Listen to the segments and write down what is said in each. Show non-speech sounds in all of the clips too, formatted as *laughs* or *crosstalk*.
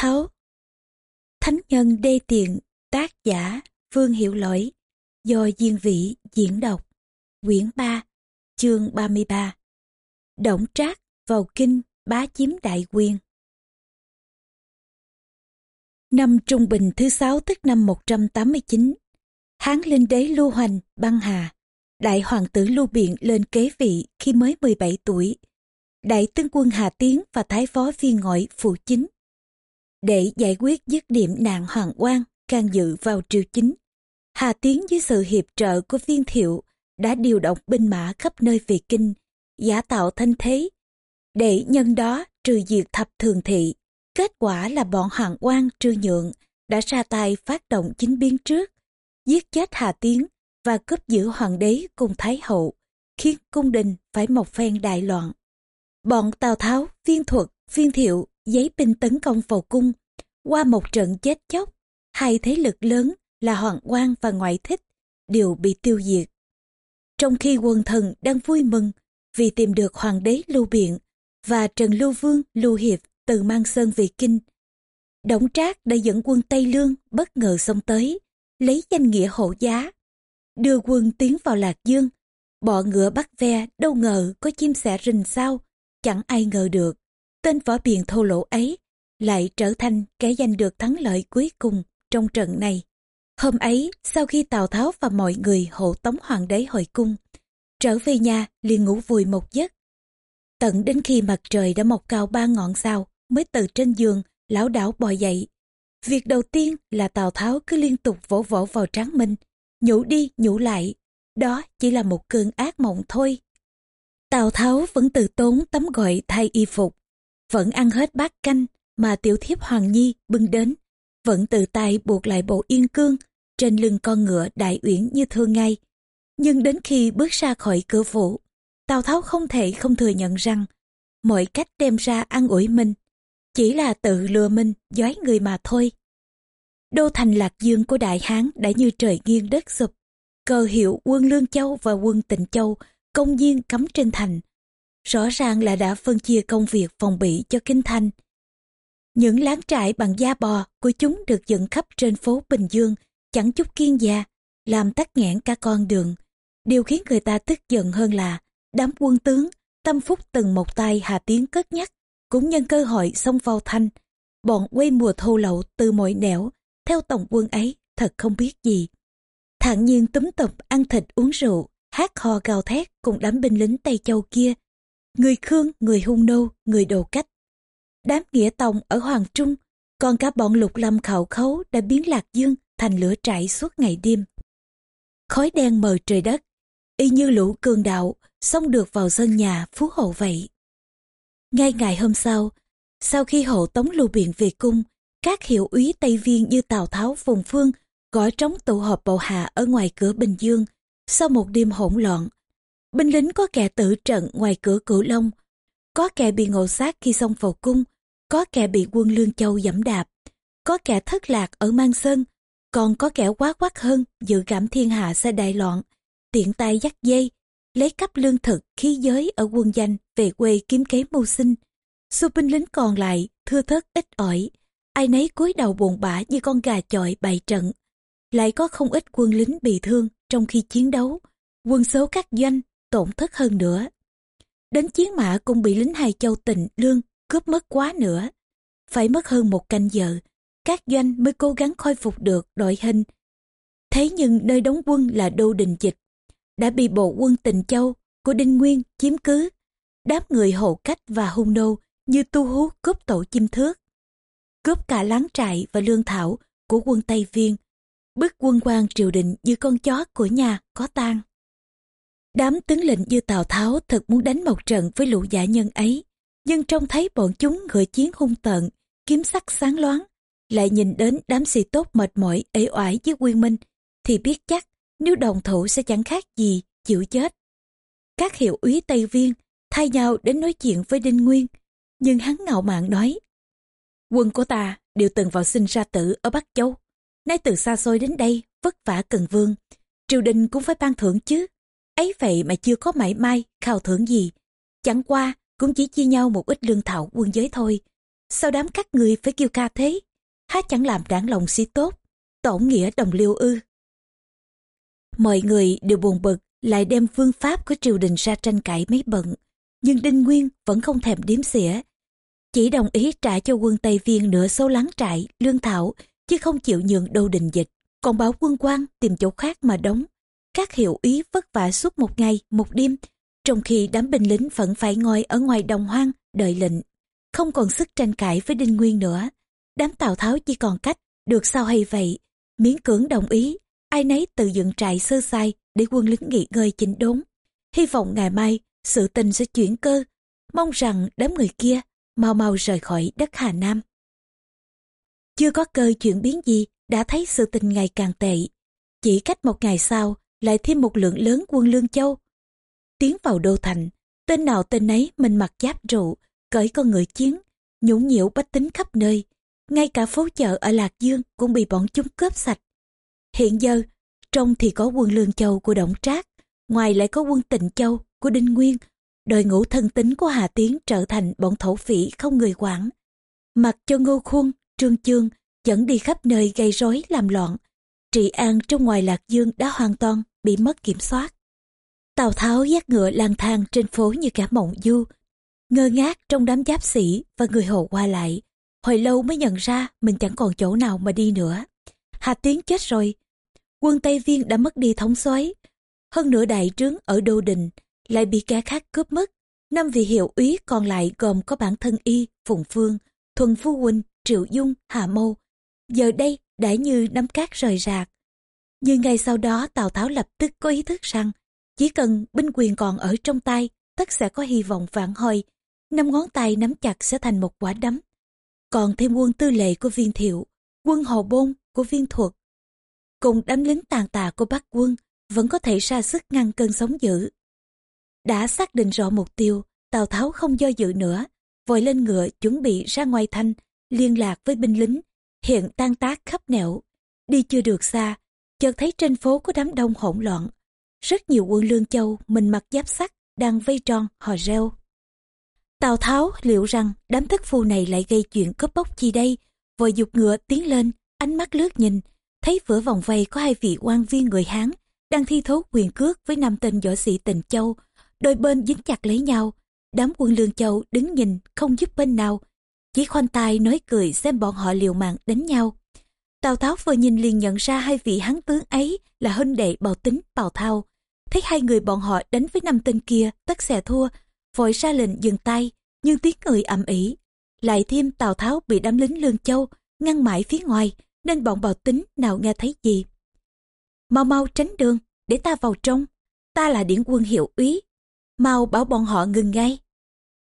Tháo Thánh nhân đê tiện, tác giả, Vương Hiệu Lỗi, do Diên Vĩ diễn đọc, quyển 3, chương 33. Động trác vào kinh bá chiếm đại quyền. Năm Trung Bình thứ sáu tức năm 189, Hán Linh Đế Lưu Hoành, băng hà, Đại Hoàng tử Lưu Biện lên kế vị khi mới 17 tuổi. Đại tướng quân Hà Tiến và Thái phó viên ngội phụ chính để giải quyết dứt điểm nạn hoàng quan can dự vào triều chính. Hà Tiến dưới sự hiệp trợ của viên thiệu đã điều động binh mã khắp nơi về kinh, giả tạo thanh thế, để nhân đó trừ diệt thập thường thị. Kết quả là bọn hoàng quan trư nhượng đã ra tay phát động chính biến trước, giết chết Hà Tiến và cướp giữ hoàng đế cùng Thái hậu, khiến cung đình phải một phen đại loạn. Bọn Tào Tháo, viên thuật, viên thiệu giấy binh tấn công vào cung. Qua một trận chết chóc, hai thế lực lớn là Hoàng quan và Ngoại thích đều bị tiêu diệt. Trong khi quần thần đang vui mừng vì tìm được Hoàng đế Lưu Biện và Trần Lưu Vương Lưu Hiệp từ Mang Sơn về Kinh, Đổng Trác đã dẫn quân Tây Lương bất ngờ xông tới, lấy danh nghĩa hộ giá, đưa quân tiến vào Lạc Dương. Bọ ngựa bắt ve đâu ngờ có chim sẻ rình sao, chẳng ai ngờ được tên võ biền thô lỗ ấy lại trở thành kẻ giành được thắng lợi cuối cùng trong trận này. Hôm ấy, sau khi Tào Tháo và mọi người hộ tống hoàng đế hồi cung, trở về nhà liền ngủ vùi một giấc. Tận đến khi mặt trời đã mọc cao ba ngọn sao, mới từ trên giường, lão đảo bò dậy. Việc đầu tiên là Tào Tháo cứ liên tục vỗ vỗ vào tráng minh, nhủ đi nhủ lại, đó chỉ là một cơn ác mộng thôi. Tào Tháo vẫn từ tốn tấm gọi thay y phục, vẫn ăn hết bát canh mà tiểu thiếp Hoàng Nhi bưng đến, vẫn tự tay buộc lại bộ yên cương trên lưng con ngựa đại uyển như thường ngày. Nhưng đến khi bước ra khỏi cửa phủ, Tào Tháo không thể không thừa nhận rằng mọi cách đem ra ăn ủi mình chỉ là tự lừa mình dói người mà thôi. Đô thành Lạc Dương của Đại Hán đã như trời nghiêng đất sụp. Cờ hiệu quân Lương Châu và quân Tịnh Châu công nhiên cắm trên thành, rõ ràng là đã phân chia công việc phòng bị cho kinh thành. Những láng trại bằng da bò của chúng được dựng khắp trên phố Bình Dương, chẳng chút kiên gia, làm tắc nghẽn cả con đường. Điều khiến người ta tức giận hơn là đám quân tướng, tâm phúc từng một tay Hà tiếng cất nhắc, cũng nhân cơ hội xông vào thanh. Bọn quay mùa thô lậu từ mọi nẻo, theo tổng quân ấy thật không biết gì. Thản nhiên túm tập ăn thịt uống rượu, hát hò gào thét cùng đám binh lính Tây Châu kia người Khương, người Hung Nô, người Đồ Cách. Đám nghĩa tòng ở Hoàng Trung, còn cả bọn lục lâm khảo khấu đã biến Lạc Dương thành lửa trại suốt ngày đêm. Khói đen mờ trời đất, y như lũ cường đạo, xông được vào sân nhà phú hộ vậy. Ngay ngày hôm sau, sau khi hộ tống lưu biện về cung, các hiệu úy Tây Viên như Tào Tháo Phùng Phương gõ trống tụ họp bầu hạ ở ngoài cửa Bình Dương. Sau một đêm hỗn loạn, Binh lính có kẻ tử trận ngoài cửa cửu long, có kẻ bị ngộ sát khi xông vào cung, có kẻ bị quân Lương Châu dẫm đạp, có kẻ thất lạc ở Mang Sơn, còn có kẻ quá quát hơn dự cảm thiên hạ sẽ đại loạn, tiện tay dắt dây, lấy cắp lương thực khí giới ở quân danh về quê kiếm kế mưu sinh. Số binh lính còn lại thưa thớt ít ỏi, ai nấy cúi đầu buồn bã như con gà chọi bày trận. Lại có không ít quân lính bị thương trong khi chiến đấu, quân số các doanh tổn thất hơn nữa. Đến chiến mã cũng bị lính hai châu tịnh lương cướp mất quá nữa. Phải mất hơn một canh giờ, các doanh mới cố gắng khôi phục được đội hình. Thế nhưng nơi đóng quân là đô đình dịch, đã bị bộ quân tịnh châu của Đinh Nguyên chiếm cứ. Đám người hộ cách và hung nô như tu hú cướp tổ chim thước. Cướp cả láng trại và lương thảo của quân Tây Viên. Bức quân quan triều đình như con chó của nhà có tang. Đám tướng lĩnh như Tào Tháo thật muốn đánh một trận với lũ giả nhân ấy, nhưng trông thấy bọn chúng ngựa chiến hung tợn, kiếm sắc sáng loáng, lại nhìn đến đám sĩ tốt mệt mỏi ế oải với Quyên Minh, thì biết chắc nếu đồng thủ sẽ chẳng khác gì chịu chết. Các hiệu úy Tây Viên thay nhau đến nói chuyện với Đinh Nguyên, nhưng hắn ngạo mạn nói, quân của ta đều từng vào sinh ra tử ở Bắc Châu, nay từ xa xôi đến đây vất vả cần vương, triều đình cũng phải ban thưởng chứ ấy vậy mà chưa có mảy may khao thưởng gì chẳng qua cũng chỉ chia nhau một ít lương thảo quân giới thôi sao đám các người phải kêu ca thế? Há chẳng làm đáng lòng si tốt, tổn nghĩa đồng liêu ư. Mọi người đều buồn bực, lại đem phương pháp của triều đình ra tranh cãi mấy bận. Nhưng Đinh Nguyên vẫn không thèm điếm xỉa. Chỉ đồng ý trả cho quân Tây Viên nửa số láng trại, lương thảo, chứ không chịu nhượng đô đình dịch. Còn bảo quân quan tìm chỗ khác mà đóng. Các hiệu ý vất vả suốt một ngày, một đêm, trong khi đám binh lính vẫn phải ngồi ở ngoài đồng hoang đợi lệnh. Không còn sức tranh cãi với Đinh Nguyên nữa. Đám Tào Tháo chỉ còn cách, được sao hay vậy, miễn cưỡng đồng ý, ai nấy tự dựng trại sơ sai để quân lính nghỉ ngơi chỉnh đốn. Hy vọng ngày mai sự tình sẽ chuyển cơ, mong rằng đám người kia mau mau rời khỏi đất Hà Nam. Chưa có cơ chuyển biến gì, đã thấy sự tình ngày càng tệ. Chỉ cách một ngày sau, lại thêm một lượng lớn quân Lương Châu. Tiến vào đô thành, tên nào tên nấy mình mặc giáp trụ cởi con ngựa chiến, nhũng nhiễu bách tính khắp nơi. Ngay cả phố chợ ở Lạc Dương cũng bị bọn chúng cướp sạch. Hiện giờ, trong thì có quân Lương Châu của Động Trác, ngoài lại có quân Tịnh Châu của Đinh Nguyên, đội ngũ thân tính của Hà Tiến trở thành bọn thổ phỉ không người quản. Mặc cho Ngô Khuôn, Trương Chương dẫn đi khắp nơi gây rối làm loạn. Trị an trong ngoài Lạc Dương đã hoàn toàn bị mất kiểm soát. Tào Tháo dắt ngựa lang thang trên phố như cả mộng du, ngơ ngác trong đám giáp sĩ và người hộ qua lại. Hồi lâu mới nhận ra mình chẳng còn chỗ nào mà đi nữa. Hà Tiến chết rồi. Quân Tây Viên đã mất đi thống soái Hơn nữa đại trướng ở Đô Đình lại bị kẻ khác cướp mất. Năm vị hiệu úy còn lại gồm có bản thân y, Phùng Phương, Thuần Phu Huynh, Triệu Dung, Hà Mâu. Giờ đây đã như nắm cát rời rạc. Nhưng ngay sau đó Tào Tháo lập tức có ý thức rằng chỉ cần binh quyền còn ở trong tay, tất sẽ có hy vọng vạn hồi. Năm ngón tay nắm chặt sẽ thành một quả đấm. Còn thêm quân tư lệ của viên thiệu, quân hồ bôn của viên thuật, cùng đám lính tàn tạ của bắc quân vẫn có thể ra sức ngăn cơn sóng dữ. Đã xác định rõ mục tiêu, Tào Tháo không do dự nữa, vội lên ngựa chuẩn bị ra ngoài thanh, liên lạc với binh lính, hiện tan tác khắp nẻo. Đi chưa được xa, chợt thấy trên phố có đám đông hỗn loạn. Rất nhiều quân lương châu mình mặc giáp sắt đang vây tròn hò reo. Tào Tháo liệu rằng đám thất phu này lại gây chuyện cướp bóc chi đây, vội dục ngựa tiến lên, ánh mắt lướt nhìn, thấy giữa vòng vây có hai vị quan viên người Hán đang thi thố quyền cước với năm tên võ sĩ tình châu, đôi bên dính chặt lấy nhau. Đám quân lương châu đứng nhìn không giúp bên nào, chỉ khoanh tay nói cười xem bọn họ liều mạng đánh nhau. Tào Tháo vừa nhìn liền nhận ra hai vị hán tướng ấy là huynh đệ bào tính bào thao. Thấy hai người bọn họ đánh với năm tên kia tất sẽ thua, vội ra lệnh dừng tay, nhưng tiếng người ầm ĩ. Lại thêm Tào Tháo bị đám lính Lương Châu ngăn mãi phía ngoài, nên bọn bào tính nào nghe thấy gì. Mau mau tránh đường, để ta vào trong. Ta là điển quân hiệu úy. Mau bảo bọn họ ngừng ngay.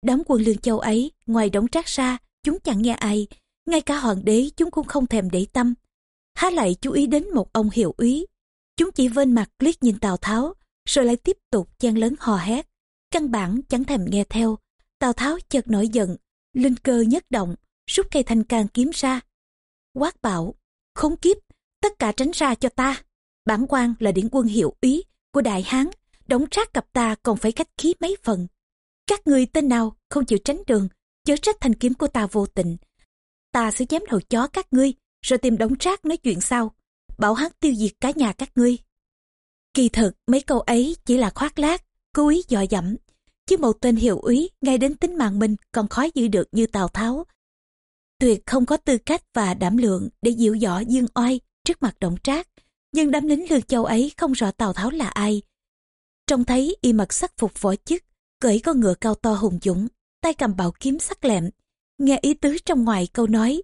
Đám quân Lương Châu ấy, ngoài đóng trác ra, chúng chẳng nghe ai. Ngay cả hoàng đế chúng cũng không thèm để tâm. Há lại chú ý đến một ông hiệu úy. Chúng chỉ vên mặt liếc nhìn Tào Tháo, rồi lại tiếp tục chen lớn hò hét căn bản chẳng thèm nghe theo. Tào Tháo chợt nổi giận, linh cơ nhất động, rút cây thanh can kiếm ra. Quát bảo, khốn kiếp, tất cả tránh ra cho ta. Bản quan là điển quân hiệu úy của Đại Hán, đóng trác cặp ta còn phải khách khí mấy phần. Các người tên nào không chịu tránh đường, chớ trách thanh kiếm của ta vô tình. Ta sẽ chém đầu chó các ngươi, rồi tìm đống trác nói chuyện sau. Bảo hắn tiêu diệt cả nhà các ngươi. Kỳ thực mấy câu ấy chỉ là khoác lác, cố ý dò dẫm chứ một tên hiệu úy ngay đến tính mạng mình còn khó giữ được như tào tháo tuyệt không có tư cách và đảm lượng để dịu dõ dương oai trước mặt động trác nhưng đám lính lương châu ấy không rõ tào tháo là ai trông thấy y mặc sắc phục võ chức cưỡi con ngựa cao to hùng dũng tay cầm bảo kiếm sắc lẹm, nghe ý tứ trong ngoài câu nói.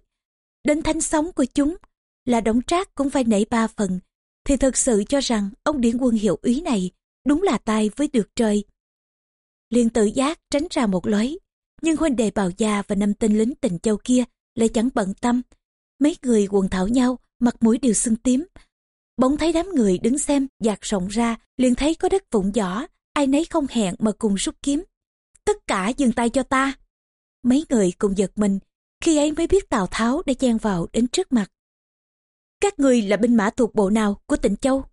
Đến thanh sống của chúng là đống trác cũng phải nảy ba phần, thì thật sự cho rằng ông điển quân hiệu úy này đúng là tai với được trời. Liền tự giác tránh ra một lối, nhưng huynh đệ bào gia và năm tên lính tình châu kia lại chẳng bận tâm. Mấy người quần thảo nhau, mặt mũi đều sưng tím. Bỗng thấy đám người đứng xem giạt rộng ra, liền thấy có đất vụn giỏ ai nấy không hẹn mà cùng rút kiếm tất cả dừng tay cho ta. Mấy người cùng giật mình khi ấy mới biết tào tháo đã chen vào đến trước mặt. Các người là binh mã thuộc bộ nào của tỉnh châu?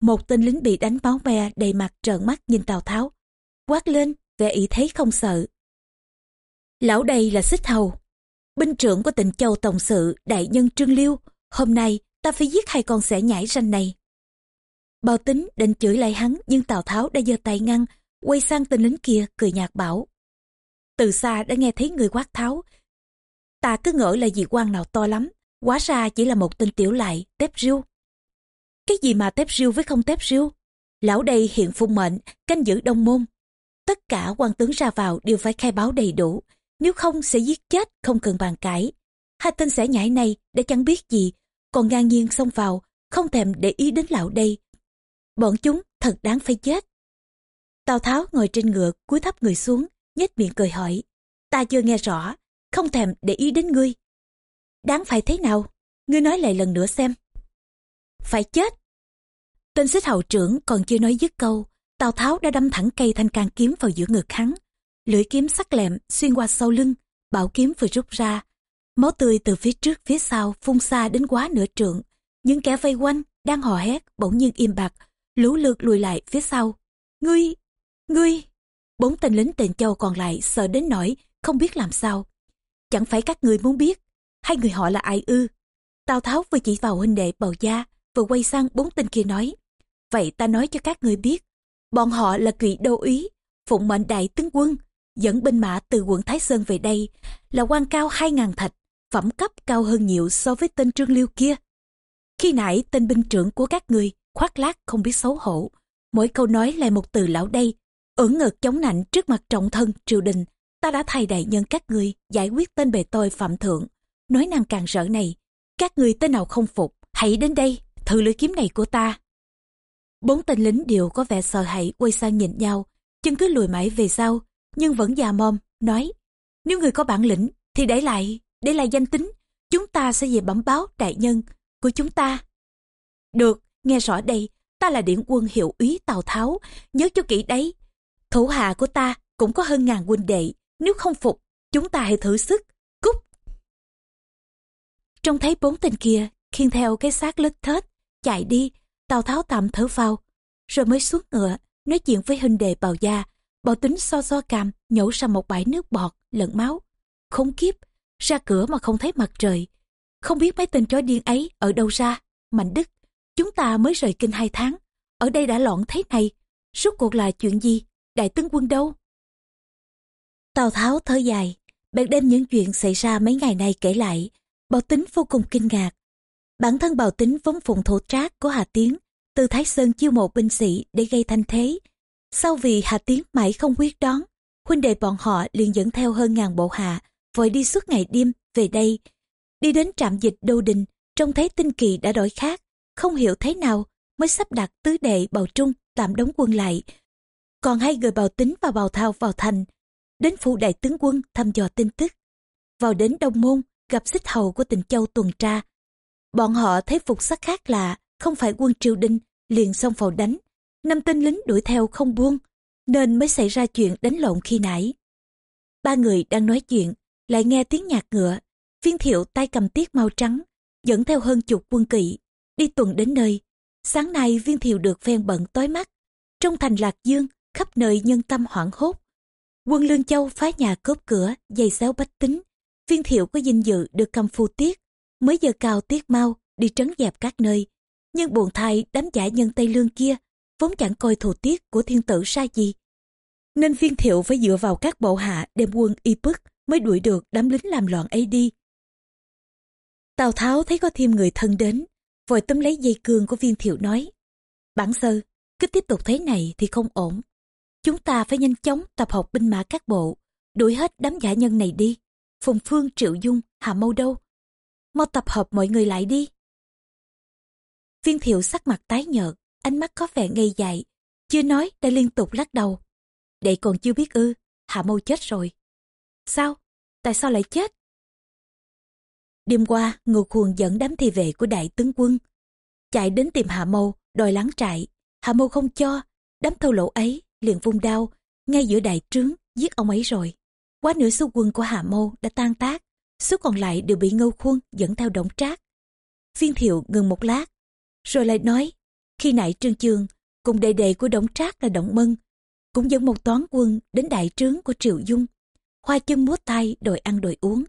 Một tên lính bị đánh máu me đầy mặt trợn mắt nhìn tào tháo quát lên vẻ ý thấy không sợ. Lão đây là xích hầu Binh trưởng của tỉnh Châu Tổng sự đại nhân Trương Liêu, hôm nay ta phải giết hai con sẻ nhảy ranh này. Bao tính định chửi lại hắn nhưng Tào Tháo đã giơ tay ngăn, quay sang tên lính kia cười nhạt bảo. Từ xa đã nghe thấy người quát tháo. Ta cứ ngỡ là dị quan nào to lắm, quá ra chỉ là một tên tiểu lại, tép riêu. Cái gì mà tép riêu với không tép riêu? Lão đây hiện phung mệnh, canh giữ đông môn. Tất cả quan tướng ra vào đều phải khai báo đầy đủ, nếu không sẽ giết chết không cần bàn cãi. Hai tên sẽ nhảy này đã chẳng biết gì, còn ngang nhiên xông vào, không thèm để ý đến lão đây. Bọn chúng thật đáng phải chết. Tào Tháo ngồi trên ngựa cúi thấp người xuống, nhếch miệng cười hỏi. Ta chưa nghe rõ, không thèm để ý đến ngươi. Đáng phải thế nào? Ngươi nói lại lần nữa xem. Phải chết. Tên xích hậu trưởng còn chưa nói dứt câu, Tào Tháo đã đâm thẳng cây thanh can kiếm vào giữa ngực hắn. Lưỡi kiếm sắc lẹm xuyên qua sau lưng, bảo kiếm vừa rút ra. Máu tươi từ phía trước phía sau phun xa đến quá nửa trượng. Những kẻ vây quanh đang hò hét bỗng nhiên im bặt, lũ lượt lùi lại phía sau. Ngươi, ngươi, bốn tên lính tên châu còn lại sợ đến nỗi không biết làm sao. Chẳng phải các người muốn biết, hai người họ là ai ư? Tào Tháo vừa chỉ vào huynh đệ bầu gia, vừa quay sang bốn tên kia nói. Vậy ta nói cho các người biết, bọn họ là kỵ đô úy, phụng mệnh đại tướng quân, dẫn binh mã từ quận Thái Sơn về đây, là quan cao hai ngàn thạch, phẩm cấp cao hơn nhiều so với tên Trương Liêu kia. Khi nãy tên binh trưởng của các người khoác lác không biết xấu hổ, mỗi câu nói lại một từ lão đây, ưỡn ngực chống nạnh trước mặt trọng thân triều đình, ta đã thay đại nhân các người giải quyết tên bề tôi phạm thượng, nói năng càng rỡ này, các người tên nào không phục, hãy đến đây, thử lưỡi kiếm này của ta. Bốn tên lính đều có vẻ sợ hãi quay sang nhìn nhau, chân cứ lùi mãi về sau, nhưng vẫn già mồm, nói, nếu người có bản lĩnh thì để lại, để lại danh tính, chúng ta sẽ về bẩm báo đại nhân của chúng ta. Được, nghe rõ đây, ta là điện quân hiệu úy Tào Tháo, nhớ cho kỹ đấy. Thủ hạ của ta cũng có hơn ngàn huynh đệ, nếu không phục, chúng ta hãy thử sức, cút. Trông thấy bốn tên kia, khiêng theo cái xác lết thết, chạy đi, Tào Tháo tạm thở vào, rồi mới xuống ngựa, nói chuyện với huynh đệ bào gia, bào tính so so cằm, nhổ ra một bãi nước bọt, lẫn máu. Không kiếp, ra cửa mà không thấy mặt trời. Không biết mấy tên chó điên ấy ở đâu ra, Mạnh Đức, chúng ta mới rời kinh hai tháng, ở đây đã loạn thế này, suốt cuộc là chuyện gì, đại tướng quân đâu? Tào Tháo thở dài, bèn đem những chuyện xảy ra mấy ngày nay kể lại, bào tính vô cùng kinh ngạc. Bản thân bào tính vốn phụng thổ trác của Hà Tiến, từ Thái Sơn chiêu mộ binh sĩ để gây thanh thế. Sau vì Hà Tiến mãi không quyết đón, huynh đệ bọn họ liền dẫn theo hơn ngàn bộ hạ, vội đi suốt ngày đêm về đây. Đi đến trạm dịch Đô Đình, trông thấy tinh kỳ đã đổi khác, không hiểu thế nào mới sắp đặt tứ đệ bào trung tạm đóng quân lại. Còn hai người bào tính và bào thao vào thành, đến phủ đại tướng quân thăm dò tin tức. Vào đến Đông Môn, gặp xích hầu của tỉnh Châu tuần tra. Bọn họ thấy phục sắc khác lạ, không phải quân triều đình, liền xông vào đánh. Năm tên lính đuổi theo không buông, nên mới xảy ra chuyện đánh lộn khi nãy. Ba người đang nói chuyện, lại nghe tiếng nhạc ngựa. Viên thiệu tay cầm tiết màu trắng, dẫn theo hơn chục quân kỵ, đi tuần đến nơi. Sáng nay viên thiệu được phen bận tối mắt. Trong thành Lạc Dương, khắp nơi nhân tâm hoảng hốt. Quân Lương Châu phá nhà cướp cửa, dày xéo bách tính. Viên thiệu có dinh dự được cầm phu tiết, mới giờ cao tiết mau đi trấn dẹp các nơi. Nhưng buồn thay đám giả nhân Tây Lương kia, vốn chẳng coi thủ tiết của thiên tử ra gì. Nên viên thiệu phải dựa vào các bộ hạ đem quân y bức mới đuổi được đám lính làm loạn ấy đi. Tào Tháo thấy có thêm người thân đến, vội tóm lấy dây cương của viên thiệu nói. Bản sơ, cứ tiếp tục thế này thì không ổn. Chúng ta phải nhanh chóng tập học binh mã các bộ, đuổi hết đám giả nhân này đi. Phùng Phương, Triệu Dung, Hà Mâu đâu? Mau tập hợp mọi người lại đi. Viên thiệu sắc mặt tái nhợt, ánh mắt có vẻ ngây dại, chưa nói đã liên tục lắc đầu. Đệ còn chưa biết ư, Hạ Mâu chết rồi. Sao? Tại sao lại chết? Đêm qua, Ngô Khuôn dẫn đám thị vệ của đại tướng quân. Chạy đến tìm Hạ Mâu, đòi lắng trại. Hạ Mâu không cho, đám thâu lỗ ấy liền vung đao, ngay giữa đại trướng, giết ông ấy rồi. Quá nửa số quân của hà Mâu đã tan tác, số còn lại đều bị Ngô Khuôn dẫn theo động trác. Viên thiệu ngừng một lát, rồi lại nói, khi nãy Trương Chương cùng đệ đệ của Đổng Trác là Động Mân, cũng dẫn một toán quân đến đại trướng của Triệu Dung. Hoa chân múa tay đòi ăn đòi uống.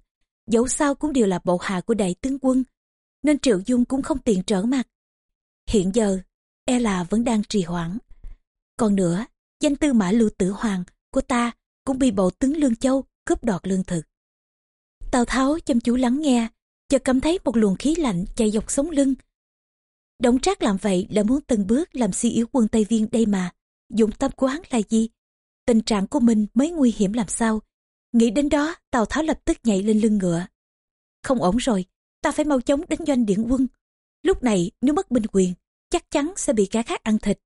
dẫu sao cũng đều là bộ hạ của đại tướng quân, nên Triệu Dung cũng không tiện trở mặt. Hiện giờ, e là vẫn đang trì hoãn. Còn nữa, danh tư mã lưu tử hoàng của ta cũng bị bộ tướng Lương Châu cướp đoạt lương thực. Tào Tháo chăm chú lắng nghe, chợt cảm thấy một luồng khí lạnh chạy dọc sống lưng. Đổng trác làm vậy là muốn từng bước làm suy yếu quân Tây Viên đây mà. Dụng tâm của hắn là gì? Tình trạng của mình mới nguy hiểm làm sao? Nghĩ đến đó, Tào Tháo lập tức nhảy lên lưng ngựa. Không ổn rồi, ta phải mau chóng đánh doanh điển quân. Lúc này nếu mất binh quyền, chắc chắn sẽ bị kẻ khác ăn thịt.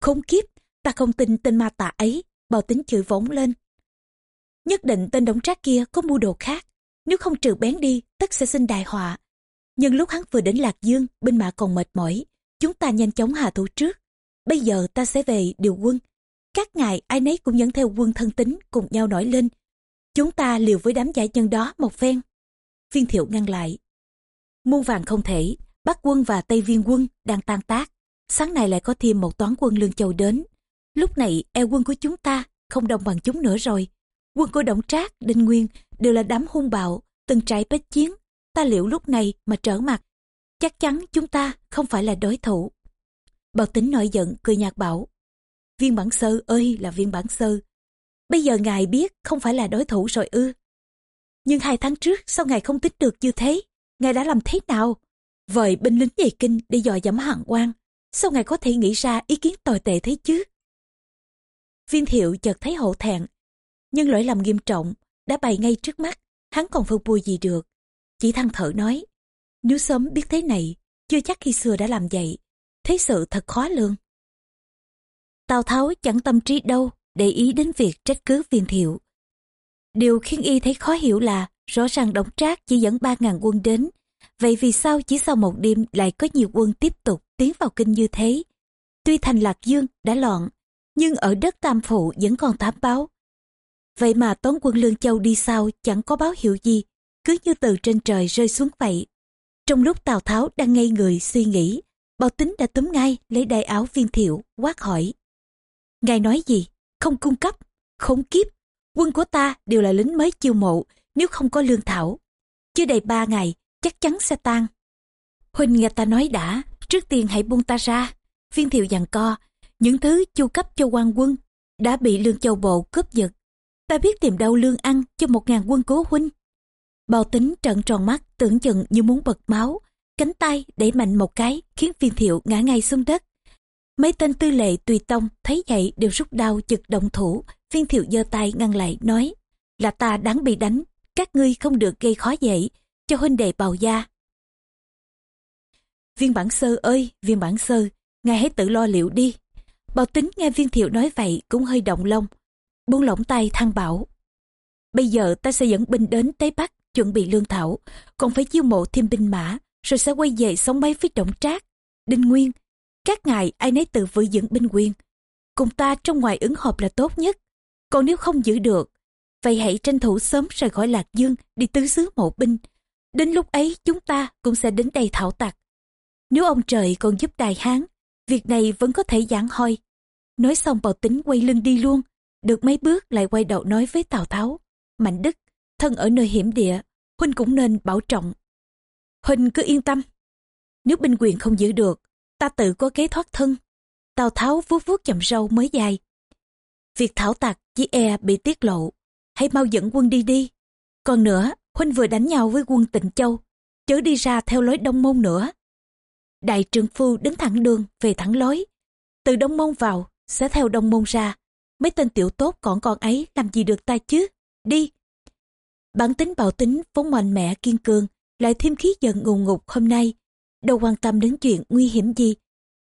Khốn kiếp, ta không tin tên ma tà ấy, bào tính chửi vỗng lên. Nhất định tên đống trác kia có mưu đồ khác, nếu không trừ bén đi, tất sẽ sinh đại họa. Nhưng lúc hắn vừa đến Lạc Dương, binh mã còn mệt mỏi, chúng ta nhanh chóng hạ thủ trước. Bây giờ ta sẽ về điều quân. Các ngài ai nấy cũng dẫn theo quân thân tín cùng nhau nổi lên. Chúng ta liều với đám giải nhân đó một phen. Viên thiệu ngăn lại. Muôn vàng không thể, Bắc quân và Tây Viên quân đang tan tác. Sáng nay lại có thêm một toán quân Lương Châu đến. Lúc này e quân của chúng ta không đồng bằng chúng nữa rồi. Quân của Động Trác, Đinh Nguyên đều là đám hung bạo, từng trải bách chiến. Ta liệu lúc này mà trở mặt, chắc chắn chúng ta không phải là đối thủ. Bảo tính nổi giận, cười nhạt bảo. Viên bản sơ ơi là viên bản sơ. Bây giờ ngài biết không phải là đối thủ rồi ư. Nhưng hai tháng trước sao ngài không tính được như thế? Ngài đã làm thế nào? Vời binh lính về kinh để dò dẫm hạng quan. Sao ngài có thể nghĩ ra ý kiến tồi tệ thế chứ? Viên thiệu chợt thấy hổ thẹn. Nhưng lỗi lầm nghiêm trọng đã bày ngay trước mắt. Hắn còn phân bua gì được. Chỉ thăng thở nói. Nếu sớm biết thế này, chưa chắc khi xưa đã làm vậy. Thế sự thật khó lường. Tào Tháo chẳng tâm trí đâu để ý đến việc trách cứ viên thiệu. Điều khiến y thấy khó hiểu là rõ ràng Đổng Trác chỉ dẫn 3.000 quân đến. Vậy vì sao chỉ sau một đêm lại có nhiều quân tiếp tục tiến vào kinh như thế? Tuy thành Lạc Dương đã loạn, nhưng ở đất Tam Phụ vẫn còn thám báo. Vậy mà toán quân Lương Châu đi sau chẳng có báo hiệu gì, cứ như từ trên trời rơi xuống vậy. Trong lúc Tào Tháo đang ngây người suy nghĩ, Bảo Tính đã túm ngay lấy đại áo viên thiệu, quát hỏi. Ngài nói gì? Không cung cấp, khốn kiếp. Quân của ta đều là lính mới chiêu mộ, nếu không có lương thảo. Chưa đầy ba ngày, chắc chắn sẽ tan. Huynh nghe ta nói đã, trước tiên hãy buông ta ra. Viên thiệu dặn co, những thứ chu cấp cho quan quân đã bị lương châu bộ cướp giật. Ta biết tìm đâu lương ăn cho một ngàn quân cố huynh. bao tính trận tròn mắt tưởng chừng như muốn bật máu. Cánh tay đẩy mạnh một cái khiến viên thiệu ngã ngay xuống đất. Mấy tên tư lệ tùy tông thấy vậy đều rút đau chực động thủ. Viên thiệu giơ tay ngăn lại nói là ta đáng bị đánh. Các ngươi không được gây khó dễ cho huynh đệ bào gia. Viên bản sơ ơi, viên bản sơ, ngài hãy tự lo liệu đi. Bào tính nghe viên thiệu nói vậy cũng hơi động lông. Buông lỏng tay thăng bảo. Bây giờ ta sẽ dẫn binh đến Tây Bắc chuẩn bị lương thảo, còn phải chiêu mộ thêm binh mã, rồi sẽ quay về sống mấy với động trác. Đinh Nguyên, các ngài ai nấy tự vừa dẫn binh quyền. Cùng ta trong ngoài ứng hợp là tốt nhất. Còn nếu không giữ được, vậy hãy tranh thủ sớm rời khỏi Lạc Dương đi tứ xứ mộ binh. Đến lúc ấy chúng ta cũng sẽ đến đây thảo tặc. Nếu ông trời còn giúp đại hán, việc này vẫn có thể giảng hoi. Nói xong Bảo tính quay lưng đi luôn, được mấy bước lại quay đầu nói với Tào Tháo. Mạnh Đức, thân ở nơi hiểm địa, Huynh cũng nên bảo trọng. Huynh cứ yên tâm. Nếu binh quyền không giữ được, ta tự có kế thoát thân. Tào Tháo vuốt vuốt chầm râu mới dài. Việc thảo tặc chỉ e bị tiết lộ. Hãy mau dẫn quân đi đi. Còn nữa, Huynh vừa đánh nhau với quân tịnh châu, chớ đi ra theo lối đông môn nữa. Đại trường phu đứng thẳng đường về thẳng lối. Từ đông môn vào, sẽ theo đông môn ra. Mấy tên tiểu tốt còn con ấy làm gì được ta chứ? Đi! Bản tính bạo tính vốn mạnh mẽ kiên cường, lại thêm khí giận ngùng ngục hôm nay. Đâu quan tâm đến chuyện nguy hiểm gì.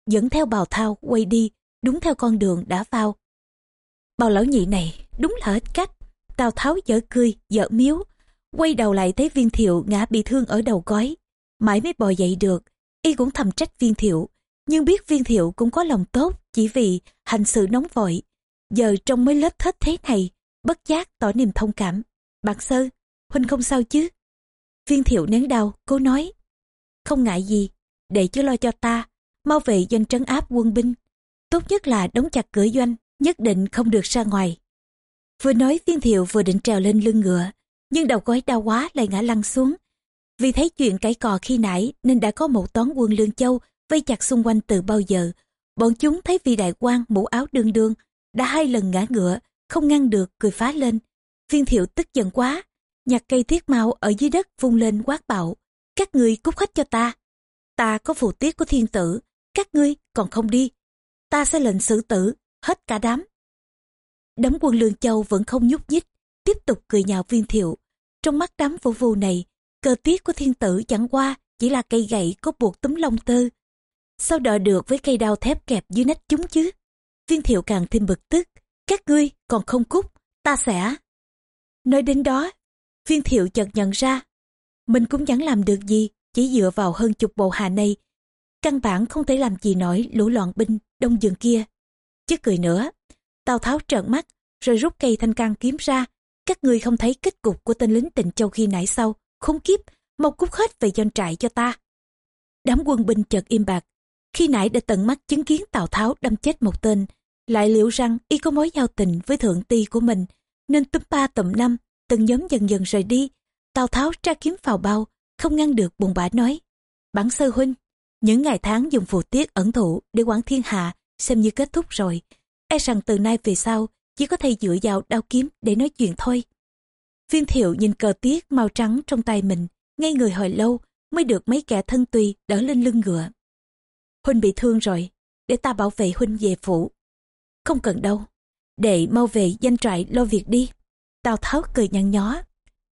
Dẫn theo bào thao quay đi, đúng theo con đường đã vào. Bào lão nhị này đúng là hết cách. Tào tháo dở cười, dở miếu. Quay đầu lại thấy viên thiệu ngã bị thương ở đầu gói. Mãi mới bò dậy được. Y cũng thầm trách viên thiệu. Nhưng biết viên thiệu cũng có lòng tốt chỉ vì hành sự nóng vội. Giờ trong mới lớp thết thế này, bất giác tỏ niềm thông cảm. bạc sơ, Huynh không sao chứ? Viên thiệu nén đau, cố nói. Không ngại gì, để chứ lo cho ta, mau về doanh trấn áp quân binh. Tốt nhất là đóng chặt cửa doanh, nhất định không được ra ngoài. Vừa nói viên thiệu vừa định trèo lên lưng ngựa, nhưng đầu gối đau quá lại ngã lăn xuống. Vì thấy chuyện cãi cò khi nãy nên đã có một toán quân Lương Châu vây chặt xung quanh từ bao giờ. Bọn chúng thấy vị đại quan mũ áo đương đương đã hai lần ngã ngựa, không ngăn được cười phá lên. Viên thiệu tức giận quá, nhặt cây thiết mau ở dưới đất vung lên quát bạo. Các ngươi cút khách cho ta. Ta có phù tiết của thiên tử, các ngươi còn không đi. Ta sẽ lệnh xử tử, hết cả đám. Đám quân Lương Châu vẫn không nhúc nhích, tiếp tục cười nhạo viên thiệu. Trong mắt đám vô vù này, cơ tiết của thiên tử chẳng qua chỉ là cây gậy có buộc túm lông tơ. Sao đợi được với cây đao thép kẹp dưới nách chúng chứ? Viên thiệu càng thêm bực tức. Các ngươi còn không cút, ta sẽ... Nói đến đó, viên thiệu chợt nhận ra. Mình cũng chẳng làm được gì, chỉ dựa vào hơn chục bộ hạ này. Căn bản không thể làm gì nổi lũ loạn binh đông dường kia. Chứ cười nữa, Tào Tháo trợn mắt, rồi rút cây thanh can kiếm ra. Các ngươi không thấy kết cục của tên lính tịnh châu khi nãy sau, khốn kiếp, mau cút hết về doanh trại cho ta. Đám quân binh chợt im bạc, khi nãy đã tận mắt chứng kiến Tào Tháo đâm chết một tên, lại liệu rằng y có mối giao tình với thượng ti của mình, nên túm ba tụm năm, từng nhóm dần dần rời đi. Tào Tháo tra kiếm vào bao, không ngăn được buồn bã nói. Bản sơ huynh, những ngày tháng dùng phù tiết ẩn thụ để quản thiên hạ xem như kết thúc rồi. E rằng từ nay về sau, chỉ có thể dựa vào đao kiếm để nói chuyện thôi. Viên thiệu nhìn cờ tiết màu trắng trong tay mình, ngay người hồi lâu mới được mấy kẻ thân tùy đỡ lên lưng ngựa. Huynh bị thương rồi, để ta bảo vệ Huynh về phủ. Không cần đâu, để mau về danh trại lo việc đi. Tào Tháo cười nhăn nhó,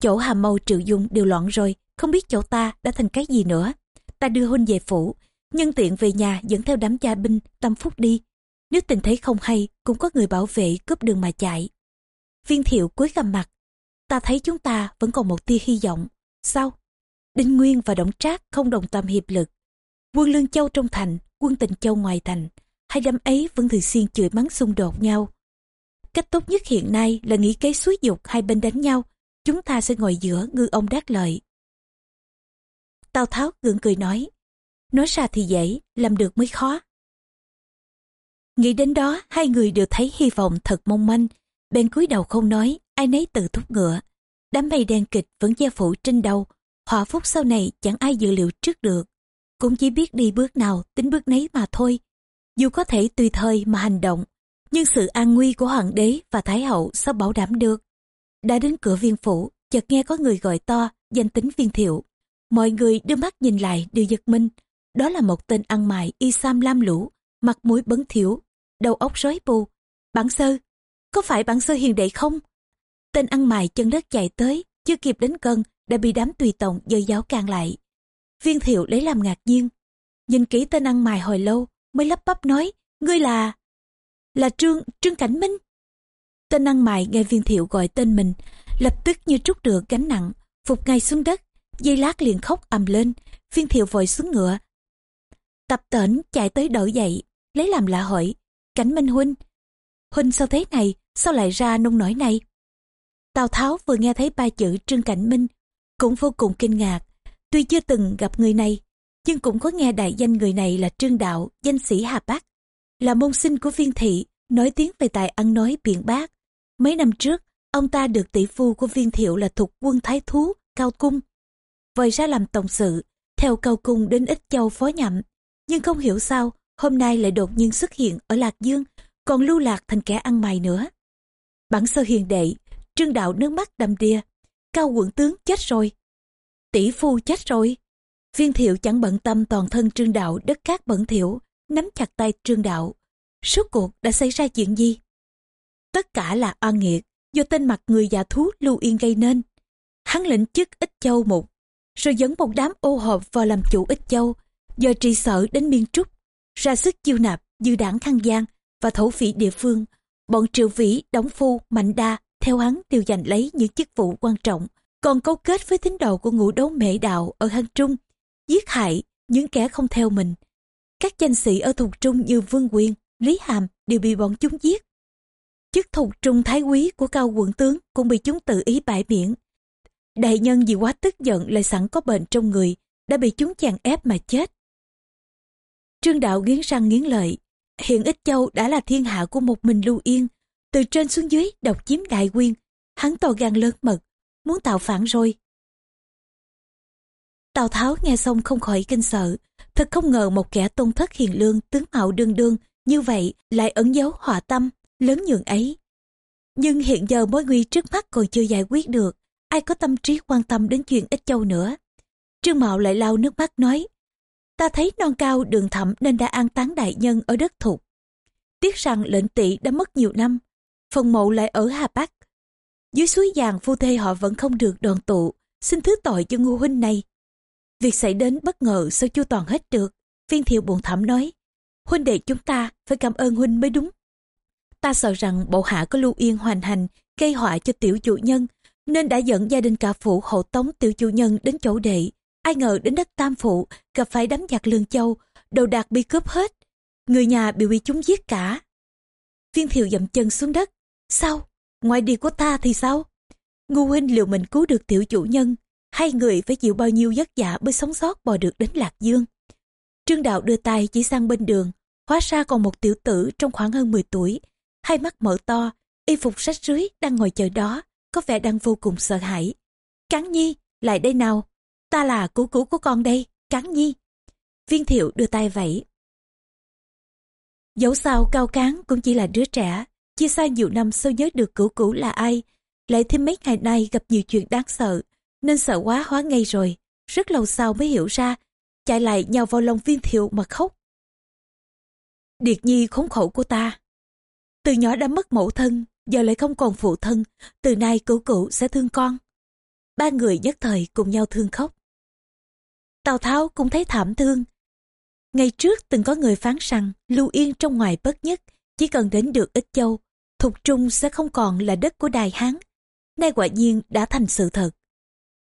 chỗ Hà Mâu Triệu Dung đều loạn rồi, không biết chỗ ta đã thành cái gì nữa. Ta đưa Huynh về phủ, nhân tiện về nhà dẫn theo đám gia binh tâm phúc đi. Nếu tình thấy không hay, cũng có người bảo vệ cướp đường mà chạy. Viên thiệu cúi gầm mặt, ta thấy chúng ta vẫn còn một tia hy vọng. Sao? Đinh Nguyên và Đổng Trác không đồng tâm hiệp lực, Quân Lương Châu trong thành, quân tình Châu ngoài thành, hai đám ấy vẫn thường xuyên chửi mắng xung đột nhau. Cách tốt nhất hiện nay là nghĩ kế suối dục hai bên đánh nhau, chúng ta sẽ ngồi giữa ngư ông đắc lợi. Tào Tháo gượng cười nói, nói ra thì dễ, làm được mới khó. Nghĩ đến đó, hai người đều thấy hy vọng thật mong manh, bên cúi đầu không nói, ai nấy tự thúc ngựa. Đám mây đen kịch vẫn che phủ trên đầu, họa phúc sau này chẳng ai dự liệu trước được cũng chỉ biết đi bước nào tính bước nấy mà thôi. Dù có thể tùy thời mà hành động, nhưng sự an nguy của hoàng đế và thái hậu sao bảo đảm được. Đã đến cửa viên phủ, chợt nghe có người gọi to danh tính viên thiệu. Mọi người đưa mắt nhìn lại đều giật mình. Đó là một tên ăn mày y sam lam lũ, mặt mũi bấn thiểu, đầu óc rối bù. Bản sơ, có phải bản sơ hiền đệ không? Tên ăn mày chân đất chạy tới, chưa kịp đến cân, đã bị đám tùy tổng dơ giáo can lại. Viên thiệu lấy làm ngạc nhiên. Nhìn kỹ tên ăn mài hồi lâu mới lắp bắp nói, ngươi là... Là Trương, Trương Cảnh Minh. Tên ăn mài nghe viên thiệu gọi tên mình, lập tức như trút được gánh nặng, phục ngay xuống đất, dây lát liền khóc ầm lên, viên thiệu vội xuống ngựa. Tập tễnh chạy tới đỡ dậy, lấy làm lạ hỏi, Cảnh Minh Huynh, Huynh sao thế này, sao lại ra nông nổi này? Tào Tháo vừa nghe thấy ba chữ Trương Cảnh Minh, cũng vô cùng kinh ngạc, Tuy chưa từng gặp người này, nhưng cũng có nghe đại danh người này là Trương Đạo, danh sĩ Hà Bắc, là môn sinh của viên thị, nổi tiếng về tài ăn nói biện bác. Mấy năm trước, ông ta được tỷ phu của viên thiệu là thuộc quân thái thú, Cao Cung. Vời ra làm tổng sự, theo Cao Cung đến ít Châu phó nhậm. Nhưng không hiểu sao, hôm nay lại đột nhiên xuất hiện ở Lạc Dương, còn lưu lạc thành kẻ ăn mày nữa. Bản sơ hiền đệ, Trương Đạo nước mắt đầm đìa. Cao quận tướng chết rồi, tỷ phu chết rồi. Viên thiệu chẳng bận tâm toàn thân trương đạo đất cát bẩn thiểu, nắm chặt tay trương đạo. Suốt cuộc đã xảy ra chuyện gì? Tất cả là oan nghiệt, do tên mặt người già thú Lưu Yên gây nên. Hắn lĩnh chức Ích Châu một, rồi dẫn một đám ô hợp vào làm chủ Ích Châu, do trị sở đến Miên Trúc, ra sức chiêu nạp dư đảng Khăn Giang và thổ phỉ địa phương. Bọn triệu vĩ, đóng phu, mạnh đa, theo hắn đều giành lấy những chức vụ quan trọng, còn cấu kết với tín đồ của ngũ đấu mệ đạo ở Hang Trung, giết hại những kẻ không theo mình. Các danh sĩ ở Thục Trung như Vương Quyền, Lý Hàm đều bị bọn chúng giết. Chức Thục Trung Thái Quý của cao quận tướng cũng bị chúng tự ý bãi miễn. Đại nhân vì quá tức giận lại sẵn có bệnh trong người, đã bị chúng chèn ép mà chết. Trương Đạo nghiến răng nghiến lợi, hiện Ích Châu đã là thiên hạ của một mình Lưu Yên, từ trên xuống dưới độc chiếm đại quyên, hắn to gan lớn mật, muốn tạo phản rồi. Tào Tháo nghe xong không khỏi kinh sợ, thật không ngờ một kẻ tôn thất hiền lương tướng mạo đương đương như vậy lại ẩn giấu họa tâm lớn nhường ấy. Nhưng hiện giờ mối nguy trước mắt còn chưa giải quyết được, ai có tâm trí quan tâm đến chuyện ít châu nữa. Trương Mạo lại lau nước mắt nói, ta thấy non cao đường thẳm nên đã an táng đại nhân ở đất thục. Tiếc rằng lệnh tỵ đã mất nhiều năm, phần mộ lại ở Hà Bắc. Dưới suối vàng phu thê họ vẫn không được đoàn tụ, xin thứ tội cho ngu huynh này. Việc xảy đến bất ngờ sao chu toàn hết được, viên thiệu buồn thảm nói, huynh đệ chúng ta phải cảm ơn huynh mới đúng. Ta sợ rằng bộ hạ có lưu yên hoành hành, gây họa cho tiểu chủ nhân, nên đã dẫn gia đình cả phụ hộ tống tiểu chủ nhân đến chỗ đệ. Ai ngờ đến đất tam phụ, gặp phải đám giặc lương châu, đồ đạc bị cướp hết. Người nhà bị bị chúng giết cả. Viên thiệu dậm chân xuống đất. Sao? Ngoài đi của ta thì sao? Ngu huynh liệu mình cứu được tiểu chủ nhân, hai người phải chịu bao nhiêu vất vả mới sống sót bò được đến Lạc Dương. Trương Đạo đưa tay chỉ sang bên đường, hóa ra còn một tiểu tử trong khoảng hơn 10 tuổi, hai mắt mở to, y phục sách rưới đang ngồi chờ đó, có vẻ đang vô cùng sợ hãi. Cắn nhi, lại đây nào, ta là cứu cứu của con đây, cắn nhi. Viên thiệu đưa tay vẫy. Dẫu sao cao cán cũng chỉ là đứa trẻ, chia xa nhiều năm sao nhớ được cửu cửu là ai, lại thêm mấy ngày nay gặp nhiều chuyện đáng sợ, nên sợ quá hóa ngay rồi, rất lâu sau mới hiểu ra, chạy lại nhào vào lòng viên thiệu mà khóc. Điệt nhi khốn khổ của ta. Từ nhỏ đã mất mẫu thân, giờ lại không còn phụ thân, từ nay cửu cửu sẽ thương con. Ba người nhất thời cùng nhau thương khóc. Tào Tháo cũng thấy thảm thương. Ngày trước từng có người phán rằng Lưu Yên trong ngoài bất nhất, chỉ cần đến được ít châu, Thục Trung sẽ không còn là đất của Đài Hán. Nay quả nhiên đã thành sự thật.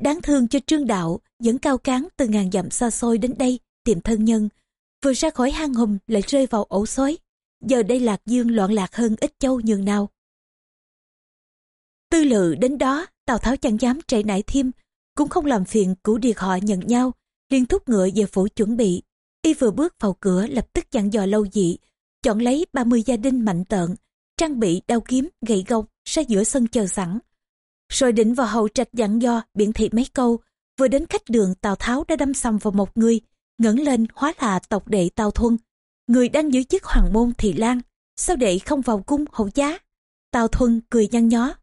Đáng thương cho Trương Đạo dẫn cao cán từ ngàn dặm xa xôi đến đây tìm thân nhân. Vừa ra khỏi hang hùm lại rơi vào ổ sói. Giờ đây Lạc Dương loạn lạc hơn ít châu nhường nào. Tư lự đến đó, Tào Tháo chẳng dám trễ nải thêm, cũng không làm phiền cũ điệt họ nhận nhau, liên thúc ngựa về phủ chuẩn bị. Y vừa bước vào cửa lập tức dặn dò lâu dị, chọn lấy 30 gia đình mạnh tợn, trang bị đao kiếm, gậy gộc ra giữa sân chờ sẵn. Rồi định vào hậu trạch dặn do biện thị mấy câu, vừa đến khách đường Tào Tháo đã đâm sầm vào một người, ngẩng lên hóa là tộc đệ Tào Thuân. Người đang giữ chức hoàng môn thị lan, sao đệ không vào cung hậu giá? Tào Thuân cười nhăn nhó,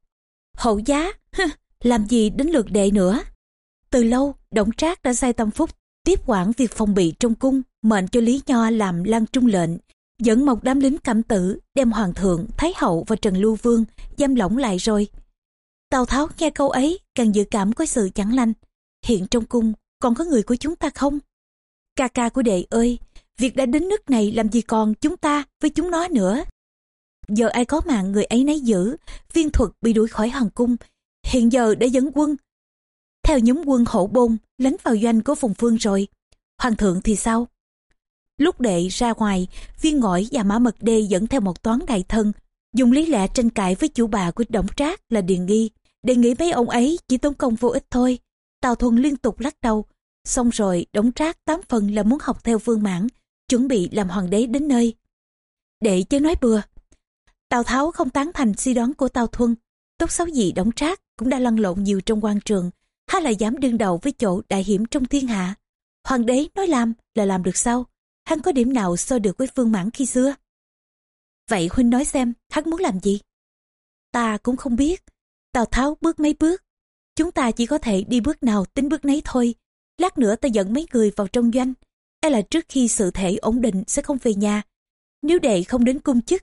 Hậu giá, làm gì đến lượt đệ nữa. Từ lâu, Động Trác đã sai tâm phúc tiếp quản việc phòng bị trong cung, mệnh cho Lý Nho làm lan trung lệnh, dẫn một đám lính cảm tử đem hoàng thượng, thái hậu và trần lưu vương giam lỏng lại rồi. Tào Tháo nghe câu ấy càng dự cảm có sự chẳng lành. Hiện trong cung còn có người của chúng ta không? Ca ca của đệ ơi, việc đã đến nước này làm gì còn chúng ta với chúng nó nữa giờ ai có mạng người ấy nấy giữ viên thuật bị đuổi khỏi hoàng cung hiện giờ đã dẫn quân theo nhóm quân hổ bôn lánh vào doanh của phùng phương rồi hoàng thượng thì sao lúc đệ ra ngoài viên ngõi và mã mật đê dẫn theo một toán đại thân dùng lý lẽ tranh cãi với chủ bà của đổng trác là điền nghi đề nghị mấy ông ấy chỉ tốn công vô ích thôi tào thuần liên tục lắc đầu xong rồi đổng trác tám phần là muốn học theo vương mãn chuẩn bị làm hoàng đế đến nơi đệ chứ nói bừa Tào Tháo không tán thành suy đoán của Tào Thuần, Tốt xấu gì đóng trác cũng đã lăn lộn nhiều trong quan trường. Há lại dám đương đầu với chỗ đại hiểm trong thiên hạ. Hoàng đế nói làm là làm được sao? Hắn có điểm nào so được với Phương Mãn khi xưa? Vậy Huynh nói xem, hắn muốn làm gì? Ta cũng không biết. Tào Tháo bước mấy bước. Chúng ta chỉ có thể đi bước nào tính bước nấy thôi. Lát nữa ta dẫn mấy người vào trong doanh. E là trước khi sự thể ổn định sẽ không về nhà. Nếu đệ không đến cung chức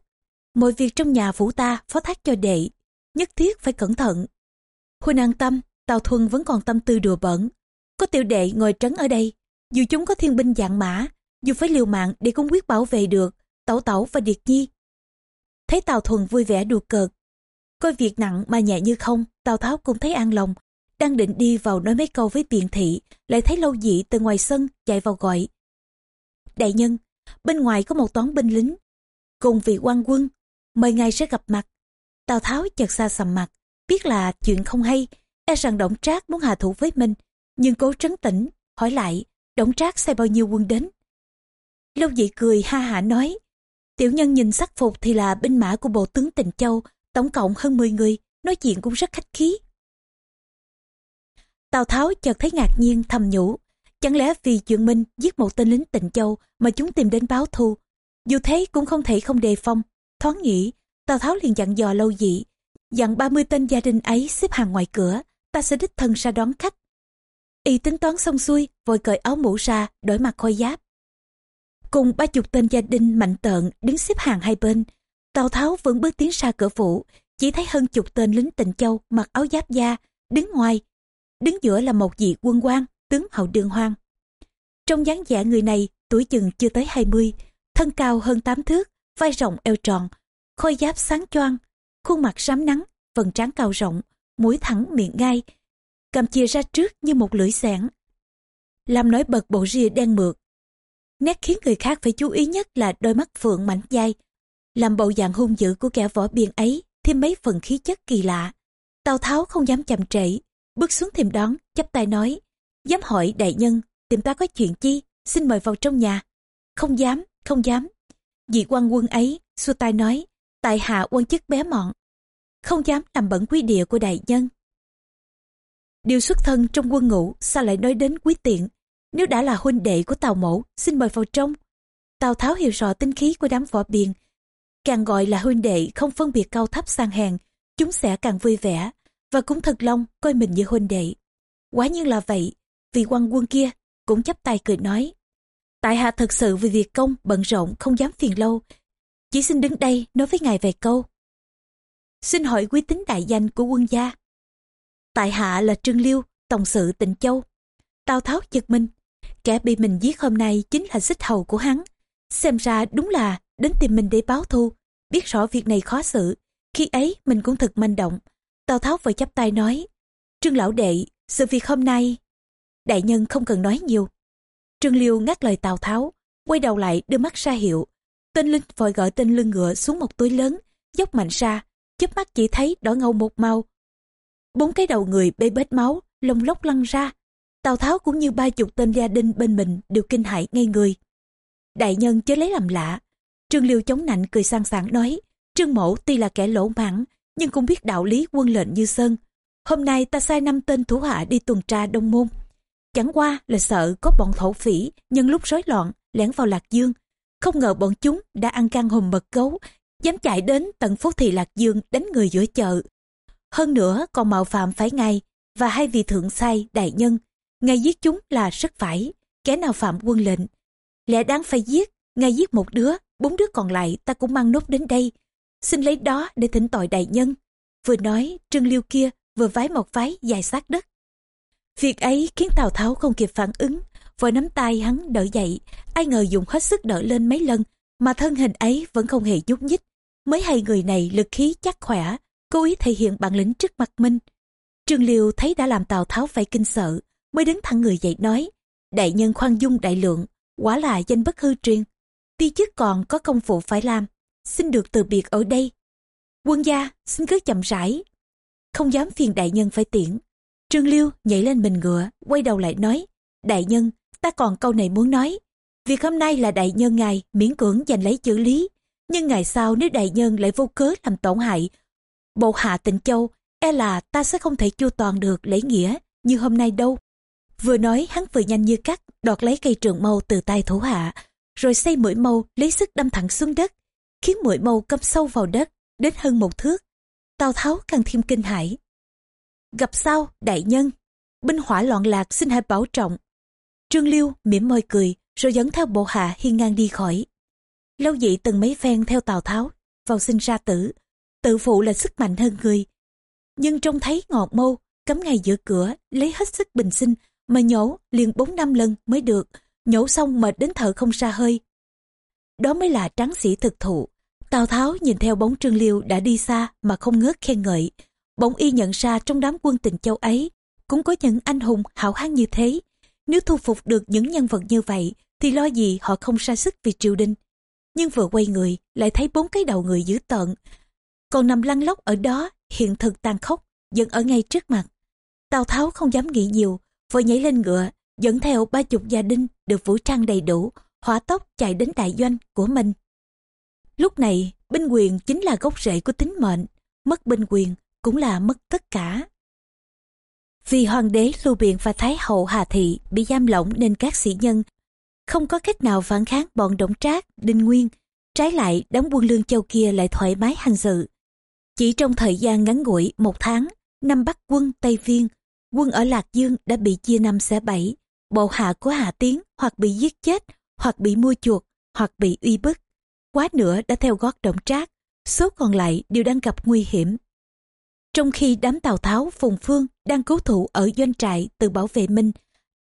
mọi việc trong nhà phủ ta phó thác cho đệ nhất thiết phải cẩn thận huynh an tâm tào thuần vẫn còn tâm tư đùa bẩn có tiểu đệ ngồi trấn ở đây dù chúng có thiên binh dạng mã dù phải liều mạng để cũng quyết bảo vệ được tẩu tẩu và điệt nhi thấy tào thuần vui vẻ đùa cợt coi việc nặng mà nhẹ như không tào tháo cũng thấy an lòng đang định đi vào nói mấy câu với biện thị lại thấy lâu dị từ ngoài sân chạy vào gọi đại nhân bên ngoài có một toán binh lính cùng vị quan quân mời ngài sẽ gặp mặt. Tào Tháo chợt xa sầm mặt, biết là chuyện không hay, e rằng Đổng Trác muốn hạ thủ với mình, nhưng cố trấn tĩnh, hỏi lại, Đổng Trác sai bao nhiêu quân đến? Lâu dị cười ha hả nói, tiểu nhân nhìn sắc phục thì là binh mã của bộ tướng Tịnh Châu, tổng cộng hơn 10 người, nói chuyện cũng rất khách khí. Tào Tháo chợt thấy ngạc nhiên thầm nhủ. Chẳng lẽ vì chuyện Minh giết một tên lính tịnh châu mà chúng tìm đến báo thù. Dù thế cũng không thể không đề phong. Thoáng nghĩ, Tào Tháo liền dặn dò lâu dị. Dặn 30 tên gia đình ấy xếp hàng ngoài cửa, ta sẽ đích thân ra đón khách. Y tính toán xong xuôi, vội cởi áo mũ ra, đổi mặt khôi giáp. Cùng ba chục tên gia đình mạnh tợn đứng xếp hàng hai bên. Tào Tháo vẫn bước tiến ra cửa phủ, chỉ thấy hơn chục tên lính tịnh châu mặc áo giáp da, đứng ngoài. Đứng giữa là một vị quân quan, tướng hậu đường hoang. Trong dáng vẻ người này, tuổi chừng chưa tới 20, thân cao hơn 8 thước, vai rộng eo tròn, khôi giáp sáng choang, khuôn mặt sám nắng, vầng trán cao rộng, mũi thẳng miệng ngay, cầm chia ra trước như một lưỡi xẻng. Làm nổi bật bộ ria đen mượt. Nét khiến người khác phải chú ý nhất là đôi mắt phượng mảnh dai, làm bộ dạng hung dữ của kẻ võ biên ấy thêm mấy phần khí chất kỳ lạ. Tào Tháo không dám chậm trễ, bước xuống thềm đón, chắp tay nói, dám hỏi đại nhân, tìm ta có chuyện chi, xin mời vào trong nhà. Không dám, không dám. Vị quan quân ấy, xua tay nói, tại hạ quan chức bé mọn, không dám làm bẩn quý địa của đại nhân. Điều xuất thân trong quân ngũ sao lại nói đến quý tiện, nếu đã là huynh đệ của Tào Mẫu, xin mời vào trong. Tào Tháo hiểu rõ tinh khí của đám võ biền, càng gọi là huynh đệ không phân biệt cao thấp sang hèn, chúng sẽ càng vui vẻ, và cũng thật lòng coi mình như huynh đệ. Quá nhiên là vậy, vì quan quân kia cũng chấp tay cười nói. Tại hạ thật sự vì việc công bận rộn không dám phiền lâu, chỉ xin đứng đây nói với ngài vài câu. Xin hỏi quý tính đại danh của quân gia. Tại hạ là Trương Liêu, tổng sự tịnh Châu. Tào Tháo giật mình, kẻ bị mình giết hôm nay chính là xích hầu của hắn. Xem ra đúng là đến tìm mình để báo thù, biết rõ việc này khó xử. Khi ấy mình cũng thật manh động. Tào Tháo vội chắp tay nói, Trương Lão Đệ, sự việc hôm nay... Đại nhân không cần nói nhiều. Trương Liêu ngắt lời Tào Tháo, quay đầu lại đưa mắt ra hiệu. Tên Linh vội gọi tên lưng ngựa xuống một túi lớn, dốc mạnh ra, chớp mắt chỉ thấy đỏ ngầu một màu. Bốn cái đầu người bê bết máu, lông lốc lăn ra. Tào Tháo cũng như ba chục tên gia đình bên mình đều kinh hãi ngay người. Đại nhân chớ lấy làm lạ. Trương Liêu chống nạnh cười sang sảng nói, Trương Mẫu tuy là kẻ lỗ mãng, nhưng cũng biết đạo lý quân lệnh như sơn. Hôm nay ta sai năm tên thủ hạ đi tuần tra đông môn. Chẳng qua là sợ có bọn thổ phỉ nhân lúc rối loạn lẻn vào Lạc Dương. Không ngờ bọn chúng đã ăn căng hùm mật gấu, dám chạy đến tận phố thị Lạc Dương đánh người giữa chợ. Hơn nữa còn mạo phạm phải ngay và hai vị thượng sai đại nhân. Ngài giết chúng là rất phải, kẻ nào phạm quân lệnh. Lẽ đáng phải giết, ngài giết một đứa, bốn đứa còn lại ta cũng mang nốt đến đây. Xin lấy đó để thỉnh tội đại nhân. Vừa nói, trương liêu kia vừa vái một vái dài sát đất. Việc ấy khiến Tào Tháo không kịp phản ứng, vội nắm tay hắn đỡ dậy, ai ngờ dùng hết sức đỡ lên mấy lần, mà thân hình ấy vẫn không hề nhúc nhích. Mới hay người này lực khí chắc khỏe, cố ý thể hiện bản lĩnh trước mặt Minh. Trương Liêu thấy đã làm Tào Tháo phải kinh sợ, mới đứng thẳng người dậy nói, đại nhân khoan dung đại lượng, quả là danh bất hư truyền. tuy chức còn có công vụ phải làm, xin được từ biệt ở đây. Quân gia, xin cứ chậm rãi. Không dám phiền đại nhân phải tiễn. Trương Liêu nhảy lên mình ngựa, quay đầu lại nói, đại nhân, ta còn câu này muốn nói. Việc hôm nay là đại nhân ngài miễn cưỡng giành lấy chữ lý, nhưng ngày sau nếu đại nhân lại vô cớ làm tổn hại, bộ hạ tịnh châu, e là ta sẽ không thể chu toàn được lễ nghĩa như hôm nay đâu. Vừa nói hắn vừa nhanh như cắt, đoạt lấy cây trường mâu từ tay thủ hạ, rồi xây mũi mâu lấy sức đâm thẳng xuống đất, khiến mũi mâu cắm sâu vào đất, đến hơn một thước. Tào Tháo càng thêm kinh hãi. Gặp sao, đại nhân? Binh hỏa loạn lạc xin hãy bảo trọng. Trương Liêu mỉm môi cười, rồi dẫn theo bộ hạ hiên ngang đi khỏi. Lâu dị từng mấy phen theo Tào Tháo, vào sinh ra tử. Tự phụ là sức mạnh hơn người. Nhưng trông thấy ngọt mâu, cắm ngay giữa cửa, lấy hết sức bình sinh, mà nhổ liền bốn năm lần mới được, nhổ xong mệt đến thở không ra hơi. Đó mới là tráng sĩ thực thụ. Tào Tháo nhìn theo bóng Trương Liêu đã đi xa mà không ngớt khen ngợi. Bỗng y nhận ra trong đám quân tình châu ấy, cũng có những anh hùng hảo hán như thế. Nếu thu phục được những nhân vật như vậy, thì lo gì họ không ra sức vì triều đình. Nhưng vừa quay người, lại thấy bốn cái đầu người dữ tợn. Còn nằm lăn lóc ở đó, hiện thực tàn khốc, vẫn ở ngay trước mặt. Tào Tháo không dám nghĩ nhiều, vội nhảy lên ngựa, dẫn theo ba chục gia đình được vũ trang đầy đủ, hỏa tốc chạy đến đại doanh của mình. Lúc này, binh quyền chính là gốc rễ của tính mệnh, mất binh quyền cũng là mất tất cả. Vì hoàng đế Lưu Biện và Thái hậu Hà Thị bị giam lỏng nên các sĩ nhân không có cách nào phản kháng bọn Đổng Trác, Đinh Nguyên. Trái lại, đóng quân Lương Châu kia lại thoải mái hành sự. Chỉ trong thời gian ngắn ngủi một tháng, năm Bắc quân Tây Viên, quân ở Lạc Dương đã bị chia năm xẻ bảy. Bộ hạ của Hạ Tiến hoặc bị giết chết, hoặc bị mua chuộc, hoặc bị uy bức. Quá nữa đã theo gót động Trác, số còn lại đều đang gặp nguy hiểm. Trong khi đám Tào Tháo, Phùng Phương đang cứu thủ ở doanh trại từ bảo vệ Minh,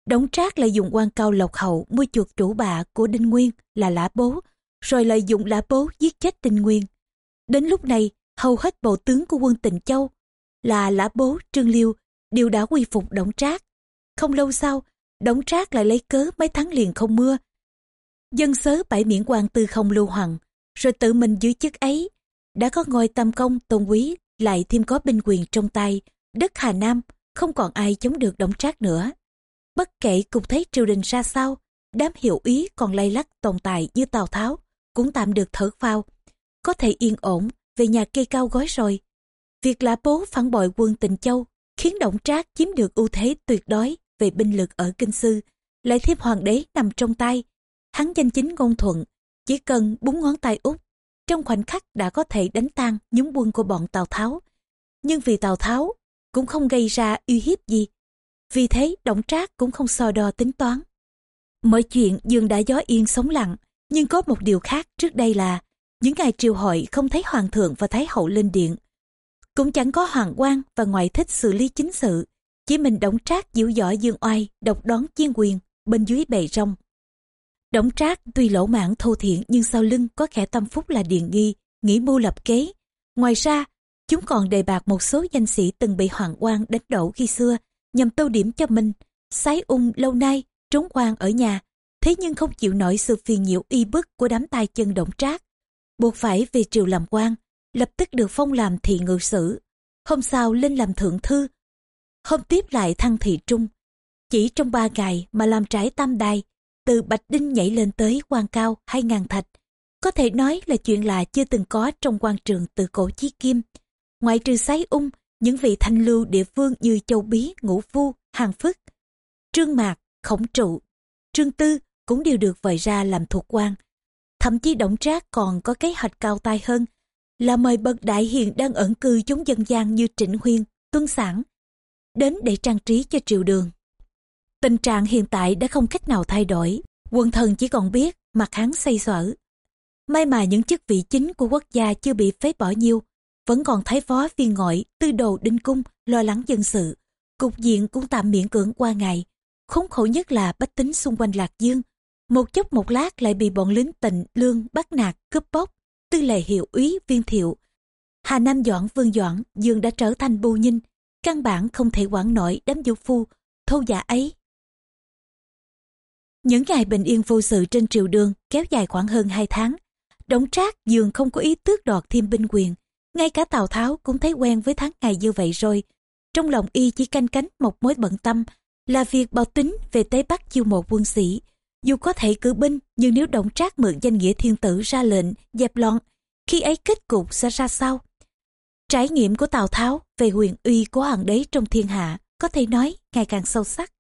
Đống Trác lại dùng quan cao lộc hậu mua chuột chủ bạ của Đinh Nguyên là Lã Bố, rồi lợi dụng Lã Bố giết chết Đinh Nguyên. Đến lúc này, hầu hết bộ tướng của quân Tịnh Châu là Lã Bố, Trương Liêu đều đã quy phục Đống Trác. Không lâu sau, Đống Trác lại lấy cớ mấy tháng liền không mưa. Dân sớ bãi miễn quan tư không lưu hoàng, rồi tự mình giữ chức ấy. Đã có ngôi tam công tôn quý, lại thêm có binh quyền trong tay, đất Hà Nam, không còn ai chống được Đống Trác nữa. Bất kể cục thấy triều đình ra sao, đám hiệu ý còn lay lắc tồn tại như Tào Tháo, cũng tạm được thở phao. Có thể yên ổn, về nhà cây cao gói rồi. Việc lã bố phản bội quân Tịnh Châu khiến Đổng Trác chiếm được ưu thế tuyệt đối về binh lực ở Kinh Sư, lại thêm hoàng đế nằm trong tay. Hắn danh chính ngôn thuận, chỉ cần búng ngón tay út, trong khoảnh khắc đã có thể đánh tan nhúng quân của bọn Tào Tháo. Nhưng vì Tào Tháo cũng không gây ra uy hiếp gì, vì thế Đổng trác cũng không so đo tính toán. Mọi chuyện dường đã gió yên sống lặng, nhưng có một điều khác trước đây là những ngày triều hội không thấy hoàng thượng và thái hậu lên điện. Cũng chẳng có hoàng quan và ngoại thích xử lý chính sự, chỉ mình động trác dịu dõi dương oai, độc đón chiên quyền, bên dưới bề rong. Đổng trác tuy lỗ mãn thô thiện nhưng sau lưng có kẻ tâm phúc là điền nghi, nghĩ mưu lập kế. Ngoài ra, chúng còn đề bạc một số danh sĩ từng bị hoàng quan đánh đổ khi xưa nhằm tô điểm cho mình. Sái ung lâu nay trốn quan ở nhà, thế nhưng không chịu nổi sự phiền nhiễu y bức của đám tay chân động trác. Buộc phải về triều làm quan, lập tức được phong làm thị ngự sử. Hôm sau lên làm thượng thư, hôm tiếp lại thăng thị trung. Chỉ trong ba ngày mà làm trải tam đài, từ Bạch Đinh nhảy lên tới quan cao hai ngàn thạch. Có thể nói là chuyện lạ chưa từng có trong quan trường từ cổ chí kim. Ngoại trừ sái ung, những vị thanh lưu địa phương như Châu Bí, Ngũ Phu, Hàng Phức, Trương Mạc, Khổng Trụ, Trương Tư cũng đều được vời ra làm thuộc quan. Thậm chí Động Trác còn có kế hoạch cao tay hơn là mời bậc đại hiền đang ẩn cư chúng dân gian như Trịnh Huyên, Tuân Sản đến để trang trí cho triều đường. Tình trạng hiện tại đã không cách nào thay đổi, quần thần chỉ còn biết mặt hắn xây sở. May mà những chức vị chính của quốc gia chưa bị phế bỏ nhiều, vẫn còn thái phó viên ngoại tư đồ đinh cung lo lắng dân sự cục diện cũng tạm miễn cưỡng qua ngày khốn khổ nhất là bách tính xung quanh lạc dương một chốc một lát lại bị bọn lính tịnh lương bắt nạt cướp bóc tư lệ hiệu úy viên thiệu hà nam doãn vương doãn, dương đã trở thành bù nhinh căn bản không thể quản nổi đám vũ phu thâu giả ấy những ngày bình yên vô sự trên triều đường kéo dài khoảng hơn hai tháng, đống trác dường không có ý tước đoạt thêm binh quyền ngay cả Tào Tháo cũng thấy quen với tháng ngày như vậy rồi. Trong lòng y chỉ canh cánh một mối bận tâm là việc bảo tính về Tây Bắc chiêu mộ quân sĩ. Dù có thể cử binh, nhưng nếu động trác mượn danh nghĩa thiên tử ra lệnh, dẹp loạn, khi ấy kết cục sẽ ra sao? Trải nghiệm của Tào Tháo về huyền uy của hoàng đế trong thiên hạ có thể nói ngày càng sâu sắc.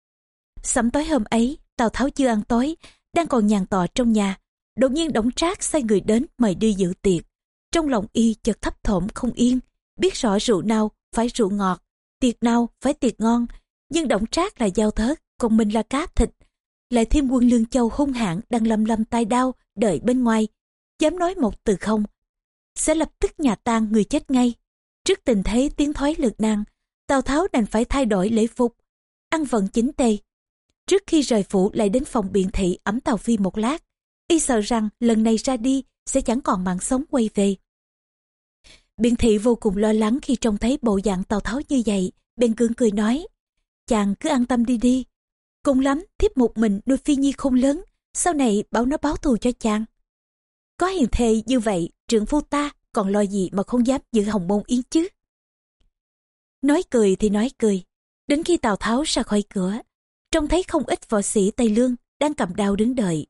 Sắm tối hôm ấy, Tào Tháo chưa ăn tối, đang còn nhàn tọa trong nhà. Đột nhiên động Trác sai người đến mời đi dự tiệc. Trong lòng y chợt thấp thỏm không yên, biết rõ rượu nào phải rượu ngọt, tiệc nào phải tiệc ngon, nhưng động trác là giao thớt, còn mình là cá thịt. Lại thêm quân lương châu hung hãn đang lầm lầm tay đau, đợi bên ngoài, dám nói một từ không. Sẽ lập tức nhà tan người chết ngay. Trước tình thế tiến thoái lực nan Tào Tháo đành phải thay đổi lễ phục, ăn vận chính tề. Trước khi rời phủ lại đến phòng biện thị ấm Tàu Phi một lát, y sợ rằng lần này ra đi sẽ chẳng còn mạng sống quay về. Biện thị vô cùng lo lắng khi trông thấy bộ dạng Tào Tháo như vậy, bèn cương cười nói, chàng cứ an tâm đi đi. Cùng lắm, thiếp một mình nuôi phi nhi không lớn, sau này bảo nó báo thù cho chàng. Có hiền thề như vậy, trưởng phu ta còn lo gì mà không dám giữ hồng môn yến chứ. Nói cười thì nói cười, đến khi Tào Tháo ra khỏi cửa, trông thấy không ít võ sĩ Tây Lương đang cầm đao đứng đợi.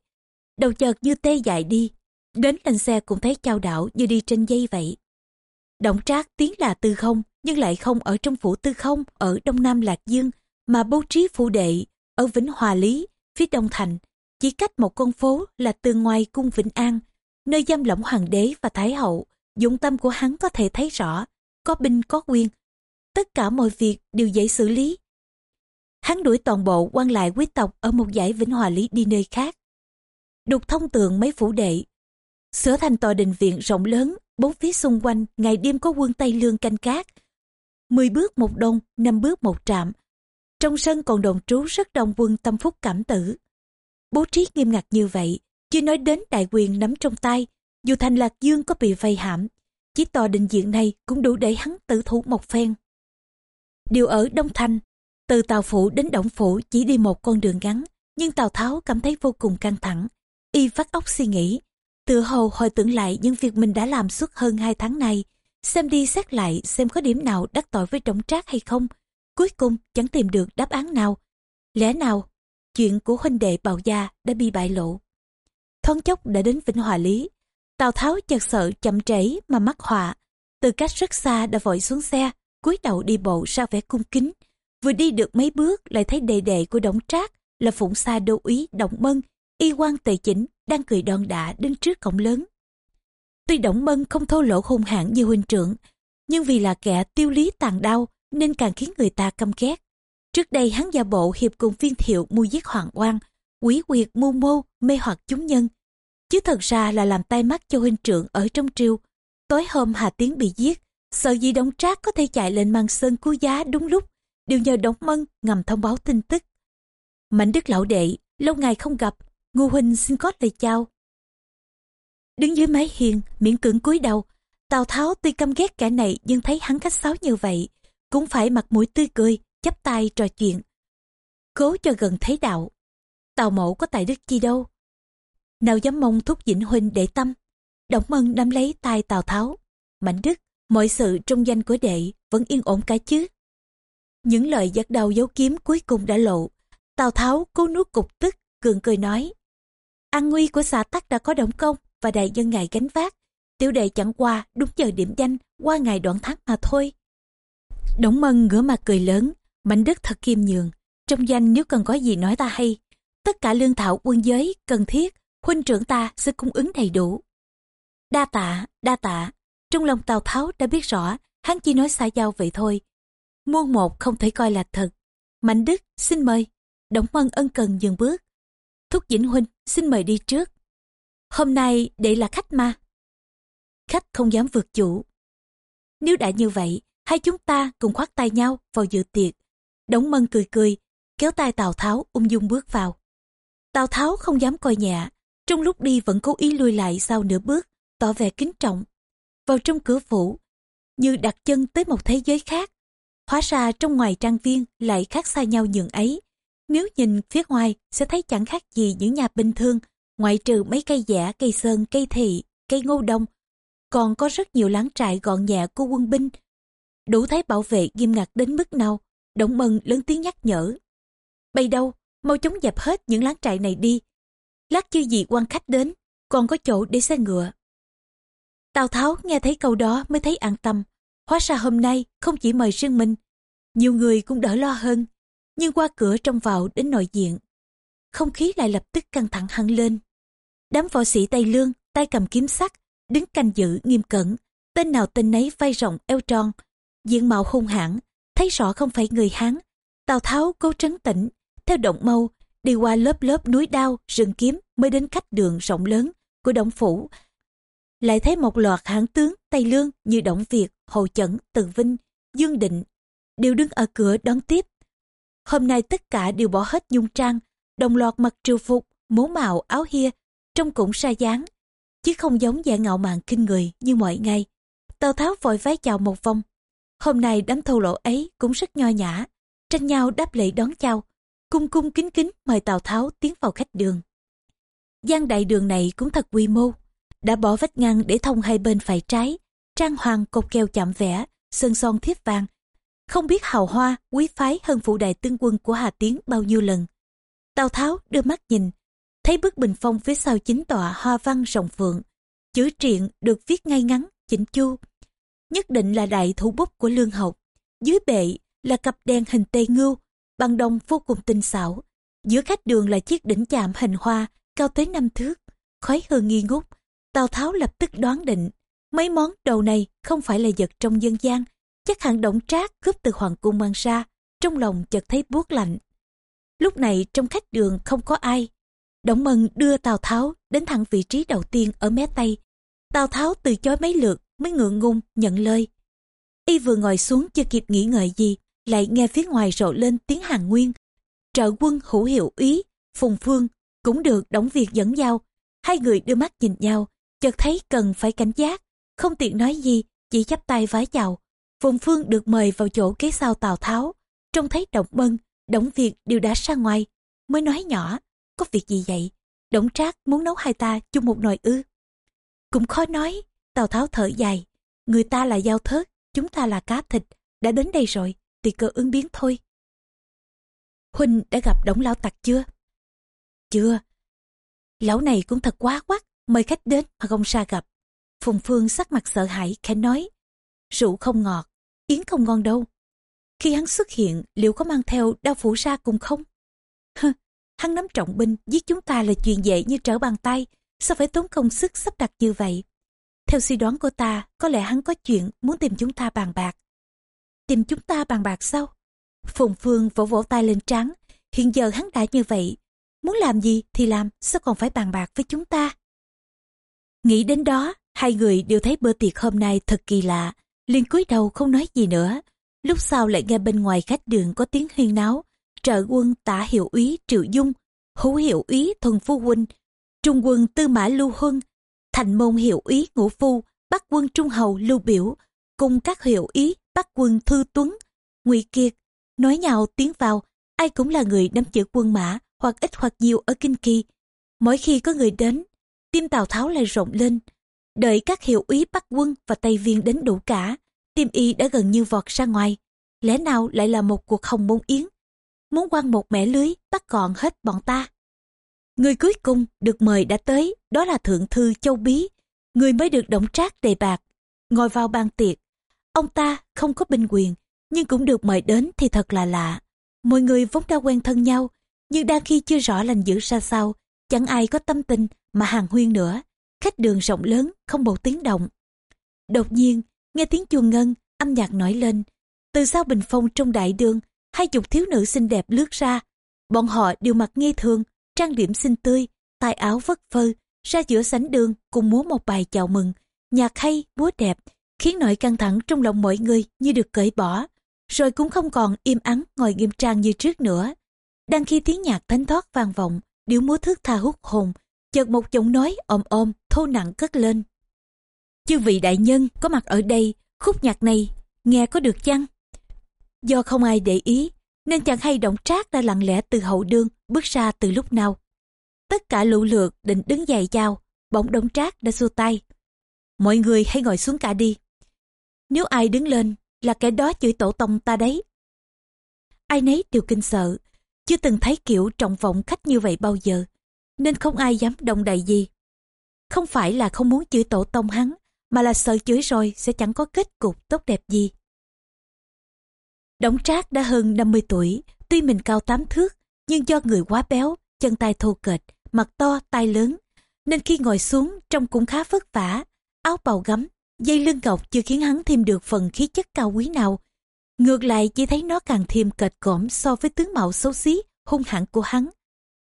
Đầu chợt như tê dại đi, đến lên xe cũng thấy trao đảo như đi trên dây vậy. Động trác tiếng là tư không, nhưng lại không ở trong phủ tư không ở đông nam lạc dương mà bố trí phủ đệ ở vĩnh hòa lý, phía đông thành, chỉ cách một con phố là từ ngoài cung vĩnh an, nơi giam lỏng hoàng đế và thái hậu. Dụng tâm của hắn có thể thấy rõ, có binh, có quyền. Tất cả mọi việc đều dễ xử lý. Hắn đuổi toàn bộ quan lại quý tộc ở một giải vĩnh hòa lý đi nơi khác. Đục thông tượng mấy phủ đệ. Sửa thành tòa đình viện rộng lớn, bốn phía xung quanh ngày đêm có quân tây lương canh cát mười bước một đông, năm bước một trạm trong sân còn đồn trú rất đông quân tâm phúc cảm tử. Bố trí nghiêm ngặt như vậy, chưa nói đến đại quyền nắm trong tay, dù thành lạc dương có bị vây hãm, chỉ tòa đình diện này cũng đủ để hắn tử thủ một phen. Điều ở đông thanh, từ tàu phủ đến động phủ chỉ đi một con đường ngắn, nhưng tào tháo cảm thấy vô cùng căng thẳng, y vắt óc suy nghĩ, tự hồ hồi tưởng lại những việc mình đã làm suốt hơn hai tháng này xem đi xét lại xem có điểm nào đắc tội với trọng trác hay không cuối cùng chẳng tìm được đáp án nào. Lẽ nào chuyện của huynh đệ bào gia đã bị bại lộ? Thoáng chốc đã đến vĩnh hòa lý, tào tháo chợt sợ chậm trễ mà mắc họa. Từ cách rất xa đã vội xuống xe, cúi đầu đi bộ ra vẻ cung kính. Vừa đi được mấy bước lại thấy đệ đệ của đổng trác là phụng sa đô úy động mân, y quan tề chỉnh, đang cười đòn đả đứng trước cổng lớn. Tuy động mân không thô lỗ hung hãn như huynh trưởng, nhưng vì là kẻ tiêu lý tàn đau nên càng khiến người ta căm ghét. Trước đây hắn giả bộ hiệp cùng viên thiệu mua giết hoàng oan, quỷ quyệt, mưu mô, mê hoặc chúng nhân. Chứ thật ra là làm tay mắt cho huynh trưởng ở trong triều. Tối hôm hà tiến bị giết, sợ gì đống trác có thể chạy lên mang sơn cứu giá đúng lúc, đều nhờ đống mân ngầm thông báo tin tức. Mạnh đức lão đệ, lâu ngày không gặp, ngô huynh xin có lời chào. Đứng dưới mái hiên, miễn cưỡng cúi đầu, tào tháo tuy căm ghét kẻ này nhưng thấy hắn khách sáo như vậy cũng phải mặt mũi tươi cười, chắp tay trò chuyện. Cố cho gần thấy đạo. Tào mẫu có tài đức chi đâu? Nào dám mong thúc dĩnh huynh để tâm? Động mân nắm lấy tay tào tháo. Mạnh đức, mọi sự trong danh của đệ vẫn yên ổn cả chứ? Những lời giật đầu dấu kiếm cuối cùng đã lộ. Tào tháo cố nuốt cục tức cường cười nói, an nguy của xã tắc đã có động công và đại dân ngài gánh vác. Tiểu đệ chẳng qua đúng giờ điểm danh, qua ngày đoạn thắng mà thôi đổng mân ngửa mặt cười lớn, mảnh đức thật khiêm nhường. Trong danh nếu cần có gì nói ta hay. Tất cả lương thảo quân giới cần thiết, huynh trưởng ta sẽ cung ứng đầy đủ. Đa tạ đa tạ. Trong lòng tào tháo đã biết rõ, hắn chỉ nói xa giao vậy thôi. Muôn một không thể coi là thật. Mạnh đức xin mời. Đổng mân ân cần dừng bước. Thúc vĩnh huynh, xin mời đi trước. Hôm nay đệ là khách mà. Khách không dám vượt chủ. Nếu đã như vậy hai chúng ta cùng khoác tay nhau vào dự tiệc. Đống mân cười cười, kéo tay tào tháo ung dung bước vào. Tào tháo không dám coi nhẹ, trong lúc đi vẫn cố ý lui lại sau nửa bước, tỏ vẻ kính trọng. Vào trong cửa phủ, như đặt chân tới một thế giới khác, hóa ra trong ngoài trang viên lại khác xa nhau nhường ấy. Nếu nhìn phía ngoài sẽ thấy chẳng khác gì những nhà bình thường, ngoại trừ mấy cây giả cây sơn, cây thị, cây ngô đông. Còn có rất nhiều láng trại gọn nhẹ của quân binh đủ thấy bảo vệ nghiêm ngặt đến mức nào động Mân lớn tiếng nhắc nhở. Bay đâu, mau chóng dẹp hết những láng trại này đi. Lát chưa gì quan khách đến, còn có chỗ để xe ngựa. Tào tháo nghe thấy câu đó mới thấy an tâm. Hóa ra hôm nay không chỉ mời riêng mình, nhiều người cũng đỡ lo hơn. Nhưng qua cửa trong vào đến nội diện, không khí lại lập tức căng thẳng hẳn lên. Đám võ sĩ tay lương tay cầm kiếm sắt, đứng canh giữ nghiêm cẩn, tên nào tên nấy vai rộng eo tròn diện mạo hung hãn, thấy rõ không phải người hán. Tào tháo cố trấn tĩnh, theo động mâu đi qua lớp lớp núi đao, rừng kiếm mới đến khách đường rộng lớn của động phủ. Lại thấy một loạt hãng tướng tây lương như động việt, hồ chẩn, từ vinh, dương định đều đứng ở cửa đón tiếp. Hôm nay tất cả đều bỏ hết nhung trang, đồng loạt mặc triều phục, mố màu, áo hia, trông cũng sa dáng, chứ không giống vẻ ngạo mạn kinh người như mọi ngày. Tào tháo vội vái chào một vòng hôm nay đám thâu lỗ ấy cũng rất nho nhã. Tranh nhau đáp lễ đón chào, cung cung kính kính mời tào tháo tiến vào khách đường. Gian đại đường này cũng thật quy mô, đã bỏ vách ngăn để thông hai bên phải trái, trang hoàng cột keo chạm vẽ, sơn son thiếp vàng. Không biết hào hoa, quý phái hơn phụ đại tướng quân của hà tiến bao nhiêu lần. Tào tháo đưa mắt nhìn, thấy bức bình phong phía sau chính tọa hoa văn rồng phượng chữ triện được viết ngay ngắn, chỉnh chu nhất định là đại thủ bút của lương học. Dưới bệ là cặp đèn hình tây ngưu, bằng đồng vô cùng tinh xảo. Giữa khách đường là chiếc đỉnh chạm hình hoa cao tới năm thước, khói hương nghi ngút. Tào Tháo lập tức đoán định, mấy món đầu này không phải là vật trong dân gian, chắc hẳn động trác cướp từ hoàng cung mang ra, trong lòng chợt thấy buốt lạnh. Lúc này trong khách đường không có ai. Động Mân đưa Tào Tháo đến thẳng vị trí đầu tiên ở mé Tây. Tào Tháo từ chối mấy lượt mới ngượng ngung nhận lời. Y vừa ngồi xuống chưa kịp nghĩ ngợi gì, lại nghe phía ngoài rộ lên tiếng hàng nguyên. Trợ quân hữu hiệu ý, Phùng Phương cũng được đóng việc dẫn giao. Hai người đưa mắt nhìn nhau, chợt thấy cần phải cảnh giác, không tiện nói gì, chỉ chắp tay vái chào. Phùng Phương được mời vào chỗ kế sau Tào Tháo, trông thấy Động Mân, Đổng Việt đều đã ra ngoài, mới nói nhỏ, có việc gì vậy? Đổng Trác muốn nấu hai ta chung một nồi ư? Cũng khó nói, Tào Tháo thở dài, người ta là giao thớt, chúng ta là cá thịt, đã đến đây rồi, tùy cơ ứng biến thôi. Huynh đã gặp Đổng Lão Tặc chưa? Chưa. Lão này cũng thật quá quắc, mời khách đến mà không xa gặp. Phùng Phương sắc mặt sợ hãi khẽ nói, rượu không ngọt, yến không ngon đâu. Khi hắn xuất hiện, liệu có mang theo đao phủ ra cùng không? *laughs* Hừ, hắn nắm trọng binh, giết chúng ta là chuyện dễ như trở bàn tay, sao phải tốn công sức sắp đặt như vậy? Theo suy đoán của ta, có lẽ hắn có chuyện muốn tìm chúng ta bàn bạc. Tìm chúng ta bàn bạc sao? Phùng Phương vỗ vỗ tay lên trắng, hiện giờ hắn đã như vậy. Muốn làm gì thì làm, sao còn phải bàn bạc với chúng ta? Nghĩ đến đó, hai người đều thấy bữa tiệc hôm nay thật kỳ lạ, liền cúi đầu không nói gì nữa. Lúc sau lại nghe bên ngoài khách đường có tiếng huyên náo, trợ quân tả hiệu úy Triệu Dung, hữu hiệu úy Thuần Phu Huynh, trung quân Tư Mã Lưu Huân, thành môn hiệu ý Ngũ Phu, bắc quân Trung Hầu Lưu Biểu, cùng các hiệu ý bắc quân Thư Tuấn, Ngụy Kiệt, nói nhau tiến vào, ai cũng là người nắm giữ quân mã, hoặc ít hoặc nhiều ở Kinh Kỳ. Mỗi khi có người đến, tim Tào Tháo lại rộng lên, đợi các hiệu ý bắc quân và Tây Viên đến đủ cả, tim y đã gần như vọt ra ngoài. Lẽ nào lại là một cuộc hồng môn yến? Muốn quăng một mẻ lưới, bắt gọn hết bọn ta. Người cuối cùng được mời đã tới, đó là Thượng Thư Châu Bí, người mới được động trác đề bạc, ngồi vào bàn tiệc. Ông ta không có binh quyền, nhưng cũng được mời đến thì thật là lạ. Mọi người vốn đã quen thân nhau, nhưng đang khi chưa rõ lành dữ ra sao, chẳng ai có tâm tình mà hàng huyên nữa. Khách đường rộng lớn, không một tiếng động. Đột nhiên, nghe tiếng chuông ngân, âm nhạc nổi lên. Từ sau bình phong trong đại đường, hai chục thiếu nữ xinh đẹp lướt ra. Bọn họ đều mặc nghi thường, trang điểm xinh tươi, tay áo vất phơ, ra giữa sảnh đường cùng múa một bài chào mừng. Nhạc hay, múa đẹp, khiến nỗi căng thẳng trong lòng mọi người như được cởi bỏ. Rồi cũng không còn im ắng ngồi nghiêm trang như trước nữa. Đang khi tiếng nhạc thánh thoát vang vọng, điệu múa thước tha hút hồn, chợt một giọng nói ôm ôm, thô nặng cất lên. Chư vị đại nhân có mặt ở đây, khúc nhạc này, nghe có được chăng? Do không ai để ý, nên chẳng hay động trác đã lặng lẽ từ hậu đường bước ra từ lúc nào. Tất cả lũ lượt định đứng dậy chào, bỗng đống trác đã xua tay. Mọi người hãy ngồi xuống cả đi. Nếu ai đứng lên, là kẻ đó chửi tổ tông ta đấy. Ai nấy đều kinh sợ, chưa từng thấy kiểu trọng vọng khách như vậy bao giờ, nên không ai dám động đậy gì. Không phải là không muốn chửi tổ tông hắn, mà là sợ chửi rồi sẽ chẳng có kết cục tốt đẹp gì. Đổng Trác đã hơn 50 tuổi, tuy mình cao 8 thước, nhưng do người quá béo, chân tay thô kệch, mặt to, tay lớn, nên khi ngồi xuống trông cũng khá vất vả. Áo bào gấm, dây lưng ngọc chưa khiến hắn thêm được phần khí chất cao quý nào. Ngược lại chỉ thấy nó càng thêm kệch cõm so với tướng mạo xấu xí, hung hãn của hắn.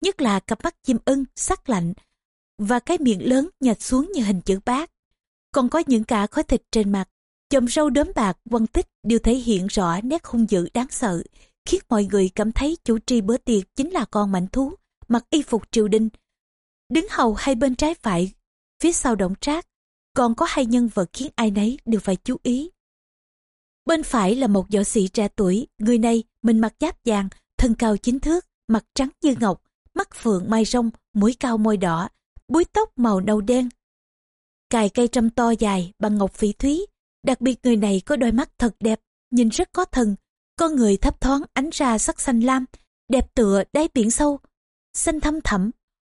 Nhất là cặp mắt chim ưng, sắc lạnh, và cái miệng lớn nhạch xuống như hình chữ bát. Còn có những cả khói thịt trên mặt, chòm râu đốm bạc quăng tích đều thể hiện rõ nét hung dữ đáng sợ, khiến mọi người cảm thấy chủ trì bữa tiệc chính là con mảnh thú, mặc y phục triều đình. Đứng hầu hai bên trái phải, phía sau động trác, còn có hai nhân vật khiến ai nấy đều phải chú ý. Bên phải là một võ sĩ trẻ tuổi, người này mình mặc giáp vàng, thân cao chính thước, mặt trắng như ngọc, mắt phượng mai rong, mũi cao môi đỏ, búi tóc màu nâu đen. Cài cây trăm to dài bằng ngọc phỉ thúy, đặc biệt người này có đôi mắt thật đẹp, nhìn rất có thần, con người thấp thoáng ánh ra sắc xanh lam, đẹp tựa đáy biển sâu, xanh thâm thẳm.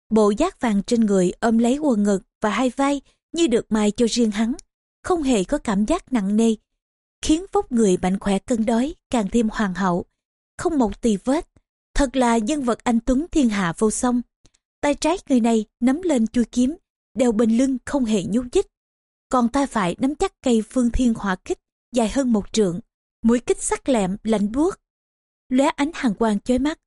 Bộ giác vàng trên người ôm lấy quần ngực và hai vai như được mài cho riêng hắn. không hề có cảm giác nặng nề, khiến vóc người mạnh khỏe cân đối càng thêm hoàn hậu, không một tì vết. Thật là nhân vật anh Tuấn thiên hạ vô song. Tay trái người này nắm lên chui kiếm, đeo bên lưng không hề nhúc nhích. Còn tay phải nắm chắc cây phương thiên hỏa kích dài hơn một trượng, mũi kích sắc lẹm, lạnh buốt. Lóe ánh hàng quang chói mắt.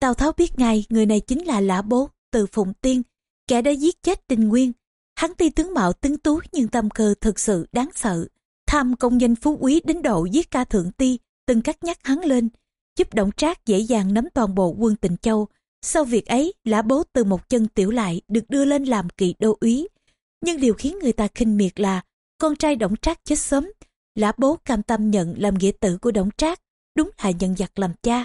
Tào tháo biết ngay người này chính là lã bố, từ phụng tiên, kẻ đã giết chết đình nguyên. Hắn tuy tướng mạo tướng tú nhưng tâm cơ thực sự đáng sợ. Tham công danh phú quý đến độ giết ca thượng ti, từng cắt nhắc hắn lên, giúp động trác dễ dàng nắm toàn bộ quân tịnh châu. Sau việc ấy, lã bố từ một chân tiểu lại được đưa lên làm kỳ đô úy. Nhưng điều khiến người ta khinh miệt là con trai động trác chết sớm lã bố cam tâm nhận làm nghĩa tử của Đổng trác, đúng là nhận giặc làm cha.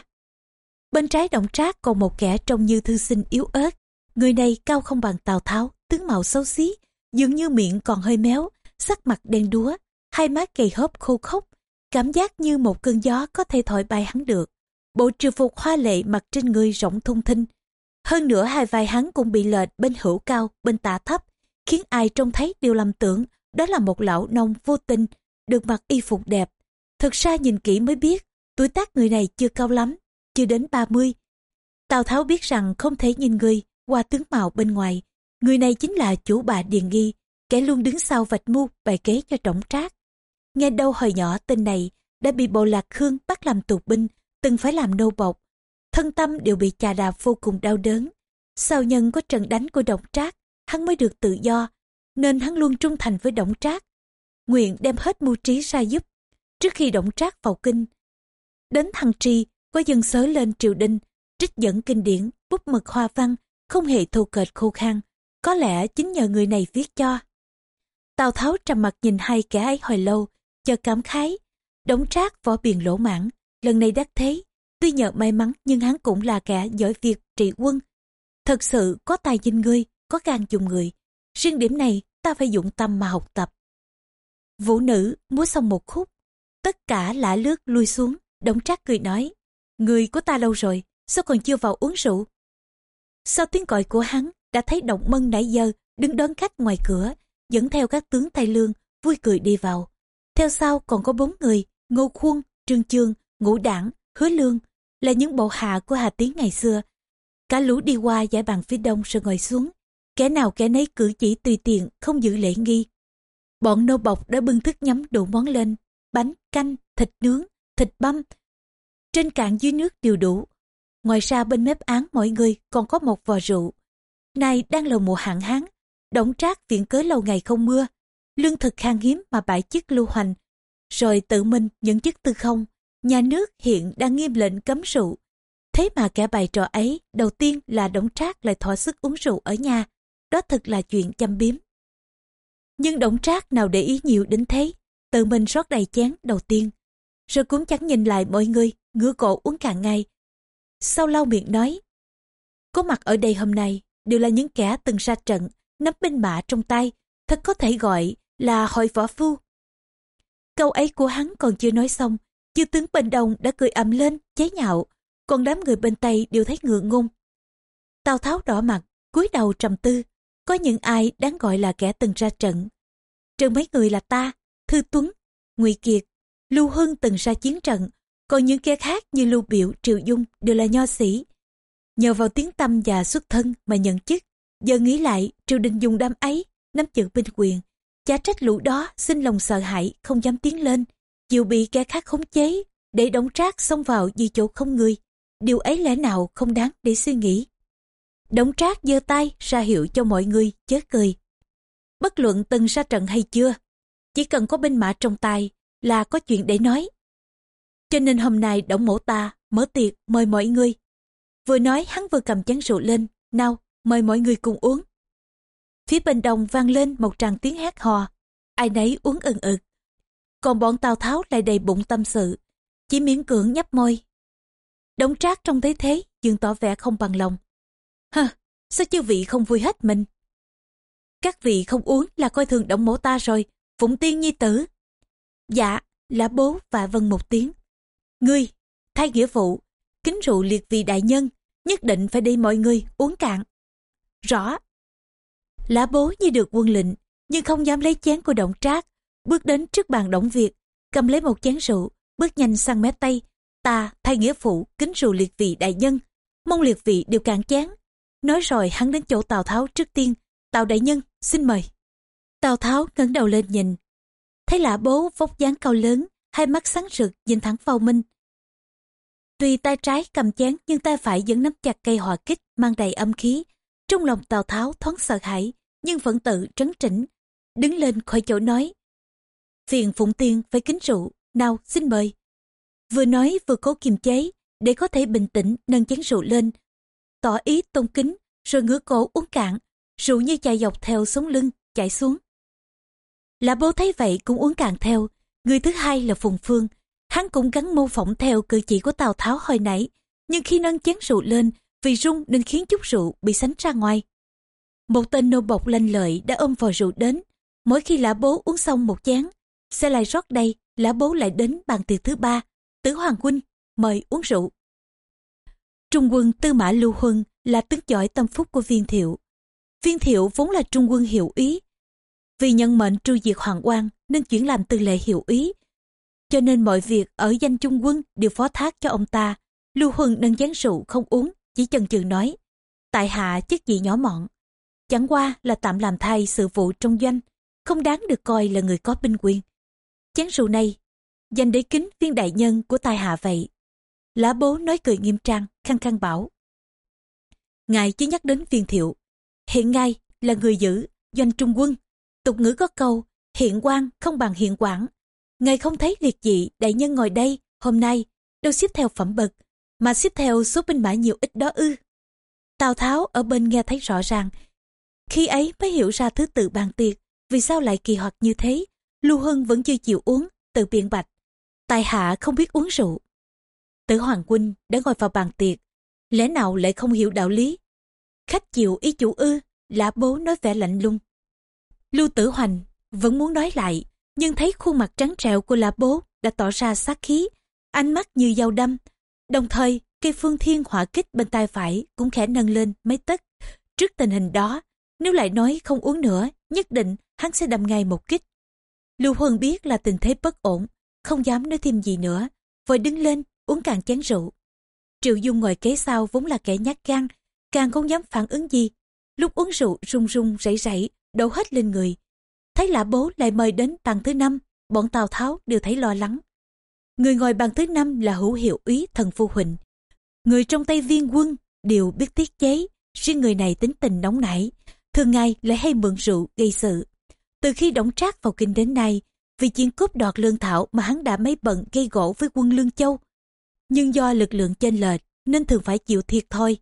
Bên trái Đổng trác còn một kẻ trông như thư sinh yếu ớt, người này cao không bằng tào tháo, tướng mạo xấu xí, dường như miệng còn hơi méo, sắc mặt đen đúa, hai má gầy hớp khô khốc, cảm giác như một cơn gió có thể thổi bay hắn được. Bộ trừ phục hoa lệ mặc trên người rộng thung thinh, hơn nữa hai vai hắn cũng bị lệch bên hữu cao, bên tả thấp, khiến ai trông thấy đều lầm tưởng đó là một lão nông vô tình được mặc y phục đẹp. Thực ra nhìn kỹ mới biết, tuổi tác người này chưa cao lắm, chưa đến 30. tào tháo biết rằng không thể nhìn người qua tướng mạo bên ngoài. Người này chính là chủ bà điền nghi, kẻ luôn đứng sau vạch mưu bài kế cho trọng trác. Nghe đâu hồi nhỏ tên này đã bị bộ lạc khương bắt làm tù binh, từng phải làm nô bộc. Thân tâm đều bị chà đạp vô cùng đau đớn. Sau nhân có trận đánh của động trác, hắn mới được tự do, nên hắn luôn trung thành với động trác nguyện đem hết mưu trí ra giúp. Trước khi động trác vào kinh, đến thăng tri, có dân sớ lên triều đình, trích dẫn kinh điển, bút mực hoa văn, không hề thô kệch khô khan. Có lẽ chính nhờ người này viết cho. Tào tháo trầm mặt nhìn hai kẻ ấy hồi lâu chờ cảm khái đống trác võ biền lỗ mãn, lần này đắc thế. Tuy nhờ may mắn, nhưng hắn cũng là kẻ giỏi việc trị quân. Thật sự có tài dinh ngươi có gan dùng người. Riêng điểm này, ta phải dụng tâm mà học tập vũ nữ, múa xong một khúc. Tất cả lã lướt lui xuống, đống trác cười nói, người của ta lâu rồi, sao còn chưa vào uống rượu? Sau tiếng gọi của hắn, đã thấy động mân nãy giờ đứng đón khách ngoài cửa, dẫn theo các tướng tay lương, vui cười đi vào. Theo sau còn có bốn người, ngô khuôn, trương chương, ngũ đảng, hứa lương, là những bộ hạ của hà tiến ngày xưa. Cả lũ đi qua giải bàn phía đông rồi ngồi xuống. Kẻ nào kẻ nấy cử chỉ tùy tiện, không giữ lễ nghi bọn nô bọc đã bưng thức nhắm đủ món lên, bánh, canh, thịt nướng, thịt băm. Trên cạn dưới nước đều đủ. Ngoài ra bên mép án mọi người còn có một vò rượu. Nay đang là mùa hạn hán, đổng trác viện cớ lâu ngày không mưa. Lương thực khan hiếm mà bãi chức lưu hành rồi tự mình những chức tư không, nhà nước hiện đang nghiêm lệnh cấm rượu. Thế mà kẻ bày trò ấy, đầu tiên là đổng trác lại thỏa sức uống rượu ở nhà. Đó thật là chuyện chăm biếm nhưng đổng trác nào để ý nhiều đến thế? Tự mình rót đầy chén đầu tiên. Rồi cũng chẳng nhìn lại mọi người, ngửa cổ uống cạn ngay sau lau miệng nói, có mặt ở đây hôm nay đều là những kẻ từng ra trận, nắm binh mã trong tay, thật có thể gọi là hội võ phu. Câu ấy của hắn còn chưa nói xong, chư tướng bên đông đã cười ầm lên, chế nhạo, còn đám người bên tây đều thấy ngượng ngùng. Tào tháo đỏ mặt, cúi đầu trầm tư có những ai đáng gọi là kẻ từng ra trận. Trừ mấy người là ta, thư tuấn, ngụy kiệt, lưu hưng từng ra chiến trận, còn những kẻ khác như lưu biểu triệu dung đều là nho sĩ. Nhờ vào tiếng tâm và xuất thân mà nhận chức, giờ nghĩ lại, triều đình dùng đám ấy, nắm giữ binh quyền. Chả trách lũ đó xin lòng sợ hãi, không dám tiến lên. Chịu bị kẻ khác khống chế, để đóng trác xông vào như chỗ không người. Điều ấy lẽ nào không đáng để suy nghĩ? Đống trác giơ tay ra hiệu cho mọi người chớ cười. Bất luận từng ra trận hay chưa, chỉ cần có binh mã trong tay là có chuyện để nói. Cho nên hôm nay đổng mổ ta mở tiệc mời mọi người. Vừa nói hắn vừa cầm chén rượu lên, nào, mời mọi người cùng uống. Phía bên đông vang lên một tràng tiếng hát hò. Ai nấy uống ừng ực. Còn bọn tào tháo lại đầy bụng tâm sự, chỉ miễn cưỡng nhấp môi. Đống trác trong thấy thế, dường tỏ vẻ không bằng lòng hơ sao chư vị không vui hết mình? Các vị không uống là coi thường động mổ ta rồi phụng tiên nhi tử. Dạ là bố và vân một tiếng. Ngươi thay nghĩa phụ kính rượu liệt vị đại nhân nhất định phải đi mọi người uống cạn. Rõ. Lã bố như được quân lệnh nhưng không dám lấy chén của động trác bước đến trước bàn động Việt, cầm lấy một chén rượu, bước nhanh sang mé tay. Ta thay nghĩa phụ kính rượu liệt vị đại nhân, mong liệt vị đều cạn chén. Nói rồi hắn đến chỗ Tào Tháo trước tiên, Tào đại nhân, xin mời. Tào Tháo ngẩng đầu lên nhìn, thấy lạ bố vóc dáng cao lớn, hai mắt sáng rực nhìn thẳng vào Minh. Tuy tay trái cầm chén nhưng tay phải vẫn nắm chặt cây hỏa kích mang đầy âm khí. Trong lòng Tào Tháo thoáng sợ hãi nhưng vẫn tự trấn chỉnh đứng lên khỏi chỗ nói. Phiền Phụng Tiên phải kính rượu, nào xin mời. Vừa nói vừa cố kiềm chế, để có thể bình tĩnh nâng chén rượu lên. Tỏ ý tôn kính, rồi ngửa cổ uống cạn, rượu như chạy dọc theo sống lưng, chạy xuống. Lã bố thấy vậy cũng uống cạn theo, người thứ hai là Phùng Phương. Hắn cũng gắn mô phỏng theo cử chỉ của Tào Tháo hồi nãy, nhưng khi nâng chén rượu lên, vì rung nên khiến chút rượu bị sánh ra ngoài. Một tên nô bộc lanh lợi đã ôm vò rượu đến, mỗi khi lã bố uống xong một chén, sẽ lại rót đây, lã bố lại đến bàn tiệc thứ ba, tứ hoàng huynh, mời uống rượu. Trung quân Tư Mã Lưu Huân là tướng giỏi tâm phúc của viên thiệu. Viên thiệu vốn là trung quân hiệu ý. Vì nhân mệnh tru diệt hoàng quan nên chuyển làm tư lệ hiệu ý. Cho nên mọi việc ở danh trung quân đều phó thác cho ông ta. Lưu Huân nâng chén rượu không uống, chỉ chần chừ nói. Tại hạ chức vị nhỏ mọn. Chẳng qua là tạm làm thay sự vụ trong doanh, không đáng được coi là người có binh quyền. Chén rượu này, dành để kính viên đại nhân của tài hạ vậy lá bố nói cười nghiêm trang, khăng khăng bảo. Ngài chỉ nhắc đến viên thiệu. Hiện ngài là người giữ, doanh trung quân. Tục ngữ có câu, hiện quan không bằng hiện quản. Ngài không thấy liệt dị đại nhân ngồi đây, hôm nay, đâu xếp theo phẩm bậc, mà xếp theo số binh mã nhiều ít đó ư. Tào Tháo ở bên nghe thấy rõ ràng. Khi ấy mới hiểu ra thứ tự bàn tiệc, vì sao lại kỳ hoặc như thế. Lưu Hân vẫn chưa chịu uống, từ biện bạch. Tài hạ không biết uống rượu. Tử Hoàng Huynh đã ngồi vào bàn tiệc, lẽ nào lại không hiểu đạo lý. Khách chịu ý chủ ư, lã bố nói vẻ lạnh lùng. Lưu Tử Hoành vẫn muốn nói lại, nhưng thấy khuôn mặt trắng trẹo của lã bố đã tỏ ra sát khí, ánh mắt như dao đâm. Đồng thời, cây phương thiên hỏa kích bên tay phải cũng khẽ nâng lên mấy tấc. Trước tình hình đó, nếu lại nói không uống nữa, nhất định hắn sẽ đâm ngay một kích. Lưu Huân biết là tình thế bất ổn, không dám nói thêm gì nữa, vội đứng lên uống càng chén rượu. Triệu Dung ngồi kế sau vốn là kẻ nhát gan, càng không dám phản ứng gì. Lúc uống rượu run run rẩy rẩy, đổ hết lên người. Thấy lạ bố lại mời đến bàn thứ năm, bọn Tào Tháo đều thấy lo lắng. Người ngồi bàn thứ năm là hữu hiệu úy thần phu huỳnh. Người trong tay viên quân đều biết tiết chế, riêng người này tính tình nóng nảy, thường ngày lại hay mượn rượu gây sự. Từ khi đóng trác vào kinh đến nay, vì chiến cướp đoạt lương thảo mà hắn đã mấy bận gây gỗ với quân Lương Châu. Nhưng do lực lượng chênh lệch nên thường phải chịu thiệt thôi.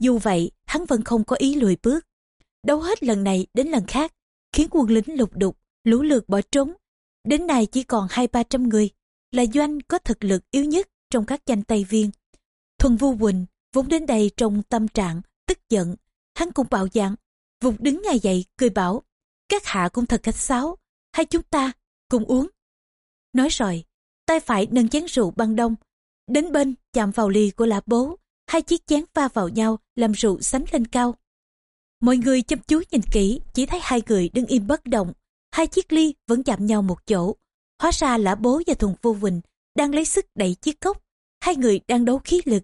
Dù vậy, hắn vẫn không có ý lùi bước. Đấu hết lần này đến lần khác, khiến quân lính lục đục, lũ lượt bỏ trốn. Đến nay chỉ còn hai ba trăm người, là doanh có thực lực yếu nhất trong các danh Tây Viên. Thuần Vu Quỳnh vốn đến đây trong tâm trạng, tức giận. Hắn cũng bạo dạng, vụt đứng ngay dậy, cười bảo, các hạ cũng thật khách sáo, hai chúng ta cùng uống. Nói rồi, tay phải nâng chén rượu băng đông, đến bên chạm vào ly của lã bố, hai chiếc chén va vào nhau làm rượu sánh lên cao. Mọi người chăm chú nhìn kỹ, chỉ thấy hai người đứng im bất động, hai chiếc ly vẫn chạm nhau một chỗ. Hóa ra lã bố và thùng vô quỳnh đang lấy sức đẩy chiếc cốc, hai người đang đấu khí lực.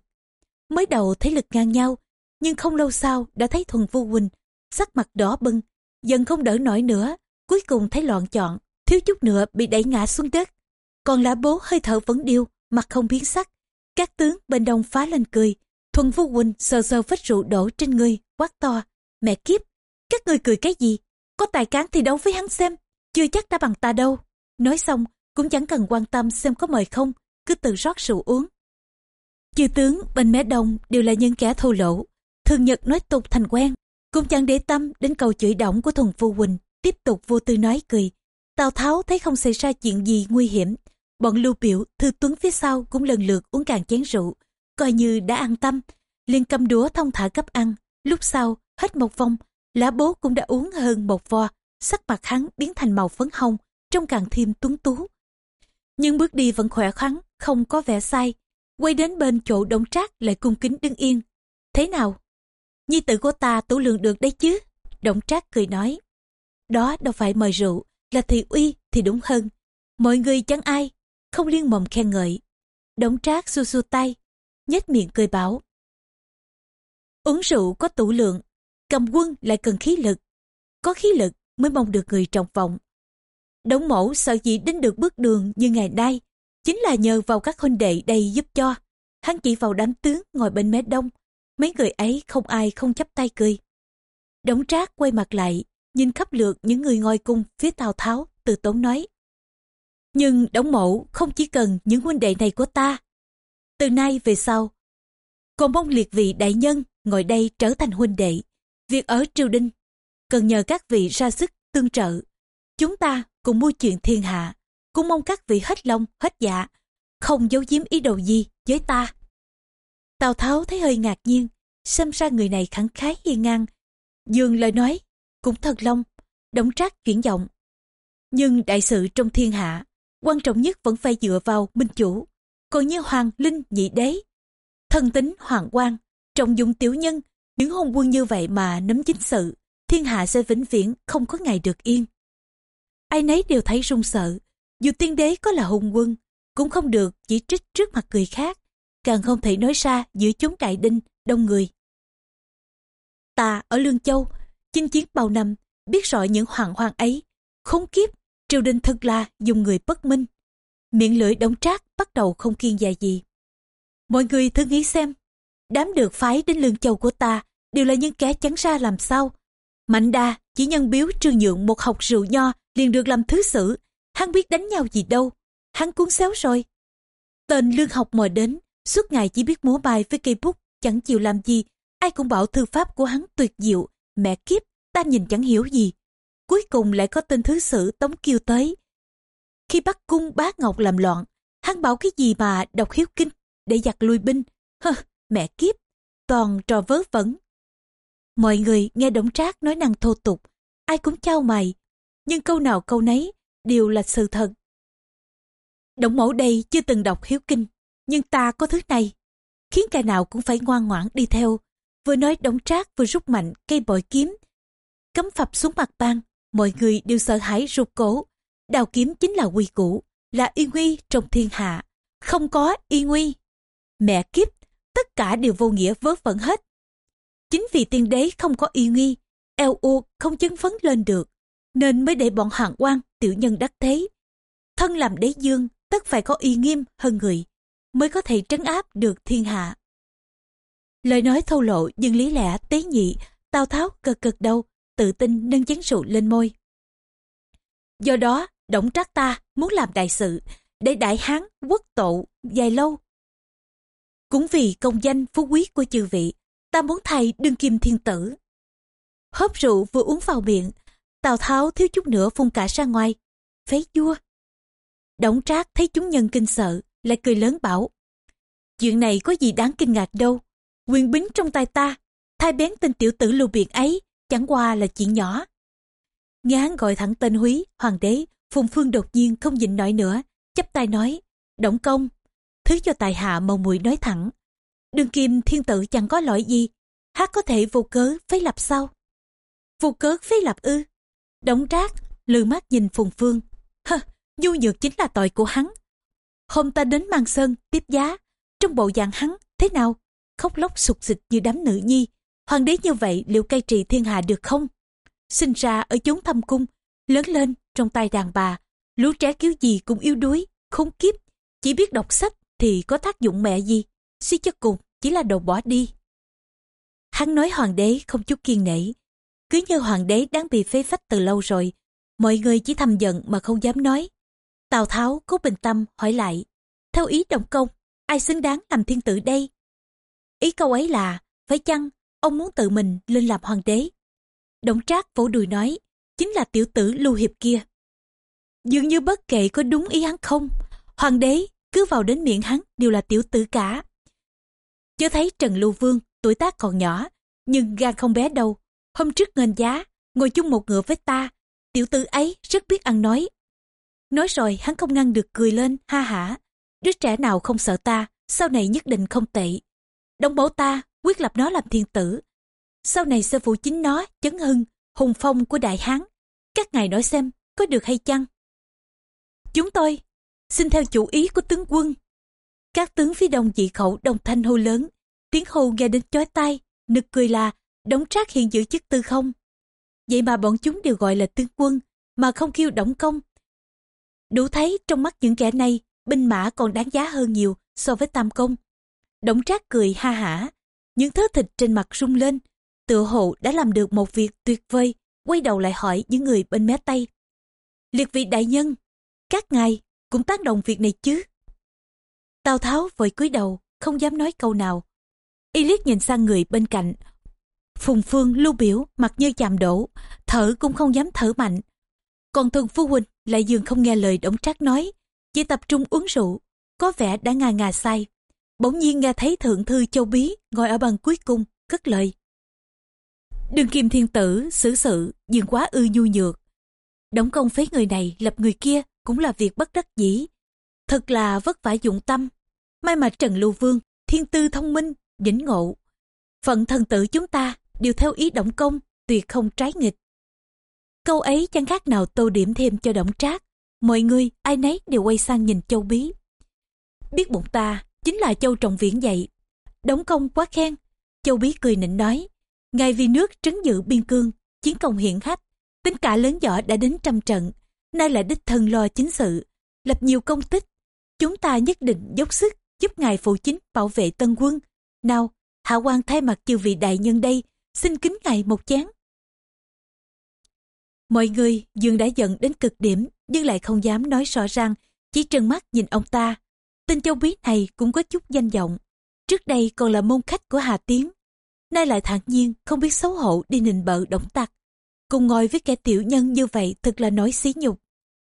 Mới đầu thấy lực ngang nhau, nhưng không lâu sau đã thấy thuần vô huỳnh sắc mặt đỏ bưng, dần không đỡ nổi nữa, cuối cùng thấy loạn chọn, thiếu chút nữa bị đẩy ngã xuống đất. Còn lã bố hơi thở vẫn điêu, mặt không biến sắc. Các tướng bên đông phá lên cười, thuần Vu huynh sờ sờ vết rượu đổ trên người, quát to. Mẹ kiếp, các người cười cái gì? Có tài cán thì đấu với hắn xem, chưa chắc đã bằng ta đâu. Nói xong, cũng chẳng cần quan tâm xem có mời không, cứ tự rót rượu uống. Chư tướng bên mé đông đều là những kẻ thô lỗ, thường nhật nói tục thành quen, cũng chẳng để tâm đến câu chửi động của thuần vu huỳnh tiếp tục vô tư nói cười. Tào Tháo thấy không xảy ra chuyện gì nguy hiểm, bọn lưu biểu thư tuấn phía sau cũng lần lượt uống càng chén rượu, coi như đã an tâm, liền cầm đũa thông thả cấp ăn. Lúc sau, hết một vòng, lá bố cũng đã uống hơn một vo, sắc mặt hắn biến thành màu phấn hồng, trông càng thêm tuấn tú. Nhưng bước đi vẫn khỏe khoắn, không có vẻ sai. Quay đến bên chỗ đống trác lại cung kính đứng yên. Thế nào? Nhi tử của ta tủ lượng được đấy chứ? Động trác cười nói. Đó đâu phải mời rượu, là thị uy thì đúng hơn. Mọi người chẳng ai, không liên mồm khen ngợi. Đống trác xua xua tay, nhếch miệng cười bảo. Uống rượu có tủ lượng, cầm quân lại cần khí lực. Có khí lực mới mong được người trọng vọng. Đống mẫu sợ gì đến được bước đường như ngày nay, chính là nhờ vào các huynh đệ đây giúp cho. Hắn chỉ vào đám tướng ngồi bên mé đông, mấy người ấy không ai không chấp tay cười. Đống trác quay mặt lại, nhìn khắp lượt những người ngồi cung phía Tào Tháo, từ tốn nói. Nhưng đóng mẫu không chỉ cần những huynh đệ này của ta. Từ nay về sau, còn mong liệt vị đại nhân ngồi đây trở thành huynh đệ. Việc ở triều đình, cần nhờ các vị ra sức tương trợ. Chúng ta cùng mua chuyện thiên hạ, cũng mong các vị hết lòng, hết dạ, không giấu giếm ý đồ gì với ta. Tào Tháo thấy hơi ngạc nhiên, xem ra người này khẳng khái hiên ngang. dường lời nói, cũng thật long, đóng trác chuyển giọng. Nhưng đại sự trong thiên hạ, quan trọng nhất vẫn phải dựa vào minh chủ. Còn như hoàng linh nhị đế, thân tính hoàng quan, trọng dụng tiểu nhân, những hôn quân như vậy mà nắm chính sự, thiên hạ sẽ vĩnh viễn không có ngày được yên. Ai nấy đều thấy run sợ, dù tiên đế có là hùng quân, cũng không được chỉ trích trước mặt người khác, càng không thể nói ra giữa chúng đại đinh, đông người. Ta ở Lương Châu, chinh chiến bao năm, biết rõ những hoàng hoang ấy, khốn kiếp, triều đình thật là dùng người bất minh. Miệng lưỡi đóng trác bắt đầu không kiên dài gì. Mọi người thử nghĩ xem, đám được phái đến Lương Châu của ta đều là những kẻ chắn ra làm sao. Mạnh đa chỉ nhân biếu trương nhượng một học rượu nho liền được làm thứ sử, hắn biết đánh nhau gì đâu, hắn cuốn xéo rồi. Tên lương học mời đến, suốt ngày chỉ biết múa bài với cây bút, chẳng chịu làm gì, ai cũng bảo thư pháp của hắn tuyệt diệu, mẹ kiếp, ta nhìn chẳng hiểu gì. Cuối cùng lại có tên thứ sử Tống Kiêu tới. Khi bắt cung bá Ngọc làm loạn, hắn bảo cái gì mà đọc hiếu kinh để giặt lui binh. Hơ, mẹ kiếp, toàn trò vớ vẩn. Mọi người nghe Đổng Trác nói năng thô tục, ai cũng trao mày, nhưng câu nào câu nấy đều là sự thật. Đổng mẫu đây chưa từng đọc hiếu kinh, nhưng ta có thứ này, khiến kẻ nào cũng phải ngoan ngoãn đi theo. Vừa nói Đổng Trác vừa rút mạnh cây bội kiếm, cấm phập xuống mặt bàn, mọi người đều sợ hãi rụt cổ. Đào kiếm chính là quy củ, là y nguy trong thiên hạ, không có y nguy. Mẹ kiếp, tất cả đều vô nghĩa vớ vẩn hết. Chính vì tiên đế không có y nguy, eo u không chấn phấn lên được, nên mới để bọn hạng quan tiểu nhân đắc thế. Thân làm đế dương, tất phải có y nghiêm hơn người, mới có thể trấn áp được thiên hạ. Lời nói thô lộ nhưng lý lẽ tế nhị, Tào Tháo cực cực đâu, tự tin nâng chén rượu lên môi. Do đó, Đổng Trác ta muốn làm đại sự, để đại hán quốc tộ dài lâu. Cũng vì công danh phú quý của chư vị, ta muốn thay đương kim thiên tử. Hớp rượu vừa uống vào miệng, Tào Tháo thiếu chút nữa phun cả ra ngoài. Phế vua. Đổng Trác thấy chúng nhân kinh sợ, lại cười lớn bảo. Chuyện này có gì đáng kinh ngạc đâu. Quyền bính trong tay ta, thay bén tên tiểu tử lưu biện ấy, chẳng qua là chuyện nhỏ. Nghe hắn gọi thẳng tên Húy, hoàng đế, Phùng Phương đột nhiên không nhịn nổi nữa, chắp tay nói, Động công, thứ cho tài hạ màu mùi nói thẳng. Đường kim thiên tử chẳng có lỗi gì, hát có thể vô cớ phế lập sao? Vô cớ phế lập ư? Đống trác, lừa mắt nhìn Phùng Phương. Hơ, nhu nhược chính là tội của hắn. Hôm ta đến mang sơn, tiếp giá, trong bộ dạng hắn, thế nào? Khóc lóc sụt xịt như đám nữ nhi. Hoàng đế như vậy liệu cai trị thiên hạ được không? Sinh ra ở chốn thâm cung, lớn lên trong tay đàn bà, lũ trẻ kiểu gì cũng yếu đuối, khốn kiếp. Chỉ biết đọc sách thì có tác dụng mẹ gì, suy cho cùng chỉ là đồ bỏ đi. Hắn nói hoàng đế không chút kiên nể, cứ như hoàng đế đang bị phế phách từ lâu rồi, mọi người chỉ thầm giận mà không dám nói. Tào Tháo cố bình tâm hỏi lại, theo ý động công, ai xứng đáng làm thiên tử đây? Ý câu ấy là, phải chăng ông muốn tự mình lên làm hoàng đế? Đổng trác vỗ đùi nói, chính là tiểu tử lưu hiệp kia. Dường như bất kể có đúng ý hắn không, hoàng đế cứ vào đến miệng hắn đều là tiểu tử cả. Chớ thấy Trần Lưu Vương tuổi tác còn nhỏ, nhưng gan không bé đâu. Hôm trước ngân giá, ngồi chung một ngựa với ta, tiểu tử ấy rất biết ăn nói. Nói rồi hắn không ngăn được cười lên, ha hả. Đứa trẻ nào không sợ ta, sau này nhất định không tệ. Đồng bảo ta, quyết lập nó làm thiên tử. Sau này sẽ phụ chính nó, chấn hưng, hùng phong của đại hán. Các ngài nói xem, có được hay chăng? Chúng tôi xin theo chủ ý của tướng quân. Các tướng phía đông dị khẩu đồng thanh hô lớn, tiếng hô nghe đến chói tai, nực cười là đóng trác hiện giữ chức tư không. Vậy mà bọn chúng đều gọi là tướng quân, mà không kêu động công. Đủ thấy trong mắt những kẻ này, binh mã còn đáng giá hơn nhiều so với tam công. Đổng trác cười ha hả, những thớ thịt trên mặt rung lên, tựa hồ đã làm được một việc tuyệt vời, quay đầu lại hỏi những người bên mé tay, Liệt vị đại nhân, các ngài cũng tác động việc này chứ? Tào Tháo vội cúi đầu, không dám nói câu nào. Y liếc nhìn sang người bên cạnh. Phùng Phương lưu biểu mặt như chàm đổ, thở cũng không dám thở mạnh. Còn thường phu huynh lại dường không nghe lời đổng trác nói, chỉ tập trung uống rượu, có vẻ đã ngà ngà say. Bỗng nhiên nghe thấy thượng thư châu bí ngồi ở bàn cuối cùng, cất lời. Đường kim thiên tử xử sự dường quá ư nhu nhược. Đóng công phế người này lập người kia cũng là việc bất đắc dĩ. Thật là vất vả dụng tâm. May mà Trần Lưu Vương, thiên tư thông minh, đỉnh ngộ. Phận thần tử chúng ta đều theo ý động công, tuyệt không trái nghịch. Câu ấy chẳng khác nào tô điểm thêm cho động trác. Mọi người ai nấy đều quay sang nhìn châu bí. Biết bụng ta chính là châu trọng viễn dạy. Đóng công quá khen. Châu bí cười nịnh nói. Ngài vì nước trấn giữ biên cương, chiến công hiển hách, tính cả lớn nhỏ đã đến trăm trận, nay là đích thân lo chính sự, lập nhiều công tích. Chúng ta nhất định dốc sức giúp ngài phụ chính bảo vệ tân quân. Nào, hạ quan thay mặt chư vị đại nhân đây, xin kính ngài một chén. Mọi người dường đã giận đến cực điểm, nhưng lại không dám nói rõ ràng, chỉ trừng mắt nhìn ông ta. Tên châu bí này cũng có chút danh vọng. Trước đây còn là môn khách của Hà Tiến, nay lại thản nhiên không biết xấu hổ đi nịnh bợ động tặc. Cùng ngồi với kẻ tiểu nhân như vậy thật là nói xí nhục.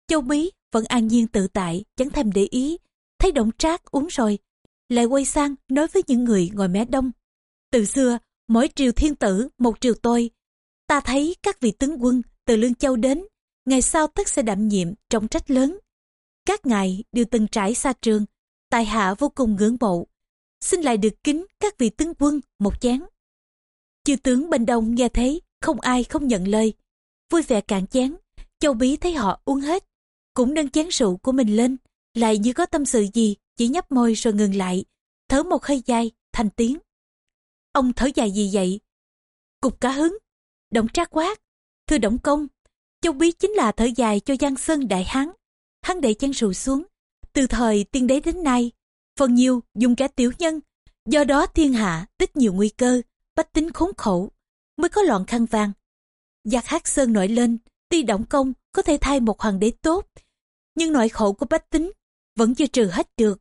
Châu bí vẫn an nhiên tự tại chẳng thèm để ý. Thấy động trác uống rồi lại quay sang nói với những người ngồi mé đông. Từ xưa mỗi triều thiên tử một triều tôi. Ta thấy các vị tướng quân từ lương châu đến ngày sau tất sẽ đảm nhiệm trọng trách lớn. Các ngài đều từng trải xa trường tại hạ vô cùng ngưỡng mộ. Xin lại được kính các vị tướng quân một chén chư tướng bên đông nghe thấy không ai không nhận lời. Vui vẻ cạn chén châu bí thấy họ uống hết. Cũng nâng chén rượu của mình lên, lại như có tâm sự gì, chỉ nhấp môi rồi ngừng lại, thở một hơi dài, thành tiếng. Ông thở dài gì vậy? Cục cả hứng, động trác quát. Thưa động công, châu bí chính là thở dài cho giang sơn đại hán. Hắn đẩy chén rượu xuống từ thời tiên đế đến nay, phần nhiều dùng cả tiểu nhân. Do đó thiên hạ tích nhiều nguy cơ, bách tính khốn khổ mới có loạn khăn vàng. Giặc hát sơn nổi lên, tuy động công có thể thay một hoàng đế tốt, nhưng nỗi khổ của bách tính vẫn chưa trừ hết được.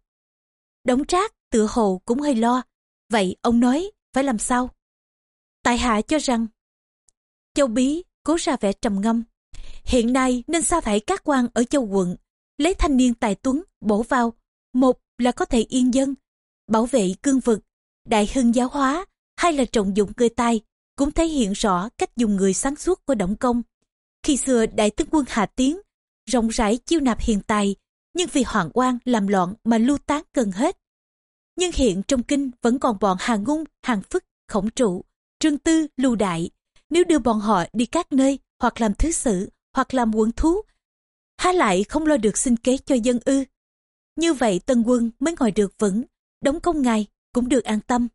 Đống trác tựa hồ cũng hơi lo, vậy ông nói phải làm sao? Tại hạ cho rằng, châu bí cố ra vẻ trầm ngâm, hiện nay nên sa thải các quan ở châu quận lấy thanh niên tài tuấn bổ vào một là có thể yên dân bảo vệ cương vực đại hưng giáo hóa hay là trọng dụng người tài cũng thể hiện rõ cách dùng người sáng suốt của động Công. Khi xưa đại tướng quân Hà Tiến rộng rãi chiêu nạp hiền tài, nhưng vì hoàng quan làm loạn mà lưu tán gần hết. Nhưng hiện trong kinh vẫn còn bọn Hà Ngung, Hàng Phức, Khổng Trụ, Trương Tư, Lưu Đại. Nếu đưa bọn họ đi các nơi hoặc làm thứ sự hoặc làm quận thú, há lại không lo được sinh kế cho dân ư. Như vậy tân quân mới ngồi được vững, đóng công ngài cũng được an tâm.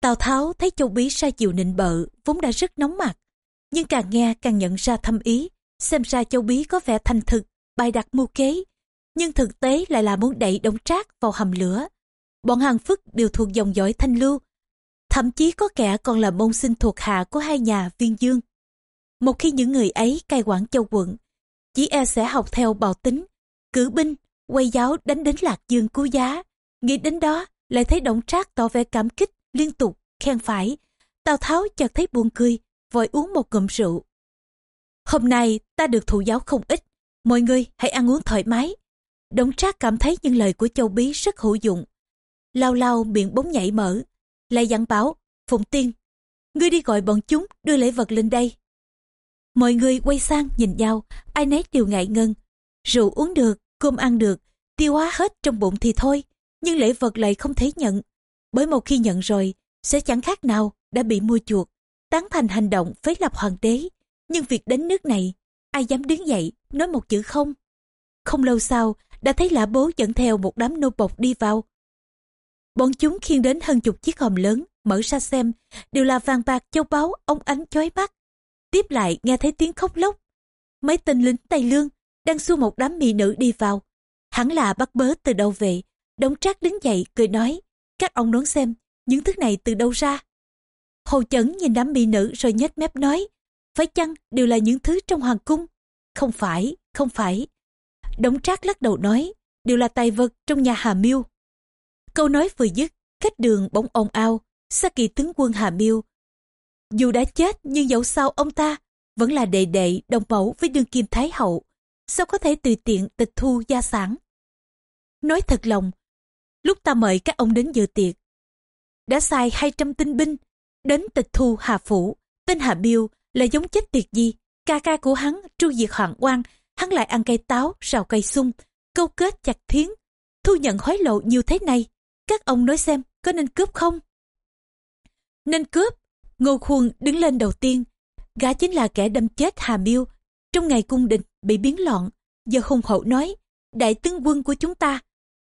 Tào Tháo thấy Châu Bí sai chiều nịnh bợ, vốn đã rất nóng mặt. Nhưng càng nghe càng nhận ra thâm ý, xem ra Châu Bí có vẻ thành thực, bài đặt mưu kế. Nhưng thực tế lại là muốn đẩy đống trác vào hầm lửa. Bọn hàng phức đều thuộc dòng dõi thanh lưu. Thậm chí có kẻ còn là môn sinh thuộc hạ của hai nhà viên dương. Một khi những người ấy cai quản châu quận, chỉ e sẽ học theo bào tính, cử binh, quay giáo đánh đến lạc dương cứu giá. Nghĩ đến đó, lại thấy động trác tỏ vẻ cảm kích liên tục khen phải. Tào tháo chợt thấy buồn cười vội uống một ngụm rượu. Hôm nay ta được thụ giáo không ít mọi người hãy ăn uống thoải mái. Đống trác cảm thấy những lời của châu bí rất hữu dụng. Lao lao miệng bóng nhảy mở lại dặn bảo phụng tiên ngươi đi gọi bọn chúng đưa lễ vật lên đây mọi người quay sang nhìn nhau ai nấy đều ngại ngân rượu uống được cơm ăn được tiêu hóa hết trong bụng thì thôi nhưng lễ vật lại không thể nhận bởi một khi nhận rồi sẽ chẳng khác nào đã bị mua chuộc tán thành hành động phế lập hoàng đế nhưng việc đến nước này ai dám đứng dậy nói một chữ không Không lâu sau, đã thấy lã bố dẫn theo một đám nô bộc đi vào. Bọn chúng khiêng đến hơn chục chiếc hòm lớn, mở ra xem, đều là vàng bạc châu báu, ông ánh chói mắt. Tiếp lại nghe thấy tiếng khóc lóc. Mấy tên lính Tây Lương đang xua một đám mỹ nữ đi vào. Hẳn là bắt bớ từ đâu về. Đống trác đứng dậy cười nói, các ông đoán xem, những thứ này từ đâu ra. Hồ chấn nhìn đám mỹ nữ rồi nhếch mép nói, phải chăng đều là những thứ trong hoàng cung? Không phải, không phải. Đống trác lắc đầu nói, đều là tài vật trong nhà Hà Miêu. Câu nói vừa dứt, cách đường bỗng ồn ao, Sa kỳ tướng quân Hà Miêu. Dù đã chết nhưng dẫu sao ông ta vẫn là đệ đệ đồng mẫu với đương kim Thái Hậu. Sao có thể tùy tiện tịch thu gia sản? Nói thật lòng, lúc ta mời các ông đến dự tiệc, đã xài 200 tinh binh đến tịch thu Hà Phủ. Tên Hà Biêu là giống chết tiệt gì? Ca ca của hắn tru diệt hoàng quan, hắn lại ăn cây táo, rào cây sung, câu kết chặt thiến, thu nhận hối lộ nhiều thế này. Các ông nói xem, có nên cướp không? Nên cướp, Ngô Khuôn đứng lên đầu tiên. Gã chính là kẻ đâm chết Hà Miêu. Trong ngày cung đình bị biến loạn, giờ hùng hậu nói, đại tướng quân của chúng ta,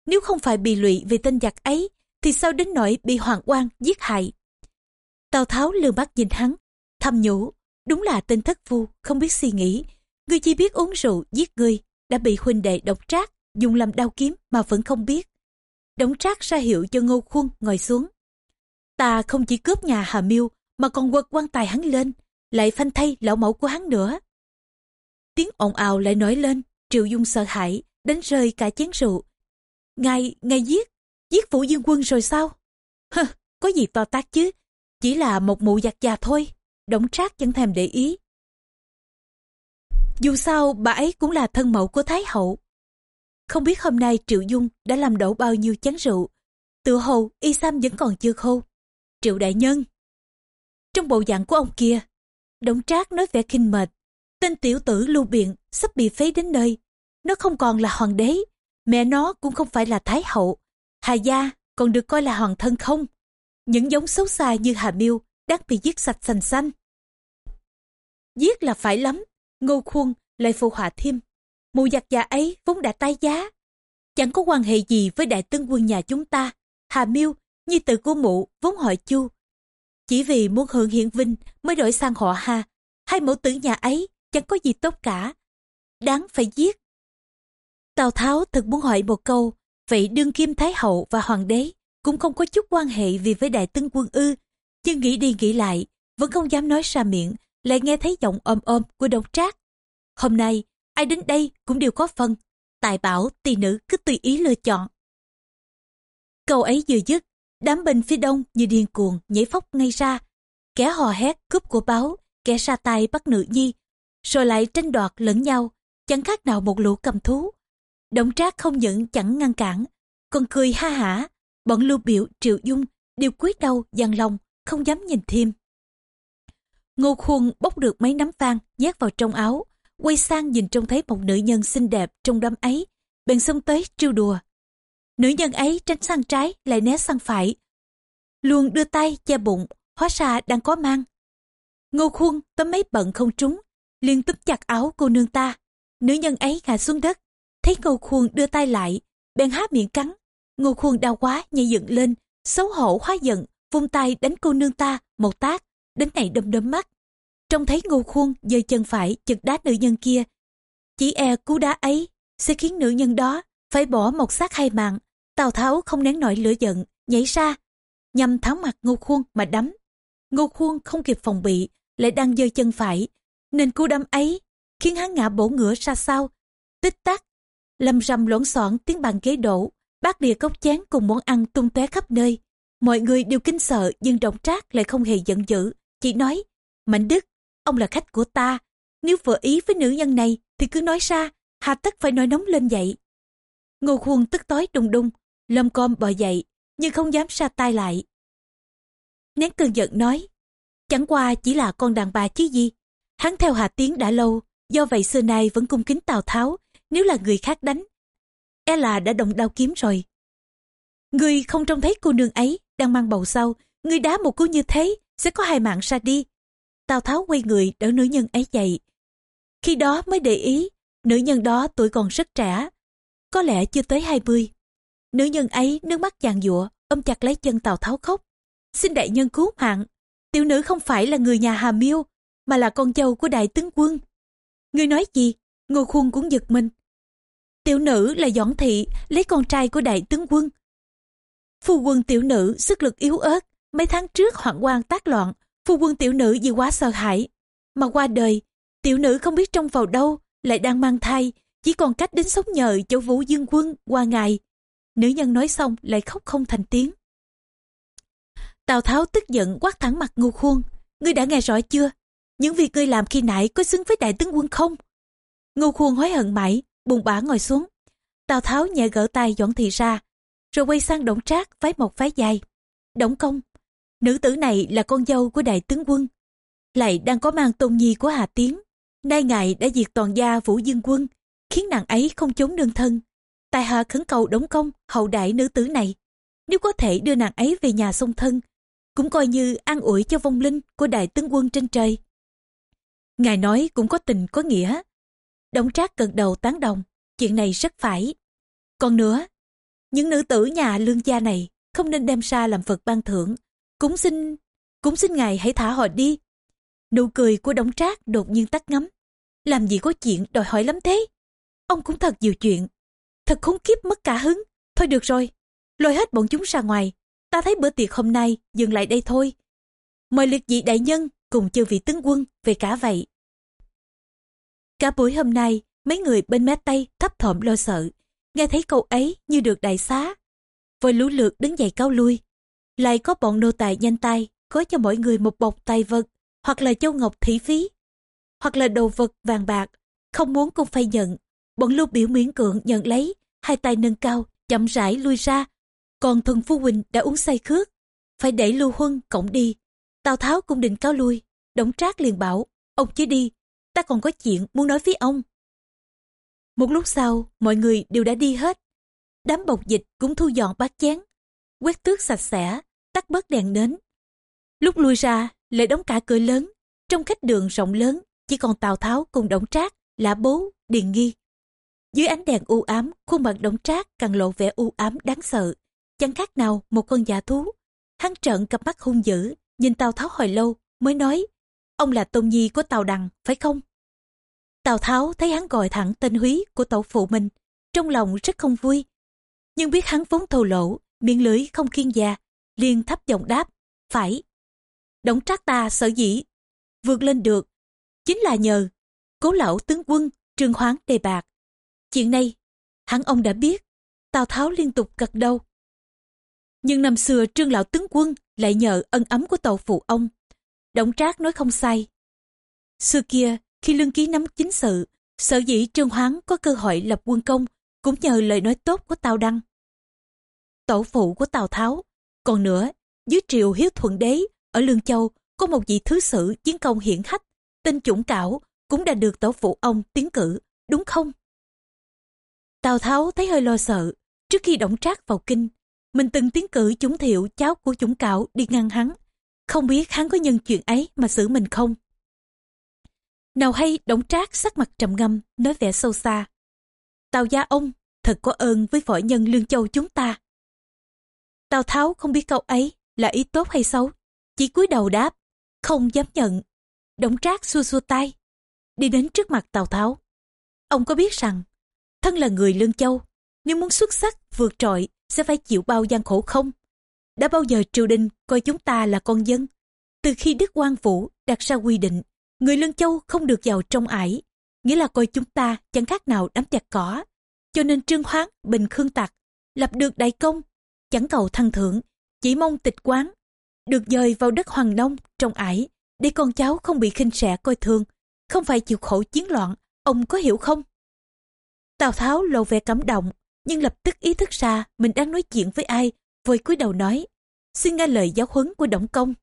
nếu không phải bị lụy vì tên giặc ấy, thì sao đến nỗi bị hoàng quan giết hại. Tào Tháo lừa mắt nhìn hắn, thầm nhủ, đúng là tên thất phu, không biết suy nghĩ. Ngươi chỉ biết uống rượu, giết người, đã bị huynh đệ độc trác, dùng làm đao kiếm mà vẫn không biết. Đống trác ra hiệu cho ngô khuôn ngồi xuống. Ta không chỉ cướp nhà Hà Miêu mà còn quật quan tài hắn lên, lại phanh thay lão mẫu của hắn nữa. Tiếng ồn ào lại nổi lên, Triệu Dung sợ hãi, đánh rơi cả chén rượu. Ngài, ngài giết, giết phủ dương quân rồi sao? Hơ, có gì to tác chứ, chỉ là một mụ giặc già thôi. Đổng trác chẳng thèm để ý. Dù sao bà ấy cũng là thân mẫu của Thái Hậu. Không biết hôm nay Triệu Dung đã làm đổ bao nhiêu chén rượu. Tự hồ y sam vẫn còn chưa khô. Triệu Đại Nhân. Trong bộ dạng của ông kia, Đổng Trác nói vẻ kinh mệt. Tên tiểu tử lưu biện sắp bị phế đến nơi. Nó không còn là hoàng đế. Mẹ nó cũng không phải là Thái Hậu. Hà Gia còn được coi là hoàng thân không. Những giống xấu xa như Hà Miêu đang bị giết sạch sành xanh. Giết là phải lắm. Ngô Khuôn lại phụ họa thêm. Mụ giặc già ấy vốn đã tái giá. Chẳng có quan hệ gì với đại tướng quân nhà chúng ta. Hà Miêu Nhi tử của mụ vốn hỏi chu. Chỉ vì muốn hưởng hiển vinh mới đổi sang họ Hà. Hai mẫu tử nhà ấy chẳng có gì tốt cả. Đáng phải giết. Tào Tháo thật muốn hỏi một câu. Vậy đương kim Thái Hậu và Hoàng đế cũng không có chút quan hệ vì với đại tướng quân ư. Nhưng nghĩ đi nghĩ lại, vẫn không dám nói ra miệng, lại nghe thấy giọng ôm ôm của độc trác. Hôm nay, ai đến đây cũng đều có phần. Tài bảo, tỳ nữ cứ tùy ý lựa chọn. Câu ấy vừa dứt, Đám bên phía đông như điên cuồng nhảy phóc ngay ra, kẻ hò hét cướp của báo, kẻ ra tay bắt nữ nhi, rồi lại tranh đoạt lẫn nhau, chẳng khác nào một lũ cầm thú. Động trác không những chẳng ngăn cản, còn cười ha hả, bọn lưu biểu triệu dung đều cúi đầu dằn lòng, không dám nhìn thêm. Ngô khuôn bốc được mấy nắm vang nhét vào trong áo, quay sang nhìn trông thấy một nữ nhân xinh đẹp trong đám ấy, bèn xông tới trêu đùa. Nữ nhân ấy tránh sang trái lại né sang phải. Luôn đưa tay che bụng, hóa ra đang có mang. Ngô khuôn tấm mấy bận không trúng, liền túm chặt áo cô nương ta. Nữ nhân ấy ngã xuống đất, thấy ngô khuôn đưa tay lại, bèn há miệng cắn. Ngô khuôn đau quá nhảy dựng lên, xấu hổ hóa giận, vung tay đánh cô nương ta một tác, đến này đâm đâm mắt. Trông thấy ngô khuôn giơ chân phải chực đá nữ nhân kia. Chỉ e cú đá ấy sẽ khiến nữ nhân đó phải bỏ một xác hai mạng. Tào Tháo không nén nổi lửa giận, nhảy ra, nhằm tháo mặt Ngô Khuôn mà đấm. Ngô Khuôn không kịp phòng bị, lại đang giơ chân phải, nên cú đấm ấy khiến hắn ngã bổ ngửa ra sau. Tích tắc, lâm rầm lộn xộn tiếng bàn ghế đổ, bát đĩa cốc chén cùng món ăn tung tóe khắp nơi. Mọi người đều kinh sợ nhưng Động Trác lại không hề giận dữ, chỉ nói, Mạnh Đức, ông là khách của ta, nếu vừa ý với nữ nhân này thì cứ nói ra, hà tất phải nói nóng lên vậy. Ngô Khuôn tức tối đùng đùng, Lâm com bò dậy, nhưng không dám xa tay lại. Nén cơn giận nói, chẳng qua chỉ là con đàn bà chứ gì. Hắn theo Hà Tiến đã lâu, do vậy xưa nay vẫn cung kính Tào Tháo, nếu là người khác đánh. E là đã động đao kiếm rồi. Người không trông thấy cô nương ấy, đang mang bầu sau, người đá một cú như thế, sẽ có hai mạng ra đi. Tào Tháo quay người đỡ nữ nhân ấy dậy. Khi đó mới để ý, Nữ nhân đó tuổi còn rất trẻ, có lẽ chưa tới 20. Nữ nhân ấy nước mắt giàn giụa, ôm chặt lấy chân Tào Tháo khóc. Xin đại nhân cứu mạng, tiểu nữ không phải là người nhà Hà Miêu, mà là con dâu của đại tướng quân. Người nói gì? Ngô Khuôn cũng giật mình. Tiểu nữ là Doãn Thị, lấy con trai của đại tướng quân. Phu quân tiểu nữ sức lực yếu ớt, mấy tháng trước hoạn quan tác loạn, phu quân tiểu nữ vì quá sợ hãi. Mà qua đời, tiểu nữ không biết trông vào đâu, lại đang mang thai, chỉ còn cách đến sống nhờ chỗ vũ dương quân qua ngày. Nữ nhân nói xong lại khóc không thành tiếng. Tào Tháo tức giận quát thẳng mặt Ngô Khuôn. Ngươi đã nghe rõ chưa? Những việc ngươi làm khi nãy có xứng với đại tướng quân không? Ngô Khuôn hối hận mãi, buồn bã ngồi xuống. Tào Tháo nhẹ gỡ tay dọn thị ra, rồi quay sang Đổng Trác phái một phái dài. Đổng Công, nữ tử này là con dâu của đại tướng quân, lại đang có mang tôn nhi của Hà Tiến. Nay ngài đã diệt toàn gia Vũ Dương Quân, khiến nàng ấy không chống nương thân. Tài hạ khẩn cầu đóng Công hậu đại nữ tử này. Nếu có thể đưa nàng ấy về nhà song thân, cũng coi như an ủi cho vong linh của đại tướng quân trên trời. Ngài nói cũng có tình có nghĩa. đống trác gật đầu tán đồng, chuyện này rất phải. Còn nữa, những nữ tử nhà lương gia này không nên đem ra làm vật ban thưởng. Cũng xin, cũng xin ngài hãy thả họ đi. Nụ cười của đống trác đột nhiên tắt ngấm. Làm gì có chuyện đòi hỏi lắm thế? Ông cũng thật nhiều chuyện. Thật khốn kiếp mất cả hứng. Thôi được rồi, lôi hết bọn chúng ra ngoài. Ta thấy bữa tiệc hôm nay dừng lại đây thôi. Mời liệt dị đại nhân cùng chư vị tướng quân về cả vậy. Cả buổi hôm nay, mấy người bên mé tay thấp thỏm lo sợ. Nghe thấy câu ấy như được đại xá. Vội lũ lượt đứng dậy cáo lui. Lại có bọn nô tài nhanh tay, có cho mỗi người một bọc tài vật, hoặc là châu ngọc thị phí, hoặc là đồ vật vàng bạc. Không muốn cũng phải nhận. Bọn lưu biểu miễn cưỡng nhận lấy, hai tay nâng cao, chậm rãi lui ra. Còn thần phu huynh đã uống say khước, phải đẩy lưu huân cổng đi. Tào Tháo cũng định cáo lui, đổng trác liền bảo, ông chứ đi, ta còn có chuyện muốn nói với ông. Một lúc sau, mọi người đều đã đi hết. Đám bộc dịch cũng thu dọn bát chén, quét tước sạch sẽ, tắt bớt đèn nến. Lúc lui ra, lại đóng cả cửa lớn, trong khách đường rộng lớn, chỉ còn Tào Tháo cùng Đổng Trác, Lã Bố, Điền Nghi. Dưới ánh đèn u ám, khuôn mặt đống Trác càng lộ vẻ u ám đáng sợ, chẳng khác nào một con giả thú. Hắn trợn cặp mắt hung dữ, nhìn Tào Tháo hồi lâu, mới nói, ông là tôn nhi của Tào Đằng, phải không? Tào Tháo thấy hắn gọi thẳng tên húy của tổ phụ mình, trong lòng rất không vui. Nhưng biết hắn vốn thô lỗ, miệng lưỡi không kiên già, liền thấp giọng đáp, phải. Đổng trác ta sở dĩ, vượt lên được, chính là nhờ cố lão tướng quân trương hoáng đề bạc. Chuyện này, hắn ông đã biết, Tào Tháo liên tục gật đầu. Nhưng năm xưa trương lão tướng quân lại nhờ ân ấm của tàu phụ ông. Đổng trác nói không sai. Xưa kia, khi lương ký nắm chính sự, sở dĩ trương hoáng có cơ hội lập quân công cũng nhờ lời nói tốt của Tào Đăng. Tổ phụ của Tào Tháo, còn nữa, dưới triều hiếu thuận đế, ở Lương Châu có một vị thứ sử chiến công hiển hách, tên Chủng Cảo, cũng đã được tổ phụ ông tiến cử, đúng không? Tào Tháo thấy hơi lo sợ, trước khi động trác vào kinh, mình từng tiến cử Chủng Thiệu cháu của Chủng cạo đi ngăn hắn, không biết hắn có nhân chuyện ấy mà xử mình không? Nào hay đổng trác sắc mặt trầm ngâm, nói vẻ sâu xa. Tào gia ông, thật có ơn với võ nhân Lương Châu chúng ta. Tào Tháo không biết câu ấy là ý tốt hay xấu, chỉ cúi đầu đáp, không dám nhận. Đổng trác xua xua tay, đi đến trước mặt Tào Tháo. Ông có biết rằng, thân là người Lương Châu, nếu muốn xuất sắc, vượt trội, sẽ phải chịu bao gian khổ không? Đã bao giờ triều đình coi chúng ta là con dân? Từ khi Đức Quang Vũ đặt ra quy định Người Lương Châu không được giàu trong ải, nghĩa là coi chúng ta chẳng khác nào đám chặt cỏ. Cho nên Trương hoán Bình Khương Tặc, lập được đại công, chẳng cầu thăng thưởng, chỉ mong tịch quán, được dời vào đất Hoàng Nông trong ải, để con cháu không bị khinh rẻ coi thường, không phải chịu khổ chiến loạn, ông có hiểu không? Tào Tháo lộ vẻ cảm động, nhưng lập tức ý thức ra mình đang nói chuyện với ai, vội cúi đầu nói, xin nghe lời giáo huấn của Đổng Công.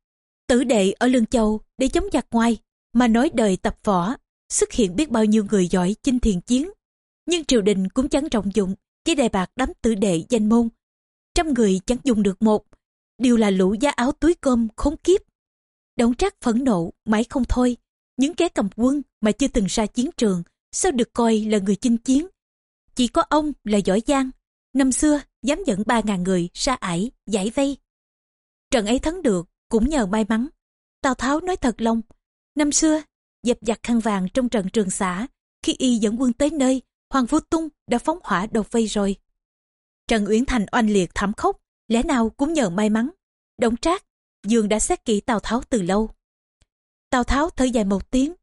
Tử đệ ở Lương Châu để chống giặc ngoài, mà nói đời tập võ, xuất hiện biết bao nhiêu người giỏi chinh thiền chiến. Nhưng triều đình cũng chẳng trọng dụng, chỉ đề bạc đám tử đệ danh môn. Trăm người chẳng dùng được một, đều là lũ giá áo túi cơm khốn kiếp. Đổng trác phẫn nộ, mãi không thôi. Những kẻ cầm quân mà chưa từng ra chiến trường, sao được coi là người chinh chiến. Chỉ có ông là giỏi giang, năm xưa dám dẫn ba ngàn người ra ải, giải vây. Trận ấy thắng được, cũng nhờ may mắn. Tào Tháo nói thật lòng, năm xưa, dẹp giặc khăn vàng trong trận trường xã, khi y dẫn quân tới nơi, Hoàng Vũ Tung đã phóng hỏa đột vây rồi. Trần Uyển Thành oanh liệt thảm khốc, lẽ nào cũng nhờ may mắn. đống trác, Dương đã xét kỹ Tào Tháo từ lâu. Tào Tháo thở dài một tiếng.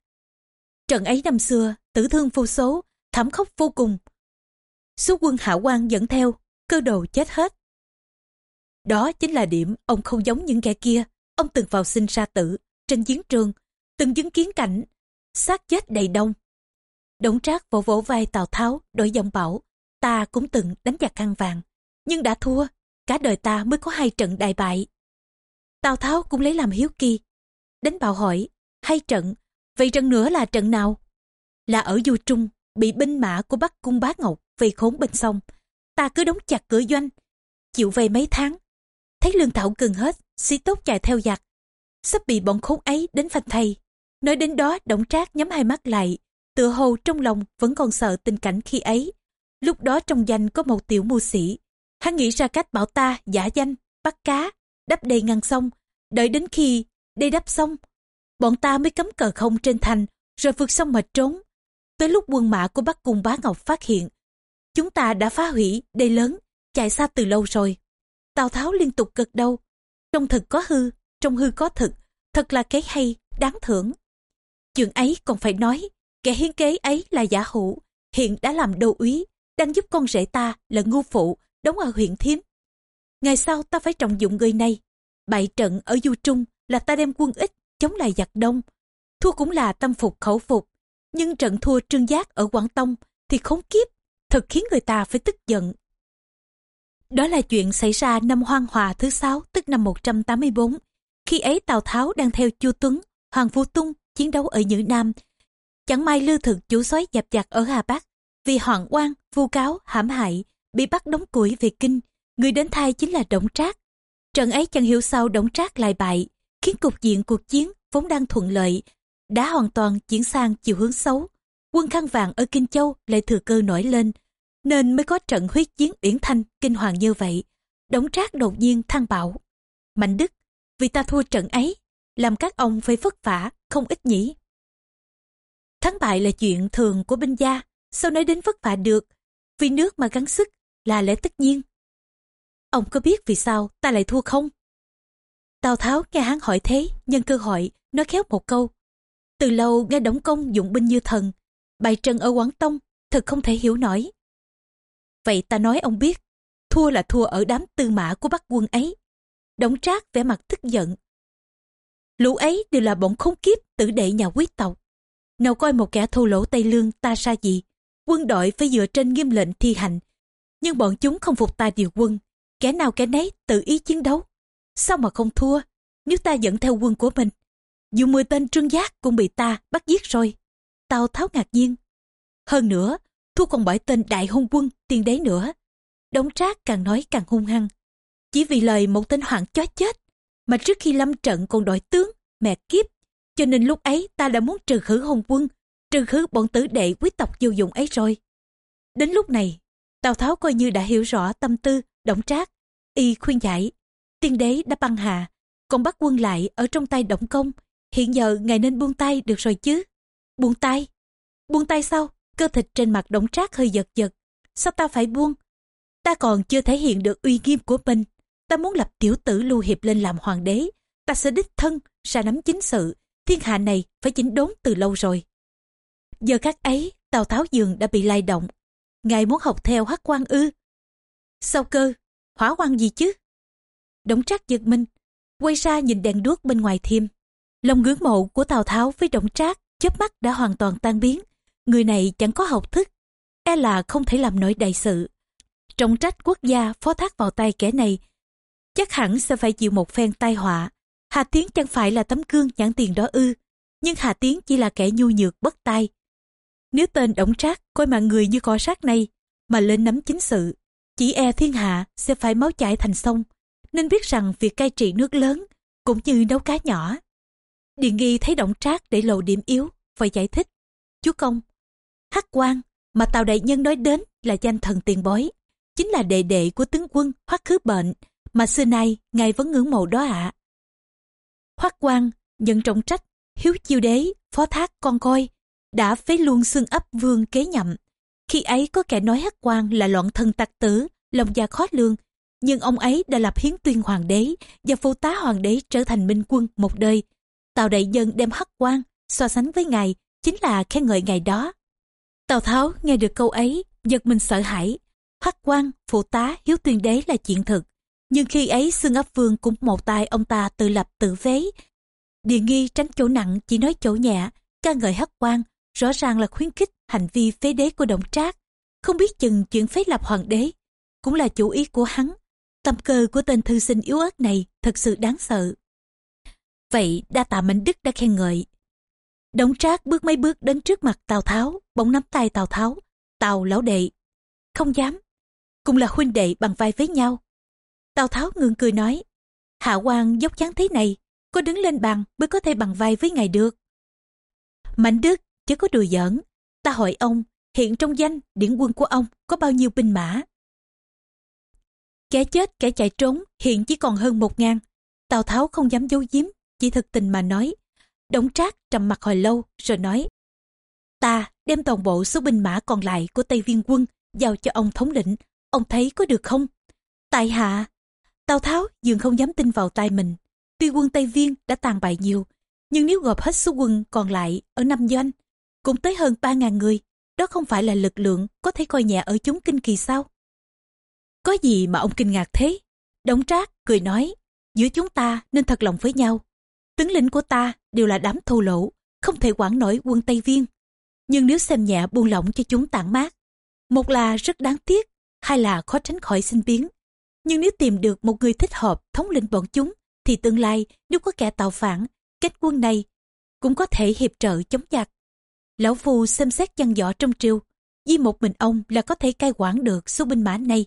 Trận ấy năm xưa, tử thương vô số, thảm khốc vô cùng. Số quân hạ quan dẫn theo, cơ đồ chết hết. Đó chính là điểm ông không giống những kẻ kia. Ông từng vào sinh ra tử, trên chiến trường, từng chứng kiến cảnh, xác chết đầy đông. Đổng trác vỗ vỗ vai Tào Tháo, đổi giọng bảo, ta cũng từng đánh giặc khăn vàng, nhưng đã thua, cả đời ta mới có hai trận đại bại. Tào Tháo cũng lấy làm hiếu kỳ. Đánh bảo hỏi, hai trận, vậy trận nữa là trận nào? Là ở Du Trung, bị binh mã của Bắc Cung Bá Ngọc vây khốn bên sông. Ta cứ đóng chặt cửa doanh, chịu vây mấy tháng. Thấy lương thảo gần hết, sĩ tốt chạy theo giặc. Sắp bị bọn khốn ấy đến phanh thay, Nói đến đó, động trác nhắm hai mắt lại, tựa hồ trong lòng vẫn còn sợ tình cảnh khi ấy. Lúc đó trong danh có một tiểu mưu sĩ. Hắn nghĩ ra cách bảo ta giả danh, bắt cá, đắp đầy ngăn sông. Đợi đến khi đây đắp xong, bọn ta mới cấm cờ không trên thành, rồi vượt sông mà trốn. Tới lúc quân mã của Bắc Cung Bá Ngọc phát hiện, chúng ta đã phá hủy đê lớn, chạy xa từ lâu rồi. Tào Tháo liên tục gật đầu. Trong thực có hư, trong hư có thực, thật là cái hay, đáng thưởng. Chuyện ấy còn phải nói, kẻ hiến kế ấy là giả hữu, hiện đã làm đô úy, đang giúp con rể ta là ngu phụ, đóng ở huyện Thiếm. Ngày sau ta phải trọng dụng người này. Bại trận ở Du Trung là ta đem quân ít chống lại giặc đông. Thua cũng là tâm phục khẩu phục. Nhưng trận thua trương giác ở Quảng Tông thì khốn kiếp, thật khiến người ta phải tức giận. Đó là chuyện xảy ra năm Hoang Hòa thứ sáu tức năm 184. Khi ấy Tào Tháo đang theo Chu Tuấn, Hoàng Phu Tung chiến đấu ở Nhữ Nam. Chẳng may lưu thực chủ soái dập giặc ở Hà Bắc. Vì Hoàng Oan, vu cáo, hãm hại, bị bắt đóng củi về kinh. Người đến thay chính là Đổng Trác. Trận ấy chẳng hiểu sao Đổng Trác lại bại, khiến cục diện cuộc chiến vốn đang thuận lợi, đã hoàn toàn chuyển sang chiều hướng xấu. Quân khăn vàng ở Kinh Châu lại thừa cơ nổi lên, nên mới có trận huyết chiến uyển thanh kinh hoàng như vậy. đống Trác đột nhiên thăng bảo. Mạnh Đức, vì ta thua trận ấy, làm các ông phải vất vả, không ít nhỉ. Thắng bại là chuyện thường của binh gia, sao nói đến vất vả được, vì nước mà gắng sức là lẽ tất nhiên. Ông có biết vì sao ta lại thua không? Tào Tháo nghe hắn hỏi thế, nhân cơ hội, nói khéo một câu. Từ lâu nghe đóng Công dụng binh như thần, bài trần ở Quảng Tông, thật không thể hiểu nổi. Vậy ta nói ông biết, thua là thua ở đám tư mã của bắc quân ấy. Đổng Trác vẻ mặt tức giận. Lũ ấy đều là bọn khốn kiếp tử đệ nhà quý tộc. Nào coi một kẻ thô lỗ Tây Lương ta ra gì. Quân đội phải dựa trên nghiêm lệnh thi hành. Nhưng bọn chúng không phục ta điều quân. Kẻ nào kẻ nấy tự ý chiến đấu. Sao mà không thua? Nếu ta dẫn theo quân của mình. Dù mười tên trương giác cũng bị ta bắt giết rồi. Tào Tháo ngạc nhiên. Hơn nữa, thu còn bởi tên đại hôn quân tiên đế nữa. Đống trác càng nói càng hung hăng. Chỉ vì lời một tên hoạn chó chết, mà trước khi lâm trận còn đổi tướng, mẹ kiếp. Cho nên lúc ấy ta đã muốn trừ khử hôn quân, trừ khử bọn tử đệ quý tộc vô dụng ấy rồi. Đến lúc này, Tào Tháo coi như đã hiểu rõ tâm tư, động trác. Y khuyên giải, tiên đế đã băng hà, còn bắt quân lại ở trong tay động công. Hiện giờ ngài nên buông tay được rồi chứ. Buông tay? Buông tay sao? Cơ thịt trên mặt đống trác hơi giật giật. Sao ta phải buông? Ta còn chưa thể hiện được uy nghiêm của mình. Ta muốn lập tiểu tử lưu hiệp lên làm hoàng đế. Ta sẽ đích thân ra nắm chính sự. Thiên hạ này phải chỉnh đốn từ lâu rồi. Giờ các ấy, Tào Tháo Dường đã bị lay động. Ngài muốn học theo hắc quan ư. Sao cơ? Hỏa quan gì chứ? Đống trác giật mình. Quay ra nhìn đèn đuốc bên ngoài thiêm. Lòng ngưỡng mộ của Tào Tháo với Đổng Trác chớp mắt đã hoàn toàn tan biến. Người này chẳng có học thức, e là không thể làm nổi đại sự. Trọng trách quốc gia phó thác vào tay kẻ này, chắc hẳn sẽ phải chịu một phen tai họa. Hà Tiến chẳng phải là tấm gương nhãn tiền đó ư, nhưng Hà Tiến chỉ là kẻ nhu nhược bất tai. Nếu tên Đổng Trác coi mạng người như cỏ sát này mà lên nắm chính sự, chỉ e thiên hạ sẽ phải máu chảy thành sông, nên biết rằng việc cai trị nước lớn cũng như nấu cá nhỏ. Điền nghi thấy động Trác để lộ điểm yếu và giải thích. Chú công, Hắc quan mà Tào Đại Nhân nói đến là danh thần tiền bối, chính là đệ đệ của tướng quân Hoắc Khứ Bệnh, mà xưa nay ngài vẫn ngưỡng mộ đó ạ. À. Hoắc quan nhận trọng trách, hiếu chiêu đế, phó thác con coi, đã phế luôn xương ấp vương kế nhậm. Khi ấy có kẻ nói Hắc quan là loạn thân tặc tử, lòng già khó lương, nhưng ông ấy đã lập hiến tuyên hoàng đế và phụ tá hoàng đế trở thành minh quân một đời. Tào Đại Nhân đem Hắc quan so sánh với ngài chính là khen ngợi ngài đó. Tào Tháo nghe được câu ấy, giật mình sợ hãi. hắc quan, phụ tá, hiếu tuyên đế là chuyện thực. Nhưng khi ấy xương ấp vương cũng một tay ông ta tự lập tự vế. Điền nghi tránh chỗ nặng chỉ nói chỗ nhẹ, ca ngợi hắc quan, rõ ràng là khuyến khích hành vi phế đế của động trác. Không biết chừng chuyện phế lập hoàng đế, cũng là chủ ý của hắn. Tâm cơ của tên thư sinh yếu ớt này thật sự đáng sợ. Vậy đa tạ Mạnh Đức đã khen ngợi, Đống trác bước mấy bước đến trước mặt Tào Tháo, bỗng nắm tay Tào Tháo. Tào lão đệ. Không dám. Cùng là huynh đệ bằng vai với nhau. Tào Tháo ngừng cười nói. Hạ quan dốc chán thế này, có đứng lên bàn mới có thể bằng vai với ngài được. Mạnh Đức, chứ có đùa giỡn. Ta hỏi ông, hiện trong danh, điển quân của ông có bao nhiêu binh mã? Kẻ chết, kẻ chạy trốn, hiện chỉ còn hơn một ngàn. Tào Tháo không dám giấu giếm, chỉ thực tình mà nói. Đống trác trầm mặt hồi lâu rồi nói Ta đem toàn bộ số binh mã còn lại của Tây Viên quân giao cho ông thống lĩnh. Ông thấy có được không? Tại hạ, Tào Tháo dường không dám tin vào tay mình. Tuy quân Tây Viên đã tàn bại nhiều, nhưng nếu gộp hết số quân còn lại ở năm doanh, cũng tới hơn 3.000 người. Đó không phải là lực lượng có thể coi nhẹ ở chúng kinh kỳ sao? Có gì mà ông kinh ngạc thế? Đống trác cười nói, giữa chúng ta nên thật lòng với nhau tướng lĩnh của ta đều là đám thô lỗ, không thể quản nổi quân Tây Viên. Nhưng nếu xem nhẹ buông lỏng cho chúng tản mát, một là rất đáng tiếc, hai là khó tránh khỏi sinh biến. Nhưng nếu tìm được một người thích hợp thống lĩnh bọn chúng, thì tương lai nếu có kẻ tạo phản, kết quân này cũng có thể hiệp trợ chống giặc. Lão Phu xem xét chăn dọ trong triều, vì một mình ông là có thể cai quản được số binh mã này.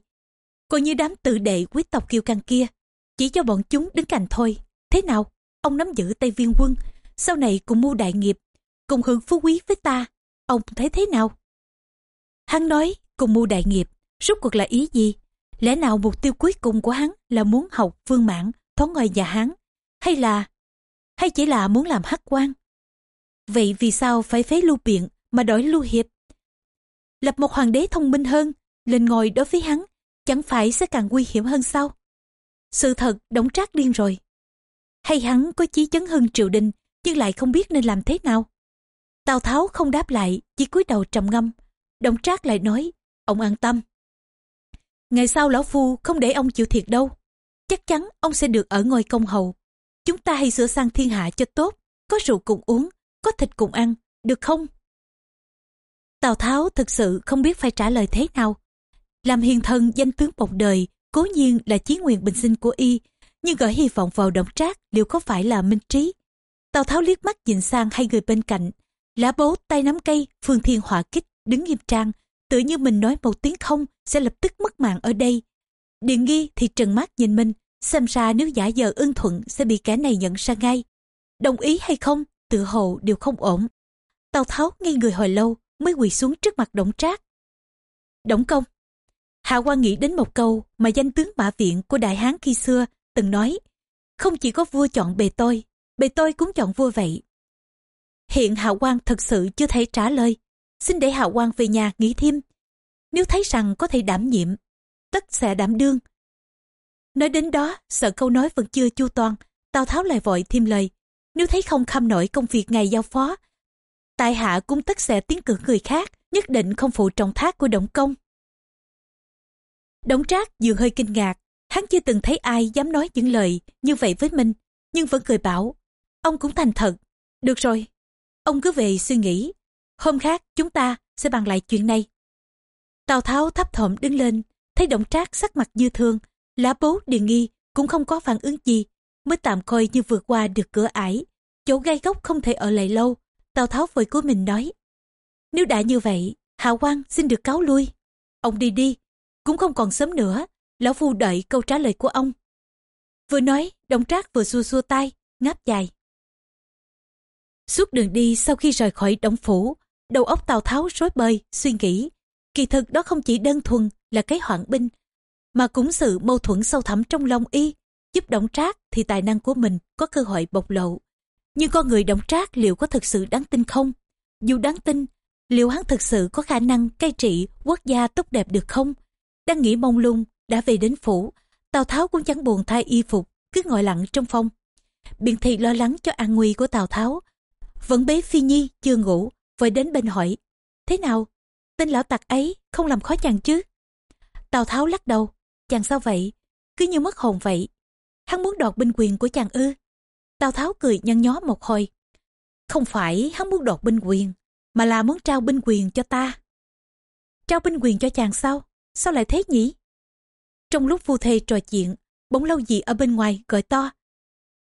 Còn như đám tự đệ quý tộc kiêu căng kia, chỉ cho bọn chúng đứng cạnh thôi. Thế nào? Ông nắm giữ tay Viên quân, sau này cùng mua đại nghiệp, cùng hưởng phú quý với ta, ông thấy thế nào? Hắn nói cùng mua đại nghiệp, rốt cuộc là ý gì? Lẽ nào mục tiêu cuối cùng của hắn là muốn học vương mãn, thoát ngoài nhà hắn, hay là, hay chỉ là muốn làm hắc quan? Vậy vì sao phải phế lưu biện mà đổi lưu hiệp? Lập một hoàng đế thông minh hơn, lên ngồi đối với hắn, chẳng phải sẽ càng nguy hiểm hơn sao? Sự thật đóng trác điên rồi. Hay hắn có chí chấn hưng triều đình, nhưng lại không biết nên làm thế nào? Tào Tháo không đáp lại, chỉ cúi đầu trầm ngâm. đổng Trác lại nói, ông an tâm. Ngày sau lão phu không để ông chịu thiệt đâu. Chắc chắn ông sẽ được ở ngôi công hầu. Chúng ta hãy sửa sang thiên hạ cho tốt, có rượu cùng uống, có thịt cùng ăn, được không? Tào Tháo thực sự không biết phải trả lời thế nào. Làm hiền thân danh tướng một đời, cố nhiên là chí nguyện bình sinh của y, nhưng gửi hy vọng vào động trác, liệu có phải là minh trí? Tào tháo liếc mắt nhìn sang hai người bên cạnh. Lá bố, tay nắm cây, phương thiên hỏa kích, đứng nghiêm trang. Tự như mình nói một tiếng không, sẽ lập tức mất mạng ở đây. Điện nghi thì trần mắt nhìn mình, xem ra nếu giả giờ ưng thuận sẽ bị kẻ này nhận ra ngay. Đồng ý hay không, tự hồ đều không ổn. Tào tháo ngây người hồi lâu, mới quỳ xuống trước mặt động trác. Động công. Hạ quan nghĩ đến một câu mà danh tướng mã viện của đại hán khi xưa từng nói, không chỉ có vua chọn bề tôi, bề tôi cũng chọn vua vậy. Hiện Hạ quan thật sự chưa thể trả lời, xin để Hạ quan về nhà nghĩ thêm. Nếu thấy rằng có thể đảm nhiệm, tất sẽ đảm đương. Nói đến đó, sợ câu nói vẫn chưa chu toàn, Tào Tháo lại vội thêm lời. Nếu thấy không kham nổi công việc ngày giao phó, tại hạ cũng tất sẽ tiến cử người khác, nhất định không phụ trọng thác của Động Công. Đống Trác dường hơi kinh ngạc, Hắn chưa từng thấy ai dám nói những lời như vậy với mình, nhưng vẫn cười bảo, ông cũng thành thật. Được rồi, ông cứ về suy nghĩ. Hôm khác chúng ta sẽ bàn lại chuyện này. Tào Tháo thấp thỏm đứng lên, thấy động trác sắc mặt như thương, lá bố điền nghi cũng không có phản ứng gì, mới tạm coi như vượt qua được cửa ải. Chỗ gai góc không thể ở lại lâu, Tào Tháo vội của mình nói. Nếu đã như vậy, Hạ quan xin được cáo lui. Ông đi đi, cũng không còn sớm nữa, lão phu đợi câu trả lời của ông vừa nói đồng trác vừa xua xua tay ngáp dài suốt đường đi sau khi rời khỏi đống phủ Đầu óc Tào Tháo rối bời, suy nghĩ. Kỳ thực đó không chỉ đơn thuần là cái hoạn binh, mà cũng sự mâu thuẫn sâu thẳm trong lòng y. Giúp Đổng Trác thì tài năng của mình có cơ hội bộc lộ. Nhưng con người Đổng Trác liệu có thực sự đáng tin không? Dù đáng tin, liệu hắn thực sự có khả năng cai trị quốc gia tốt đẹp được không? Đang nghĩ mông lung, đã về đến phủ, Tào Tháo cũng chẳng buồn thay y phục, cứ ngồi lặng trong phòng. Biện thị lo lắng cho an nguy của Tào Tháo. Vẫn bế Phi Nhi chưa ngủ, vội đến bên hỏi. Thế nào? Tên lão tặc ấy không làm khó chàng chứ? Tào Tháo lắc đầu. Chàng sao vậy? Cứ như mất hồn vậy. Hắn muốn đoạt binh quyền của chàng ư? Tào Tháo cười nhăn nhó một hồi. Không phải hắn muốn đoạt binh quyền, mà là muốn trao binh quyền cho ta. Trao binh quyền cho chàng sao? Sao lại thế nhỉ? Trong lúc phu thê trò chuyện, bỗng lâu gì ở bên ngoài gọi to.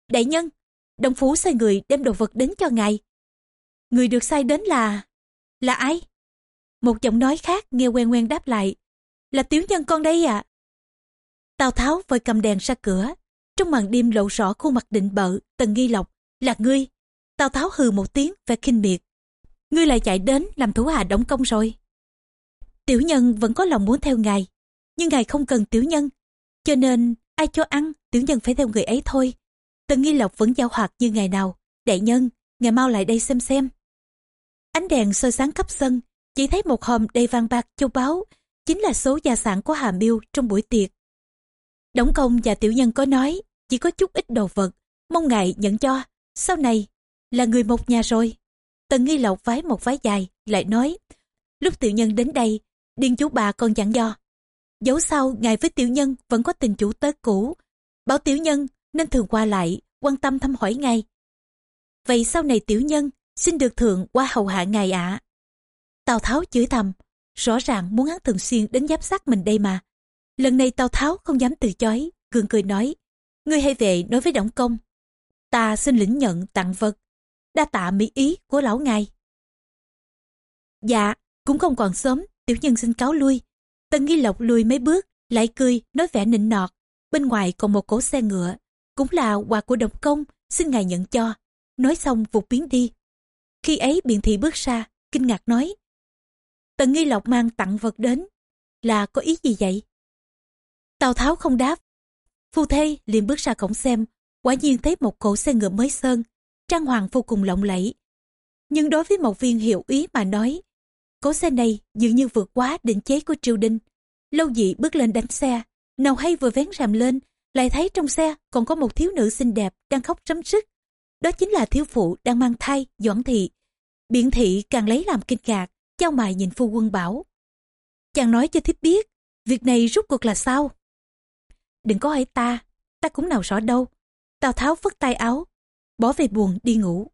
Đại nhân, đồng phú sai người đem đồ vật đến cho ngài. Người được sai đến là... Là ai? Một giọng nói khác nghe quen quen đáp lại. Là tiểu nhân con đây ạ. À? Tào Tháo vội cầm đèn ra cửa. Trong màn đêm lộ rõ khuôn mặt định bợ, tần nghi lộc. Là ngươi. Tào Tháo hừ một tiếng và kinh miệt. Ngươi lại chạy đến làm thủ hạ đóng công rồi. Tiểu nhân vẫn có lòng muốn theo ngài. Nhưng ngài không cần tiểu nhân. Cho nên ai cho ăn tiểu nhân phải theo người ấy thôi. Tần nghi lộc vẫn giao hoạt như ngày nào. Đại nhân, ngài mau lại đây xem xem. Ánh đèn soi sáng khắp sân, chỉ thấy một hòm đầy vàng bạc châu báu, chính là số gia sản của Hà Miêu trong buổi tiệc. Đổng công và tiểu nhân có nói, chỉ có chút ít đồ vật, mong ngài nhận cho, sau này là người một nhà rồi. Tần nghi lộc vái một vái dài, lại nói, lúc tiểu nhân đến đây, điên chú bà còn dặn do. Dẫu sao ngài với tiểu nhân vẫn có tình chủ tớ cũ, bảo tiểu nhân nên thường qua lại, quan tâm thăm hỏi ngay. Vậy sau này tiểu nhân xin được thượng qua hầu hạ ngài ạ. Tào Tháo chửi thầm, rõ ràng muốn hắn thường xuyên đến giáp sát mình đây mà. Lần này Tào Tháo không dám từ chối, gượng cười nói, ngươi hay về nói với Đổng Công. Ta xin lĩnh nhận tặng vật, đa tạ mỹ ý của lão ngài. Dạ, cũng không còn sớm, tiểu nhân xin cáo lui. Tân Nghi Lộc lùi mấy bước, lại cười, nói vẻ nịnh nọt. Bên ngoài còn một cỗ xe ngựa, cũng là quà của đồng Công, xin ngài nhận cho. Nói xong vụt biến đi. Khi ấy biện thị bước ra, kinh ngạc nói. Tần Nghi Lộc mang tặng vật đến, là có ý gì vậy? Tào Tháo không đáp. Phu thê liền bước ra cổng xem, quả nhiên thấy một cỗ xe ngựa mới sơn, trang hoàng vô cùng lộng lẫy. Nhưng đối với một viên hiệu ý mà nói, cỗ xe này dường như vượt quá định chế của triều đình. Lâu dị bước lên đánh xe, nào hay vừa vén rèm lên, lại thấy trong xe còn có một thiếu nữ xinh đẹp đang khóc rắm rứt. Đó chính là thiếu phụ đang mang thai, Doãn Thị. Biện Thị càng lấy làm kinh ngạc, trao mày nhìn phu quân bảo. Chàng nói cho thiếp biết, việc này rút cuộc là sao? Đừng có hỏi ta, ta cũng nào rõ đâu. Tào Tháo vứt tay áo, bỏ về buồn đi ngủ.